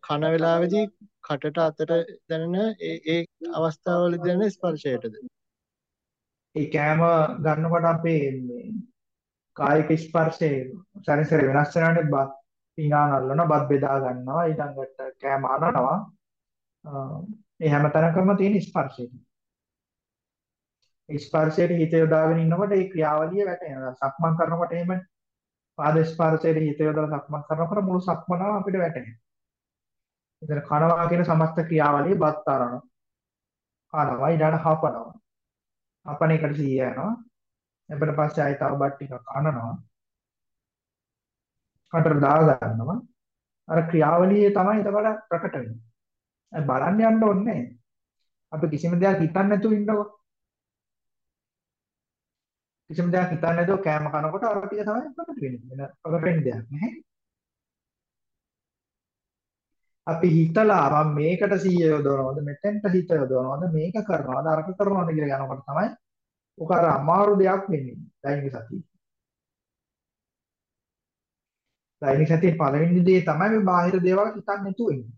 කන වෙලාවේදී කටට අතට දැනෙන ඒ ඒ අවස්ථාවවලදී දැනෙන ස්පර්ශයටද? ඒ කෑම ගන්නකොට අපේ මේ කායික ස්පර්ශයේ සැරසැර වෙනස් වෙනවානේ බත් පිඟාන අල්ලනවා බත් බෙදා ගන්නවා. ඊළඟට කෑම අනනවා. ඒ හැම තැනකම තියෙන ස්පර්ශය. ඒ ස්පර්ශයට හිත යොදාගෙන ඉන්නකොට ඒ ක්‍රියාවලිය වැටෙනවා. සක්මන් කරනකොට එහෙම පාද ස්පර්ශයට හිත යොදලා සක්මන් කරනකොට මුළු සක්මනම අපිට වැටෙනවා. එතන කනවා කියන සමස්ත ක්‍රියාවලිය බත් අරනවා. කනවා ඊළඟට හපනවා. හපන එකට සීය යනවා. එතන පස්සේ ආයෙ තව බත් ටිකක් කනනවා. කටට දා ගන්නවා. අර ක්‍රියාවලියේ තමයි එතකොට ප්‍රකට වෙන්නේ. බලන්න යන්න ඕනේ නැහැ. අපි කිසිම දෙයක් හිතන්නේ නැතුව ඉන්නකො. කිසිම දෙයක් හිතන්නේ නැතුව කෑම කනකොට අර ටික තමයි ප්‍රකට වෙන්නේ. වෙන ප්‍රකට වෙන්න දෙයක් නැහැ. අපි හිතලා මම මේකට සීය යොදවනවද මෙතෙන්ට හිත යොදවනවද මේක කරනවද අරක කරනවද කියලා යනකොට තමයි ඔක අර අමාරු දෙයක් වෙන්නේ. දෛනික සතිය. දෛනික සතියේ පළවෙනි දේ තමයි මේ බාහිර දේවල් හිතන්නේ නැතුව ඉන්නේ.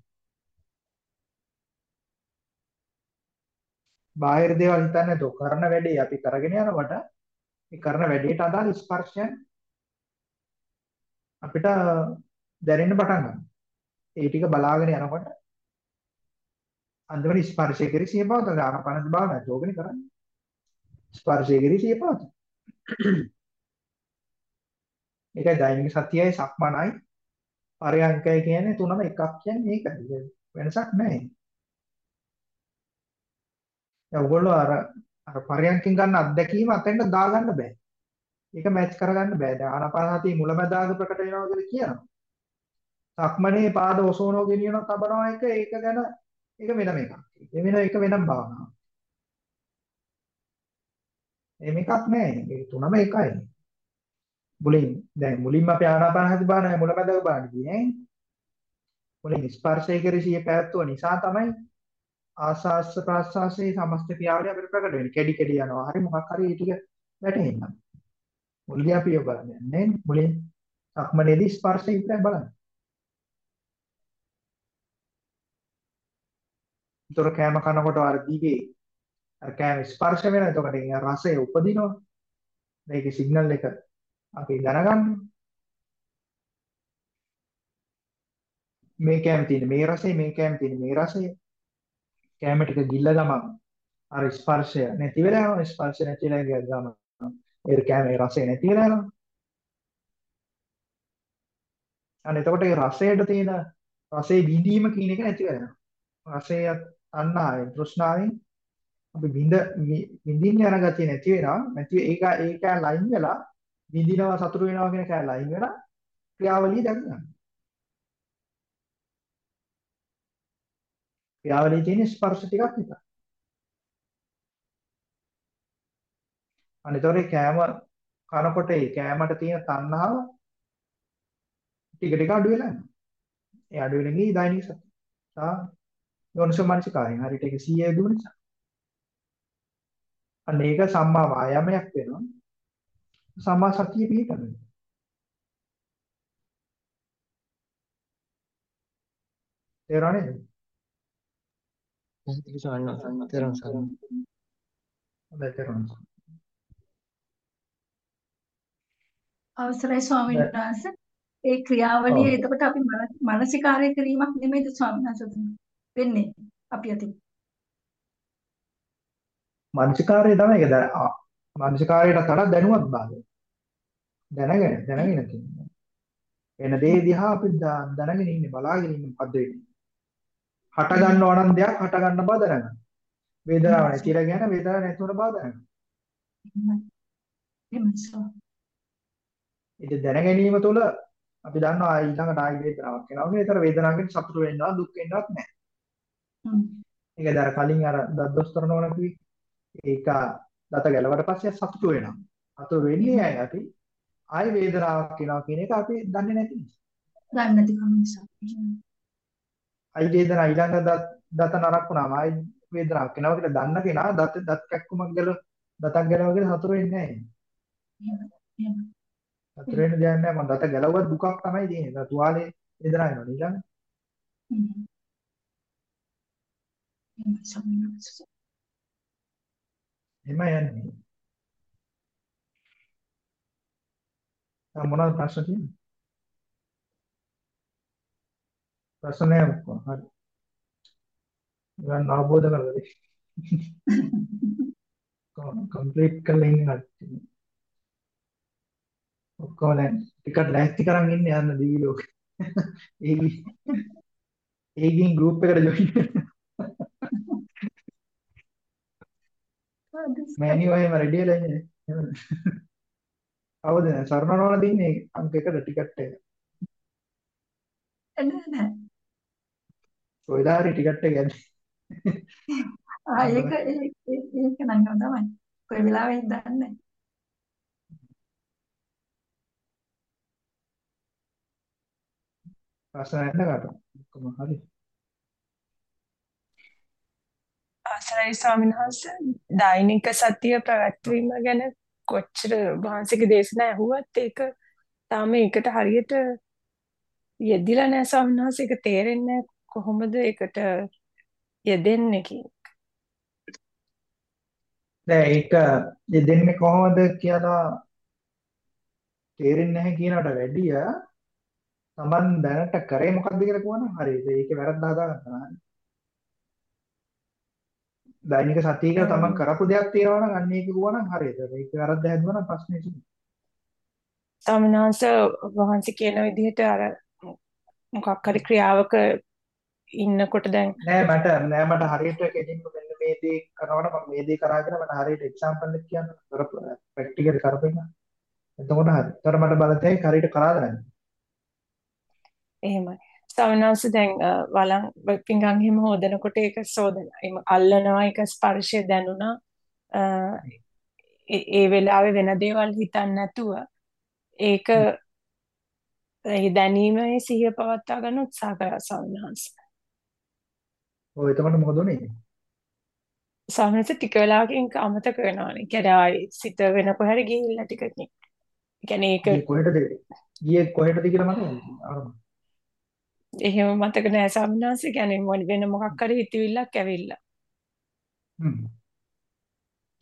බාහිර දේවල් හිතන්නේ නැතුව කරන වැඩේ අපි කරගෙන යනකොට ඒ කරන වැඩේට අදාළ ස්පර්ශයන් අපිට දැනෙන්න පටන් ගන්නවා. ඒ ටික බලාගෙන යනකොට අන්තිමට ස්පර්ශය කෙරෙහි සිය පවත ආනපනද භාවනා යෝගනේ කරන්නේ. ස්පර්ශය කෙරෙහි සිය පවත. ඒකයි දෛනික සතියයි සක්මනයි පරයන්කය කියන්නේ තුනම එකක් කියන්නේ ඒකයි. වෙනසක් නැහැ. දැන් ඔයගොල්ලෝ අර අර පරයන්කෙන් ගන්න අත්දැකීම අතෙන්ට දාගන්න බෑ. ඒක මැච් කරගන්න බෑ. දැන් ආනාපානසතිය මුලැමැදාග ප්‍රකට වෙනවා කියලා කියනවා. සක්මනේ පාද ඔසවනවා ගෙනියනවා තබනවා එක ඒක ගැන ඒක වෙනම එකක්. ඒ වෙන එක වෙනම භාවනාවක්. එහෙම එකක් නෑ. මේ තුනම එකයි. මුලින් දැන් මුලින්ම අපි ආනාපානසති භාවනාවේ මුලැමැදාග බලන්න කියන්නේ මුලින් ස්පර්ශය කෙරෙහි පැවැත්වුව නිසා තමයි ආස්වාස්ස ප්‍රාස්වාසයේ සමස්ත ක්‍රියාවලිය අපිට ප්‍රකට වෙන්නේ. කැඩි කැඩි යනවා. හරි මොකක් හරි ඒ ටික වැටෙනවා. මුලින් අපි ඔය බලන්නේ නැහැ. මුලින් සක්මනේදී ස්පර්ශය විතරයි බලන්නේ. ඒතර කෑම කනකොට අර දිගේ අර කෑම ස්පර්ශ වෙනවා. එතකොට ඒ රසය උපදිනවා. මේකේ සිග්නල් එක අපි දැනගන්නවා. මේ කෑම තියෙන මේ රසය මේ කෑම තියෙන මේ රසය කෑම ටික ගිල්ල ගමන්. අර ස්පර්ශය නැති වෙලා යනවා ස්පර්ශය නැති වෙලා ගිය ගමන්. ඒ කෑමේ රසය නැති වෙලා යනවා. අන්න එතකොට ඒ රසයට තියෙන රසයේ විඳීම කියන එක නැති වෙනවා රසය අන්නාවෙන් තෘෂ්ණාවෙන් අපි විඳ විඳින්න යන ගතිය නැති වෙනවා. නැති ඒක ඒක ලයින් වෙලා විඳිනවා සතුට වෙනවා කියන කෑ ලයින් වෙලා ක්‍රියාවලිය දැක ගන්නවා. ක්‍රියාවලියේ තියෙන ස්පර්ශ ටිකක් විතරයි. අනිතෝරේ කෑම කනකොට ඒ කෑමට තියෙන තණ්හාව ටික ටික අඩු වෙලා යනවා. ඒ අඩු වෙන ගියේ දෛනික සතිය. තා යෝනිසෝ මනසිකාරයෙන් හරියට ඒක 100 දුව නිසා. අන්න ඒක සම්මා වායාමයක් වෙනවා. සම්මා සතිය පිළිපදිනවා. තේරෙන්නේ? පැහැදිලි සවන්න තේරුම් ගන්න. හොඳයි තේරුම් ගන්න. අවසරයි ස්වාමීන් වහන්සේ. ඒ ක්‍රියාවලිය එතකොට අපි මානසිකාරය කිරීමක් නෙමෙයිද ස්වාමීන් වහන්සේ වෙන්නේ? අපි අතින්. මානසිකාරය තමයි ඒක. දැන් මානසිකාරයට වඩා දැනුවත් භාවය දැනගෙන දැනගෙන තියෙනවා එන දේ දිහා අපි දැනගෙන ඉන්නේ බලාගෙන ඉන්නේ මොකද්ද වෙන්නේ හට ගන්නව නම් දෙයක් හට ගන්න බව දැනගන්න. වේදනාව නැතිලා කියන වේදනාව නැති වෙන බව දැනගන්න. ඒක දැන ගැනීම තුළ අපි දන්නවා ඊළඟට ආයි වේදනාවක් එනවා. ඒතර වේදනාවකින් සතුට වෙන්නවා දුක් වෙන්නවත් නැහැ. ඒක දැන් කලින් අර දද්දොස්තර නෝන කිව්වේ ඒක දත ගැලවට පස්සේ සතුට වෙනවා. අතෝ වෙන්නේ ඇයි අපි ආයි වේදනාවක් එනවා කියන එක අපි දන්නේ නැති නිසා. දන්නේ නැති කම නිසා. අයි වේදනාව ඊළඟ දත නරක් වුණාම ආයි වේදනාවක් එනවා කියලා දන්න කෙනා දත දත් කැක්කුමක් ගල දතක් ගැලව කියලා හතුරු වෙන්නේ නැහැ. හතුරු වෙන්න දෙයක් නැහැ මම දත ගැලවුවත් දුකක් තමයි තියෙන්නේ. තුවාලේ වේදනාව එනවා ඊළඟ. එම යන්නේ. මොනවද ප්‍රශ්න තියෙන්නේ? ප්‍රශ්න නැහැ ඔක්කොම. හරි. ගන්න අවබෝධ කරගන්න. කම්ප්ලීට් කරලා ඉන්න කට්ටිය. ඔක්කොම දැන් ටිකක් ලෑස්ති කරන් ඉන්නේ යන්න දිවි ලෝකෙ. ඒගි ඒගින් ගෲප් එකට ජොයින් මෑනියෝ එහෙම රෙඩි වෙලා ඉන්නේ. කවුද සරණනෝන දින්නේ අංක එකට ටිකට් එක. නෑ නෑ. ඔයදාරි ටිකට් එක යන්නේ. ආ ඒක ඒක නම් තමයි. කොයි වෙලාවෙ දන්නේ නැහැ. ප්‍රශ්න නැද්ද? ඔක්කොම හරි. අවසරයි ස්වාමීන් වහන්සේ දෛනික සතිය පැවැත්වීම ගැන කොච්චර වහන්සේගේ දේශනා ඇහුවත් ඒක තාම ඒකට හරියට යෙදිලා නැහැ ස්වාමීන් වහන්සේ ඒක තේරෙන්නේ කොහොමද ඒකට යෙදෙන්නේ කියන දැන් ඒක යෙදෙන්නේ කොහොමද කියලා තේරෙන්නේ නැහැ කියනකට වැඩිය Taman දැනට කරේ මොකක්ද කියලා කියවනම් හරියට ඒකේ වැරද්ද හදා ගන්නවා. දෛනික සතිය කියලා Taman කරපු දෙයක් තියෙනවා නම් අන්න ඒක කියවනම් හරියට. ඒක වැරද්ද හැදුවා නම් ප්‍රශ්නේ. ස්වාමීන් වහන්සේ වහන්සේ කියන විදිහට අර මොකක් හරි ක්‍රියාවක ඉන්නකොට දැන් නෑ මට නෑ මට හරියට කෙලින්ම මෙන්න මේ දේ කරනකොට මම මේ දේ කරා කියලා මට හරියට එක්සැම්පල් එකක් කියන්න කරපු ප්‍රැක්ටිකල් කරපෙන්න එතකොට හරි. ඒතර මට බලතේ හරියට කරාද නැද්ද? එහෙමයි. ස්වාමීන් වහන්සේ දැන් අ, වලං පිංගම් එහෙම හොදනකොට ඒක සෝදන. එහෙම අල්ලනවා ඒක ස්පර්ශය දැනුණා. ඒ වෙලාවේ වෙන දේවල් හිතන්නේ නැතුව ඒක ඒ දැනීමේ සිහිය පවත්වා ගන්න උත්සාහ කරා ස්වාමීන් ඔය එතකොට මොකද උනේ? වහන්සේ ටික වෙලාවකින් ඒක අමතක වෙනවානේ. කියන්නේ ආයි සිත වෙන කොහරි ගිහිල්ලා ටිකකින්. ඒ කියන්නේ ඒක ගියේ කොහෙටද? ගියේ කොහෙටද කියලා? අරම. එහෙම මතක නෑ ස්වාමීන් වහන්සේ. කියන්නේ වෙන මොකක් හරි හිතවිල්ලක් ඇවිල්ලා. හ්ම්.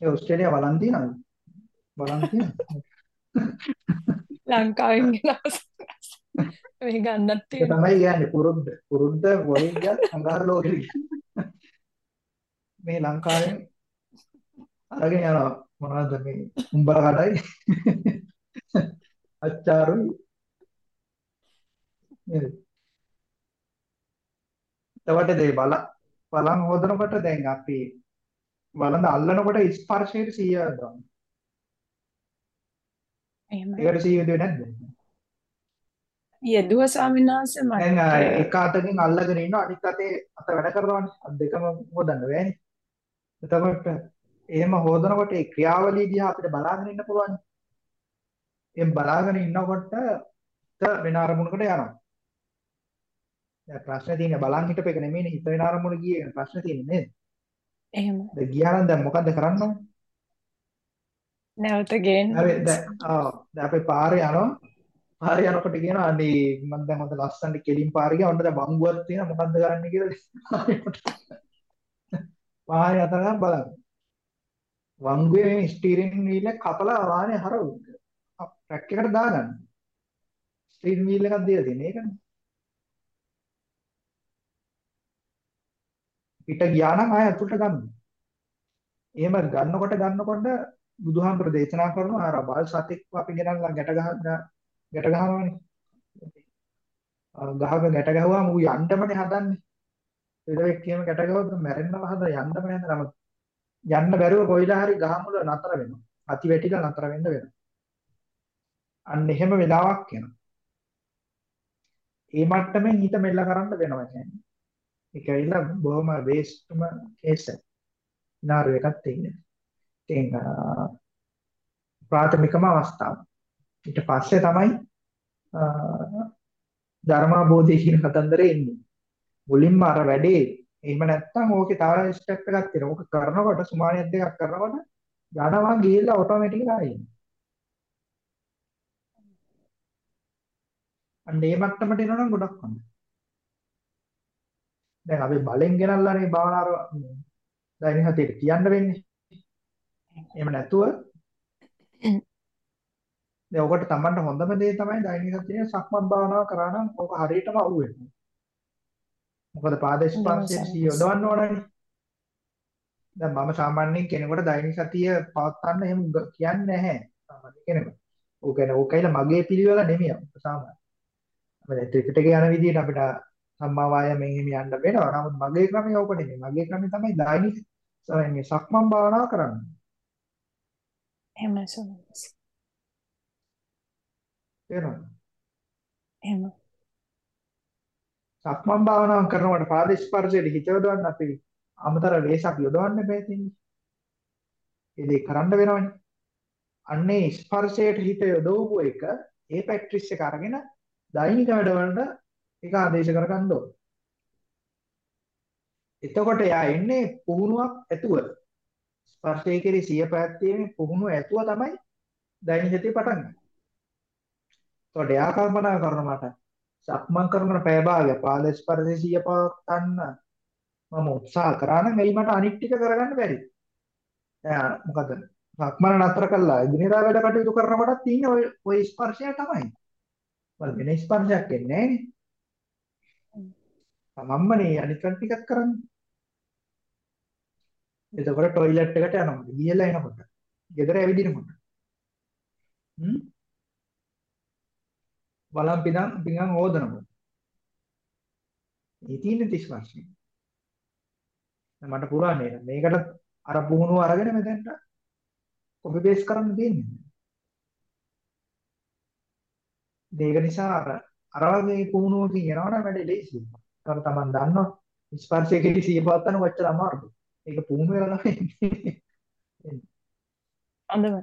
ඒ ඕස්ට්‍රේලියාව බලන් තියනවද? බලන් තියනවද? ලංකාවෙන් ගෙනාවා මේ ගන්නත් ඒක තියෙනවා. තමයි කියන්නේ පුරුද්ද. පුරුද්ද වලින් ගියත් අඟහරු ලෝකෙට මේ ලංකාවෙන් අරගෙන යනවා මොනවද මේ උඹල කඩයි අච්චාරුයි නේද? එතකොට දේ බල බලන් හොදනකොට දැන් අපි වළඳ අල්ලනකොට ස්පර්ශයට 100 ගන්නවා. එහෙමයි. ඒකට 100 දෙන්නේ නැද්ද? යෙදුව ස්වාමීන් වහන්සේ දැන් මට අ, එක අතකින් අල්ලගෙන ඉන්නවා අනිත් අතේ අත වැඩ කරනවානේ. අත් දෙකම හොදන්න බෑනේ. එතකොට එහෙම හොදනකොට ඒ ක්‍රියාවලිය දිහා අපිට බලාගෙන ඉන්න පුළුවන්. එම් බලාගෙන ඉන්නකොට වෙන අරමුණකට යනවා. දැන් ප්‍රශ්නේ තියෙන්නේ බලන් හිටපු එක නෙමෙයිනේ හිත වෙන අරමුණ ගියේ ප්‍රශ්නේ තියෙන්නේ නේද? එහෙම දැන් ගියා නම් දැන් මොකද්ද කරන්න ඕනේ? නැවත ගේන්න හරි දැන් ආ දැන් අපි පාරේ යනවා. පාරේ යනකොට කියනවා අනේ මම දැන් හොඳ ලස්සනට කෙලින් පාරේ ගියා. ඔන්න දැන් වංගුවක් තියෙනවා මොකද්ද කරන්න කියලා. පාරේ අතර ගන්න බලන්න. වංගුවේ මේ ස්ටියරින් වීල් එක කපලා වාහනේ හරවු. ට්‍රැක් එකට දාගන්න. ස්ටියරින් වීල් එකක් දීලා තියෙන ඒකනේ. පිට ගියා නම් ආය අතුලට ගන්න. එහෙම ගන්නකොට ගන්නකොට බුදුහාමුදුර දේශනා කරනවා අර බල් සතෙක් අපි ගෙනල්ලා ගැට ගහ ගැට ගහනවනේ. ගහක ගැට ගැහුවාම ඌ යන්නමනේ හදන්නේ. එදවෙක් කියම ගැට ගැහුවොත් මැරෙන්නම හදා යන්නම නේද නම යන්න බැරුව කොයිලා හරි ගහ මුල නතර වෙනවා. අති වැටිලා නතර වෙන්න වෙනවා. අන්න එහෙම වෙලාවක් එනවා. ඒ මට්ටමින් හිත මෙල්ල කරන්න වෙනවා කියන්නේ. ඒක ඇවිල්ලා බොහොම වේස්ට්ම කේස් එක. නාරු එකක් තියෙනවා. ඉතින් ප්‍රාථමිකම අවස්ථාව. ඊට පස්සේ තමයි ධර්මාබෝධය කියන කතන්දරේ එන්නේ. මුලින්ම අර වැඩේ එහෙම නැත්නම් ඕකේ තව ස්ටෙප් එකක් තියෙනවා. ඕක කරනකොට සුමානියක් දෙකක් කරනකොට යනවා ගිහිල්ලා ඔටෝමැටික් ආයෙ. අන්න ඒ මට්ටමට එනවනම් ගොඩක් හොඳයි. දැන් අපි බලෙන් ගෙනල්ලානේ භාවනාව දැන් හතියට කියන්න වෙන්නේ. එහෙම නැතුව දැන් ඔකට තමන්ට හොඳම දේ තමයි දෛනික සතියේ සක්මන් භාවනාව කරා නම් ඔක හරියටම අවු වෙනවා. මොකද පාද ස්පර්ශයේ යොදවන්න ඕනනේ. දැන් මම සාමාන්‍යයෙන් කෙනෙකුට දෛනික සතිය පවත්වන්න එහෙම කියන්නේ නැහැ. සාමාන්‍ය කෙනෙකුට. ඕක කියන්නේ ඕකයිල මගේ පිළිවෙල නෙමෙයි සාමාන්‍ය. අපිට ක්‍රිකට් එක යන විදිහට අපිට සම්මා වායාමයෙන් එහෙම යන්න වෙනවා. නමුත් මගේ ක්‍රමය ඕක නෙමෙයි. මගේ ක්‍රමය තමයි දෛනික සක්මන් භාවනාව කරන්නේ. එහෙමයි ස්වාමීන් තේරෙනවද? එහෙම. සක්මන් භාවනාව කරනකොට පාද ස්පර්ශයට හිත යොදවන්න අපි අමතර වේසක් යොදවන්න බෑ තින්නේ. ඒ දේ කරන්න වෙනවනේ. අන්නේ ස්පර්ශයට හිත යොදවපු එක ඒ ප්‍රැක්ටිස් එක අරගෙන දෛනික වැඩවලට ඒක ආදේශ කරගන්න ඕන. එතකොට එයා එන්නේ පුහුණුවක් ඇතුව. ස්පර්ශයේ කෙරේ සිය පැවැත්වීමේ පුහුණුව ඇතුව තමයි දෛනික හිතේ පටන් ගන්නේ. එතකොට එයා කල්පනා කරන මට සක්මන් කරන පැය භාගයක් පාද ස්පර්ශයේ සිය පවත්න්න මම උත්සාහ කරා නම් එයි මට අනිත් ටික කරගන්න බැරි. එයා මොකද සක්මන නතර කළා ඉදිනේදා වැඩ කටයුතු කරන කොටත් තියෙන ඔය ඔය ස්පර්ශය තමයි. වල වෙන ස්පර්ශයක් එන්නේ නැහැ නේ. තමන්මනේ අනිත් ටිකක් කරන්නේ. එතකොට টয়ලට් එකට යනකොට ගිහලා එනකොට ගෙදර ඇවිදිනකොට හ්ම් වලම් පිටන් පිටන් ඕදනකොට. මේ තියෙන 30 ප්‍රශ්නේ. මට පුළුවන් නේද? මේකට අර පුහුණුව අරගෙන මෙතෙන්ට කොපි පේස්ට් කරන්න තියෙන්නේ. ඒක නිසා අර අර වගේ පුහුණුවකින් යනවනම් වැඩේ ලේසියි. අර තමන් දන්නවා ස්පර්ශයකදී සිය පවත්තන කොච්චර අමාරුද. ඒක පුහුණු වෙලා තමයි හොඳම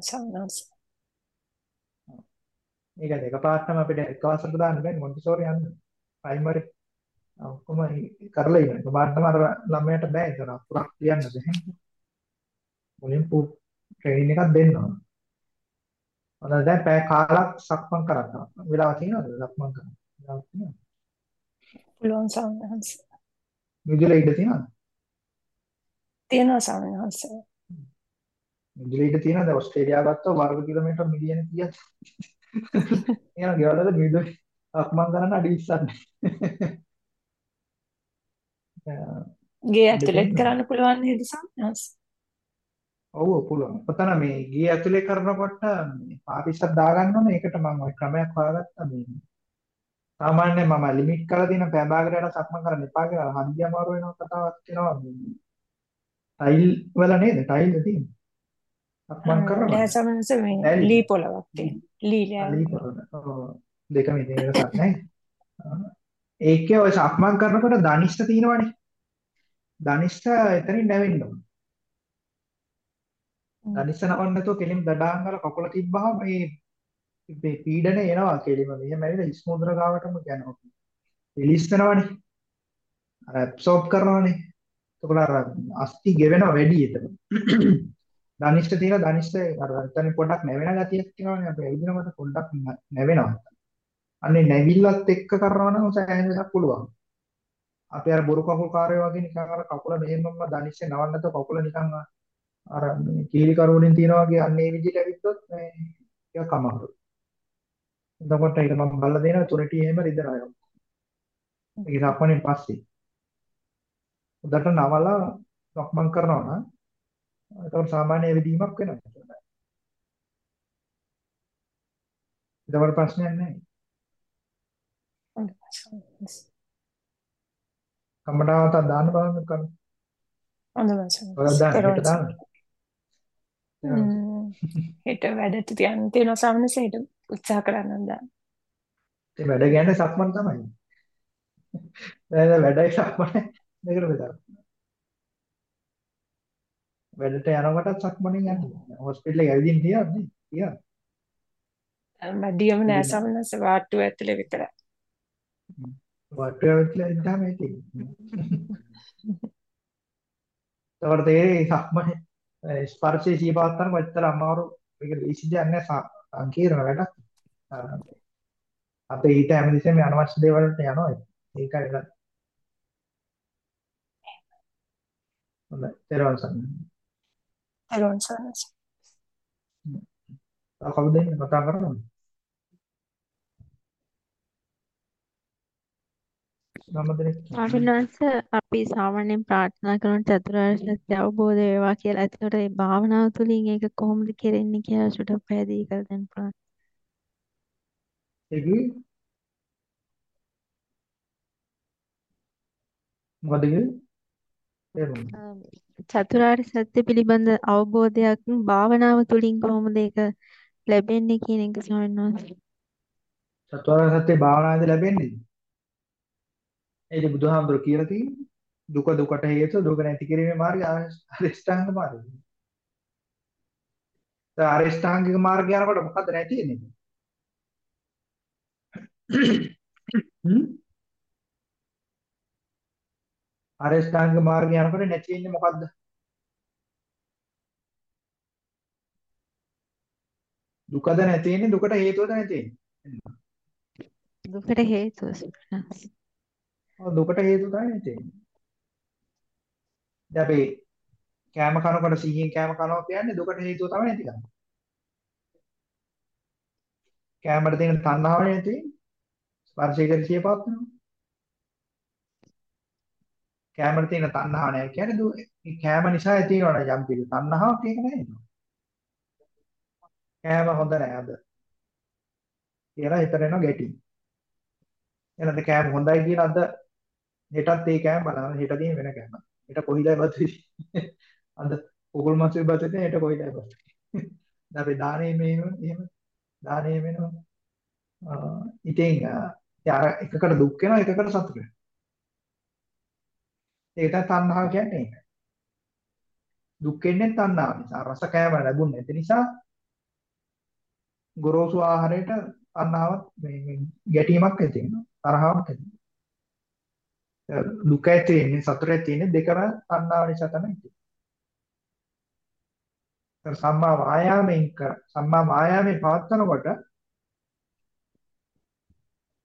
සන්නස්. මේක දෙකපාරටම අපිට එකවසරට දාන්න බෑ මොන්ටිසෝරි යන්න. ප්‍රයිමරි ඔක්කොම කරලා ඉන්න. එකපාරටම අර ළමයට බෑ ඒක අකුරක් කියන්න බෑ. මුලින් ට්‍රේනින් එකක් දෙන්න ඕන. හොඳයි දැන් පැය කාලක් සක්මන් කරන්න. වෙලාව තියෙනවද සක්මන් කරන්න? වෙලාවක් තියෙනවද? පුළුවන් සන්නස්. මිදුලේ ඉඳ තියෙනවද? තියෙනවා සන්නස්. මිදුලේ ඉඳ තියෙනවද? ඕස්ට්‍රේලියාව ගත්තොත් වර්ග කිලෝමීටර් මිලියන 30ක්. එහෙනම් ගෙවලද මිදුලේ සක්මන් කරන්න අඩි 20ක් ගේ ඇතුළෙත් කරන්න පුළුවන් නේද සන්නස්? ඔව් පුළුවන්. ඔතන මේ ගිය ඇතුලේ කරනකොට මේ පාටිෂක් දාගන්න ඕනේ. ඒකට මම ওই ක්‍රමයක් හොයාගත්තා මේ. සාමාන්‍යයෙන් මම ලිමිට් කරලා තියෙන භාගයට යන සක්මන් කරන්න එපා කියලා හන්දිය අමාරු වෙන කතාවක් තියෙනවා. ටයිල් වල නේද? ටයිල් තියෙන්නේ. සක්මන් කරනවා. නෑ සමනස මේ ලී පොලවක් තියෙන. ලී ලී පොලව. ඔව්. දෙකම ඉතින් වෙනසක් නැහැ. ඒකේ ඔය සක්මන් කරනකොට ධනිෂ්ඨ තියෙනවනේ. ධනිෂ්ඨ එතනින් නැවෙන්න ඕනේ. ධනිෂ්ඨ නවන්න නැතුව කෙලින් දඩාන් වල කකුල තිබ්බහම මේ මේ පීඩනය එනවා කෙලිම මෙහෙම ඇවිල්ලා හිස් මුද්‍ර ගාවටම යනවා. රිලීස් වෙනවනේ. අර ඇබ්සෝබ් කරනවනේ. එතකොට අර අස්ති ගෙවෙනවා වැඩි එතන. ධනිෂ්ඨ තියෙන ධනිෂ්ඨ අර එතන පොඩ්ඩක් නැවෙන ගතියක් තියෙනවනේ අපි ඇවිදිනකොට පොඩ්ඩක් නැවෙනවා. අන්නේ නැවිල්ලත් එක්ක කරනවා නම් සෑහෙන වෙනක් පුළුවන්. අපි අර බොරු කකුල් කාර්යය වගේ නිකන් අර කකුල මෙහෙමම ධනිෂ්ඨ නවන්න නැතුව කකුල නිකන් අර මේ කීලි කරුවලින් තියනවා වගේ අන්නේ විදිහට ඇවිද්දොත් මේ ටිකක් අමාරුයි. එතකොට ඒක මම බලලා දෙනවා තුනටි එහෙම රිදරනවා. ඒක සක්මණෙන් පස්සේ. උදට නවලා සක්මන් කරනවා නම් එතකොට සාමාන්‍ය ඇවිදීමක් වෙනවා. එතකොට ප්‍රශ්නයක් නැහැ. කම්මඩාවත දාන්න බලන්න කරන්න. හොඳයි. දාන්න. හෙට වැඩට තියන්න තියෙනවා සමනස හෙට උත්සාහ කරන්න දැන්. ඒ වැඩ කියන්නේ සක්මන් තමයි. වැඩයි සක්මන දෙකට බෙදා. වැඩට යනකොටත් සක්මනේ යන්නේ. හොස්පිටල් එකේ ඇවිදින්න තියන්නේ. තියන්නේ. මැඩියම නෑ සමනස වාට්ටුව ඇතුලේ විතරයි. වාට්ටුව ඇතුලේ ඉඳාම ඇති. තවර තේ සක්මනේ ස්පර්ශයේ සියපවත්තන කොච්චර අමාරු මේක ලීසි දෙයක් නෑ සංකීර්ණ වැඩක්. අපේ ඊට හැමදෙස්සෙම අනවශ්‍ය දේවල් වලට යනවා. ඒකයි? හොඳයි. ඊළඟ සම්මත. සම්මත. ආ කවුද ඉන්නේ කතා කරන්නේ? ස්වාමීනාංශ අපි සාමාන්‍යයෙන් ප්‍රාර්ථනා කරන චතුරාර්ය සත්‍ය අවබෝධ වේවා කියලා. ඒකට ඒ භාවනාව තුළින් ඒක කොහොමද කෙරෙන්නේ කියලා චුට්ටක් පැහැදිලි කර දෙන්න පුළුවන්. ඒක මොකද චතුරාර්ය සත්‍ය පිළිබඳ අවබෝධයක් භාවනාව තුළින් කොහොමද ඒක ලැබෙන්නේ කියන එක ස්වාමීන් වහන්සේ. චතුරාර්ය සත්‍ය භාවනාවේදී ලැබෙන්නේ? ඒක බුදුහාමුදුරුවෝ කියලා තියෙන්නේ. දුක දුකට හේතුව දුක නැති කිරීමේ මාර්ගය අරිෂ්ඨාංග මාර්ගය. දැන් අරිෂ්ඨාංගික මාර්ගය යනකොට මොකද්ද නැති වෙන්නේ? අරිෂ්ඨාංග මාර්ගය යනකොට නැති වෙන්නේ මොකද්ද? දුකද නැති වෙන්නේ දුකට හේතුවද නැති වෙන්නේ? දුකට හේතුව ඔව් දුකට හේතුව තමයි නැති වෙන්නේ. දැන් අපි කෑම කනකොට සිහියෙන් කෑම කනවා කියන්නේ දුකට හේතුව තමයි නැති කරන්නේ. කෑමට තියෙන තණ්හාව නැති ස්පර්ශය කරසිය පවත්නවා. කෑමට තියෙන තණ්හාව නැහැ කියන්නේ මේ කෑම නිසා ඇති වෙනවනේ යම් කිසි තණ්හාවක් ඒක නැහැ නේද? කෑම හොඳ නැහැ අද. කියලා හිතට එනවා ගැටි. එහෙනම් කෑම හොඳයි කියලා අද හෙටත් ඒ කෑම බලන්න හෙට දින වෙන කෑම. හෙට කොයිලයි බත් අද පොකුල් මාසෙ බත් දෙන්නේ හෙට කොයිලයි බත්. දැන් අපි දානේ මේව එහෙම දානේ වෙනවා. ඉතින් අර එකකට දුක් වෙනවා එකකට සතුට වෙනවා. ඒක තමයි තණ්හාව කියන්නේ ඒක. දුක් වෙන්නේ තණ්හාව නිසා. රස කෑම ලැබුණ නැති නිසා ගොරෝසු ආහාරයට තණ්හාවක් මේ ගැටීමක් ඇති වෙනවා. තරහාවක් ඇති වෙනවා. දුක ඇති වෙන්නේ සතුට ඇති වෙන්නේ දෙකම තණ්හාව නිසා තමයි ඇති වෙන්නේ. සම්මා වායාමයෙන් සම්මා වායාමයෙන් පවත්නකොට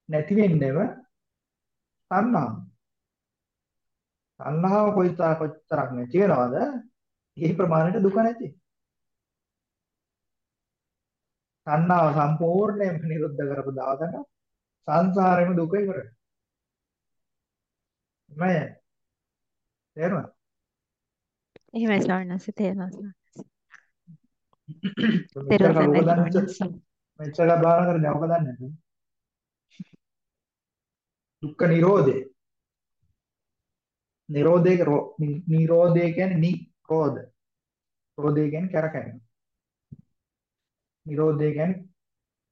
නැති වෙන්නේම තණ්හාව. තණ්හාව කොයිතරම් කොච්චරක් නැති වෙනවද? ඒ ප්‍රමාණයට දුක නැති. තණ්හාව සම්පූර්ණයෙන්ම නිරුද්ධ කරපු දවසට සංසාරෙම දුක ඉවරයි. මම තේරුණා? එහෙමයි ස්වාමීන් වහන්සේ තේරෙනවා ස්වාමීන් මෙච්චර තේරුණා කල් ඔබ ස්වාමීන් දන්නේ වහන්සේ. මෙච්චර භාවනා කරන්නේ ඔබ දන්නේ නැද්ද? දුක්ඛ නිරෝධය. නිරෝධය නිරෝධය කියන්නේ නිරෝධ. රෝධය කියන්නේ කරකැවෙන. නිරෝධය කියන්නේ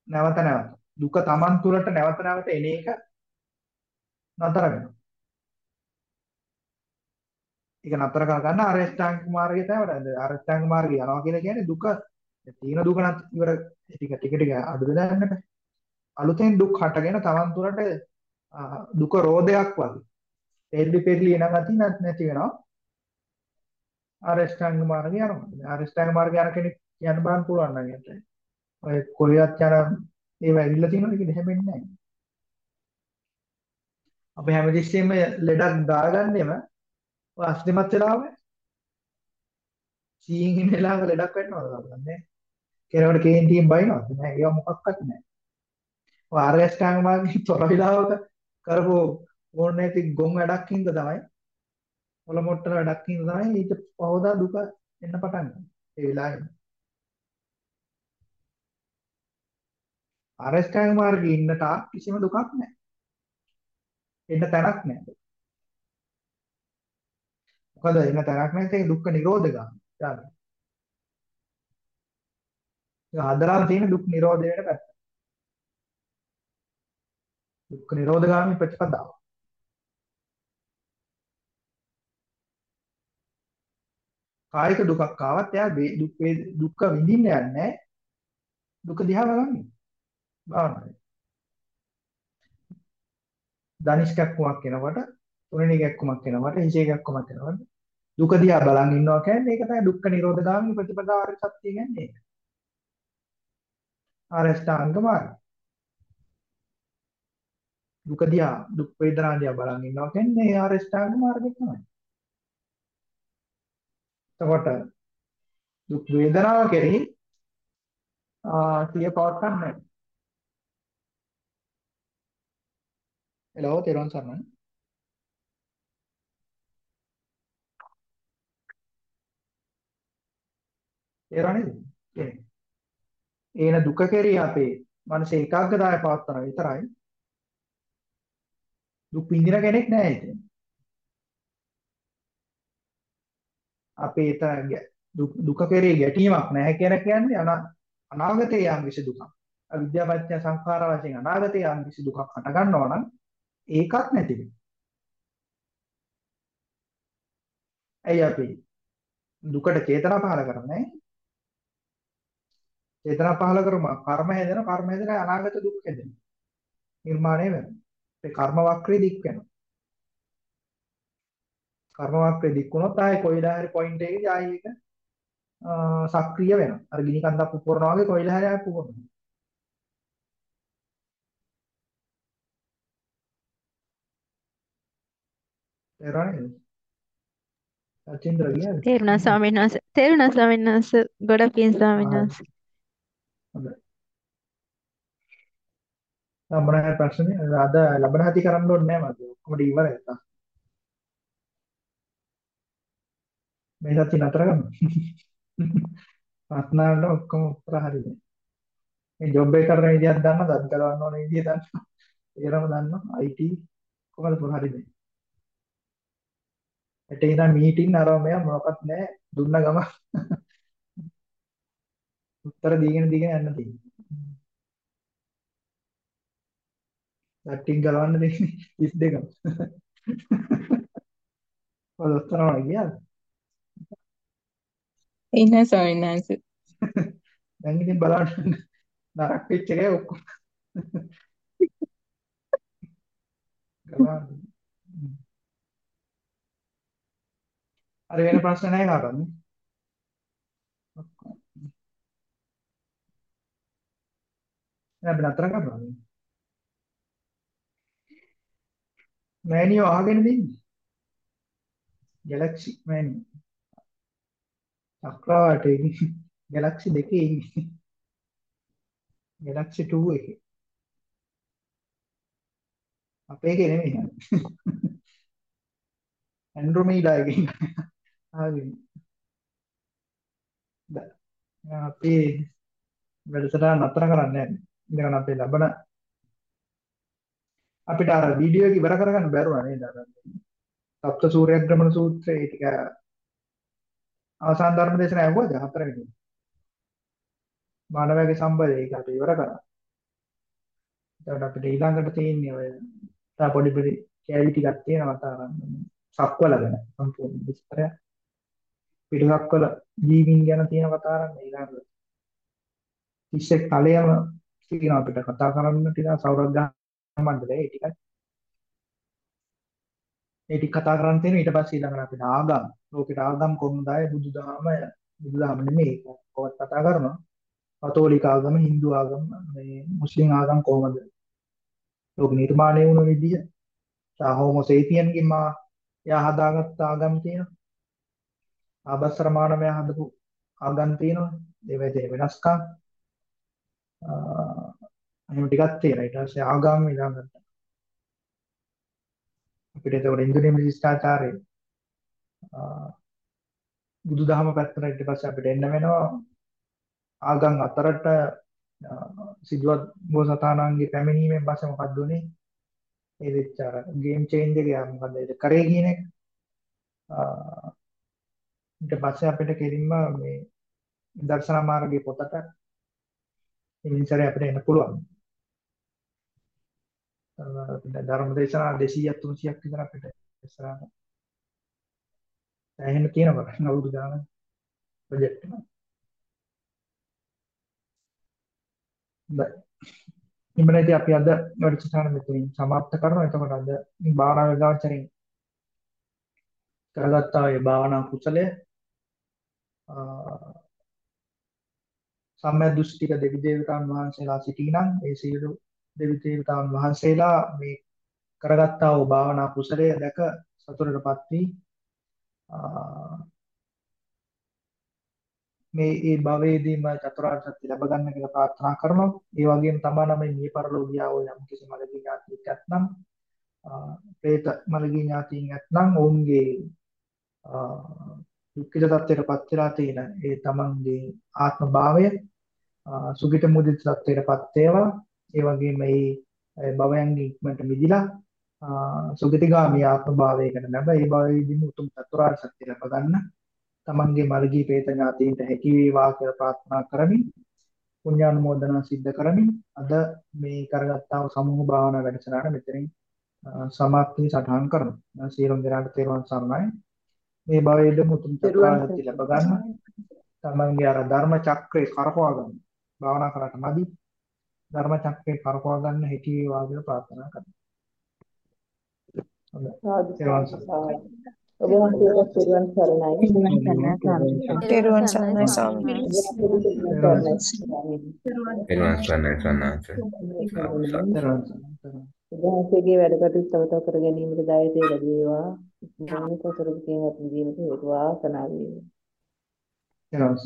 නැවත නැවත. දුක Taman තුලට නැවත නැවත එන එක නතර වෙනවා. ඒක නතර කර ගන්න අරෂ්ඨාංග මාර්ගය තමයි වඩන්නේ. අරෂ්ඨාංග මාර්ගය යනවා කියලා කියන්නේ දුක තියෙන දුක නම් ඉවර ටික ටික ටික අඩු වෙනන්නට. අලුතෙන් දුක් හටගෙන Taman තුලට දුක රෝධයක් වගේ. පෙරලි පෙරලි එන ගතිය නැති වෙනවා. අරෂ්ඨාංග මාර්ගය යනවා. අරෂ්ඨාංග මාර්ගය යන කෙනෙක් කියන්න බලන්න පුළුවන් නම් ඒකට. ඔය කොරියත් යන ඒව ඇවිල්ලා තියෙනවා ඒක දෙහෙමෙන්නේ නැහැ. අපි හැමතිස්සෙම ලෙඩක් දාගන්නෙම ඔය අස්තිමත් වෙලාම සීන් ඉන්න වෙලාවක ලෙඩක් වෙන්නවද බලන්නේ. කෙනෙකුට කේන්තියෙන් බයිනවද? නෑ ඒව මොකක්වත් නෑ. ඔය ආර්යස්ථාංග මාර්ගයේ තොර විලාවක කරපු ඕන නැති ගොන් වැඩක් හින්දා තමයි ඔල මොට්ටල වැඩක් හින්දා තමයි ඊට පහවදා දුක එන්න පටන් ගන්නේ. ඒ වෙලාවෙම. ආරස්ඨාංග මාර්ගයේ ඉන්න තාක් කිසිම දුකක් නැහැ. එන්න තැනක් නැහැ. මොකද එන්න තැනක් නැත්නම් ඒක දුක්ඛ නිරෝධ ගාමී. ඒක හදලා තියෙන දුක් නිරෝධ වෙන පැත්ත. දුක්ඛ නිරෝධ ගාමී ප්‍රතිපදාව. කායික දුකක් ආවත් එයා දුක් දුක්ඛ විඳින්න යන්නේ දුක දිහා බලන්නේ. භාවනාවේ. දනිෂ් කැක්කුමක් එනකොට තුනණි කැක්කුමක් එනකොට හිසේ කැක්කුමක් එනකොට දුක දිහා බලන් ඉන්නවා කියන්නේ ඒක තමයි දුක්ඛ නිරෝධ ගාමී ප්‍රතිපදාව ආර්ය සත්‍ය කියන්නේ ඒක. ආරෂ්ඨාංග මාර්ගය. දුක දිහා දුක් වේදනා දිහා බලන් ඉන්නවා කියන්නේ ආරෂ්ඨාංග මාර්ගය තමයි. එතකොට දුක් වේදනාව කෙරෙහි ආ සිය පවත්න්නේ නැහැ. එළව තෙරුවන් සරණයි. තේරෙන්නේ? ඒන දුක කෙරෙහි අපේ මනස ඒකාග්‍රතාවය පවත්වන විතරයි. දුක් විඳින කෙනෙක් නැහැ ඉතින්. අපේ දුක කෙරෙහි ගැටීමක් නැහැ කියලා කියන්නේ අනාගතයේ යම් කිසි දුකක්. අවිද්‍යාවත්‍ය සංඛාර වශයෙන් අනාගතයේ යම් කිසි දුකක් හට ගන්නවා නම් ඒකත් නැති වෙනවා. ඇයි අපි දුකට චේතනා පහල කරන්නේ? චේතනා පහල කරම කර්ම හැදෙන කර්ම හැදෙන අනාගත දුක් හැදෙන. නිර්මාණය වෙනවා. ඒ කර්ම වක්‍රේ දික් වෙනවා. කර්ම වක්‍රේ දික් වුණොත් ආයේ කොයිලා හරි පොයින්ට් එකේදී ආයේ ඒක සක්‍රිය වෙනවා. අර ගිනි කන්දක් පුපුරනවා වගේ කොයිලා හරි ආයේ පුපුරනවා. තේරුණාද? සචින්ද්‍ර කියන්නේ තේරුණා ස්වාමීන් වහන්සේ. තේරුණා ස්වාමීන් වහන්සේ. ගොඩක් පින් ස්වාමීන් වහන්සේ. හොඳයි. ලබන ප්‍රශ්නේ අද ලබන හති කරන්න ඕනේ නැහැ මට. ඔක්කොම ඉවරයි තා. මේ සති නතර කරමු. ප්‍රශ්නාවල ඔක්කොම උත්තර හරිනේ. මේ ජොබ් එක කරන විදිහක් දන්නවද? අත් ගලවන්න ඕන විදිහ දන්නවද? ඒරම දන්නවා IT කොහමද පොර හරිද? ඒට ඉතින් මීටින් අරම මෙයා මොකක්වත් නැහැ දුන්න ගම උත්තර දීගෙන දීගෙන යන්න තියෙනවා. සැටින් ගලවන්න දෙන්නේ 32ම. ඔය උත්තරම ගියාද? ඉන්න ස්වාමීන් වහන්සේ. දැන් ඉතින් බලන්න නරක වෙච්ච එකේ ඔක්කොම ගලවන්න. හරි වෙන ප්‍රශ්න නැහැ කාටවත් නේ? දැන් අපි නතර කරනවා. මෑනියෝ අහගෙන ඉන්නේ. Galaxy මෑනියෝ. චක්‍රවාටේ Galaxy දෙකේ ඉන්නේ. Galaxy 2 එකේ. අපේ එකේ නෙමෙයි. ඇන්ඩ්‍රොමීඩා එකේ. හරි. අපි වැඩසටහන නතර කරන්නේ නැහැ. ඉඳගෙන අපේ ලබන අපිට අර වීඩියෝ එක ඉවර කරගන්න බැරුණා නේද අර සප්ත සූර්යග්‍රමණ සූත්‍රය ටික අවසාන ධර්ම දේශනාව ඇහුවද හතරවෙනි මානවයාගේ සම්බන්ධය ඒක අපි ඉවර කරා. එතකොට අපිට ඊළඟට තියෙන්නේ ඔය තා පොඩි පොඩි කැලි ටිකක් තියෙනවා තා සක්වල ගැන සම්පූර්ණ විස්තරය පිටසක්වල ජීවීන් ගැන තියෙන කතා කරන්න ඊළඟට. ඉස්සෙක් තලයම තියෙනවා අපිට කතා කරන්න ටික සෞරග්‍රහ මණ්ඩලය ඒ ටිකයි. ඒ ටික කතා කරන්න තියෙන ඊට පස්සේ ඊළඟට අපිට ආගම්. ලෝකෙට ආගම් කොහොමදයි බුදුදහම බුදුදහම නෙමෙයි. කොහොමද කතා කරනවා. කතෝලික ආගම හින්දු ආගම මේ මුස්ලිම් ආගම් කොහොමද? ලෝක නිර්මාණය වුණ විදිය. හෝමෝ සේපියන්ගේ මා එයා හදාගත්ත ආගම් තියෙනවා. ආබස්සර මානවයා හදපු ආගම් තියෙනවා. ඒවැයි වෙනස්කම්. එහෙම ටිකක් තියෙනවා. ඊට පස්සේ ආගම් ඊළඟට අපිට ඒකට ඉන්දුනියම් ශිෂ්ටාචාරය බුදුදහම පැත්තට ඊට පස්සේ අපිට එන්න වෙනවා. ආගම් අතරට සිදුවත් බෝසතාණන්ගේ පැමිණීමෙන් පස්සේ මොකක්ද උනේ? ඒ වෙච්ච අර ගේම් චේන්ජ් එක මොකද ඒක කරේ කියන එක. ඊට පස්සේ අපිට කෙලින්ම මේ දර්ශන මාර්ගයේ පොතට ඉන්සරේ අපිට එන්න පුළුවන්. ධර්ම දේශනා 200ක් 300ක් විතර අපිට ඉස්සරහට එහෙම තියෙනවා අවුරුදු ගානක් ප්‍රොජෙක්ට් එක. බයි. ඉතින් අපි අද වැඩසටහන මෙතනින් සමාප්ත කරනවා. එතකොට අද භාවනා විගාචරයෙන් කරගත්තා ඒ භාවනා කුසලය සම්මය දෘෂ්ටික දෙවි දේවතාවුන් වහන්සේලා සිටිනම් ඒ සියලු දෙවි දේවතාවුන් වහන්සේලා මේ කරගත්තා වූ භාවනා කුසලය දැක සතුටටපත් වී මේ ඒ භවයේදීම චතුරාර්ය සත්‍ය ලැබ ගන්න කියලා ප්‍රාර්ථනා කරනවා. ඒ වගේම තමා නම් මේ පරලෝක ගියා වූ යම් කිසි මළගිය ඥාතියෙක් නැත්නම් പ്രേත මළගිය ඥාතියින් නැත්නම් ඔවුන්ගේ දුක්ඛිත තත්ත්වයටපත් වෙලා තියෙන ඒ තමන්ගේ ආත්ම භාවය සුගිත මුදිත තත්ත්වයටපත් වේවා. ඒ වගේම මේ භවයන්ගේ ඉක්මනට මිදිලා සුගතිගාමී ආත්ම භාවයකට ලැබ ඒ භවයේදීම උතුම් චතුරාර්ය සත්‍ය ලැබ ගන්න තමන්ගේ මළගී പ്രേත ඥාතීන්ට හැකි වේවා කියලා ප්‍රාර්ථනා කරමින් පුණ්‍යානුමෝදනා සිද්ධ කරමින් අද මේ කරගත්තා වූ සමූහ භාවනා වැඩසටහන මෙතනින් සමාප්තිය සටහන් කරනවා. සියලුම දෙනාට තෙරුවන් සරණයි. මේ භවයේදීම උතුම් චතුරාර්ය ලැබ ගන්න තමන්ගේ අර ධර්ම චක්‍රේ කරකවා ගන්න. භාවනා කරාට මදි. ධර්ම චක්‍රේ කරකවා ගන්න හැකි වේවා කියලා ප්‍රාර්ථනා කරනවා. සාදු ඔබ වහන්සේට පිරුවන් සරණයි. තෙරුවන් සරණයි ස්වාමීනි. තෙරුවන් සරණයි සන්නාස. ඔබ වහන්සේගේ වැඩ කටයුතු තව තව කර ගැනීමට දායකය ලැබේවා. ඥාන සතරකයෙන් අප ජීවිත හේතු වාසනාව වේවා. Yes.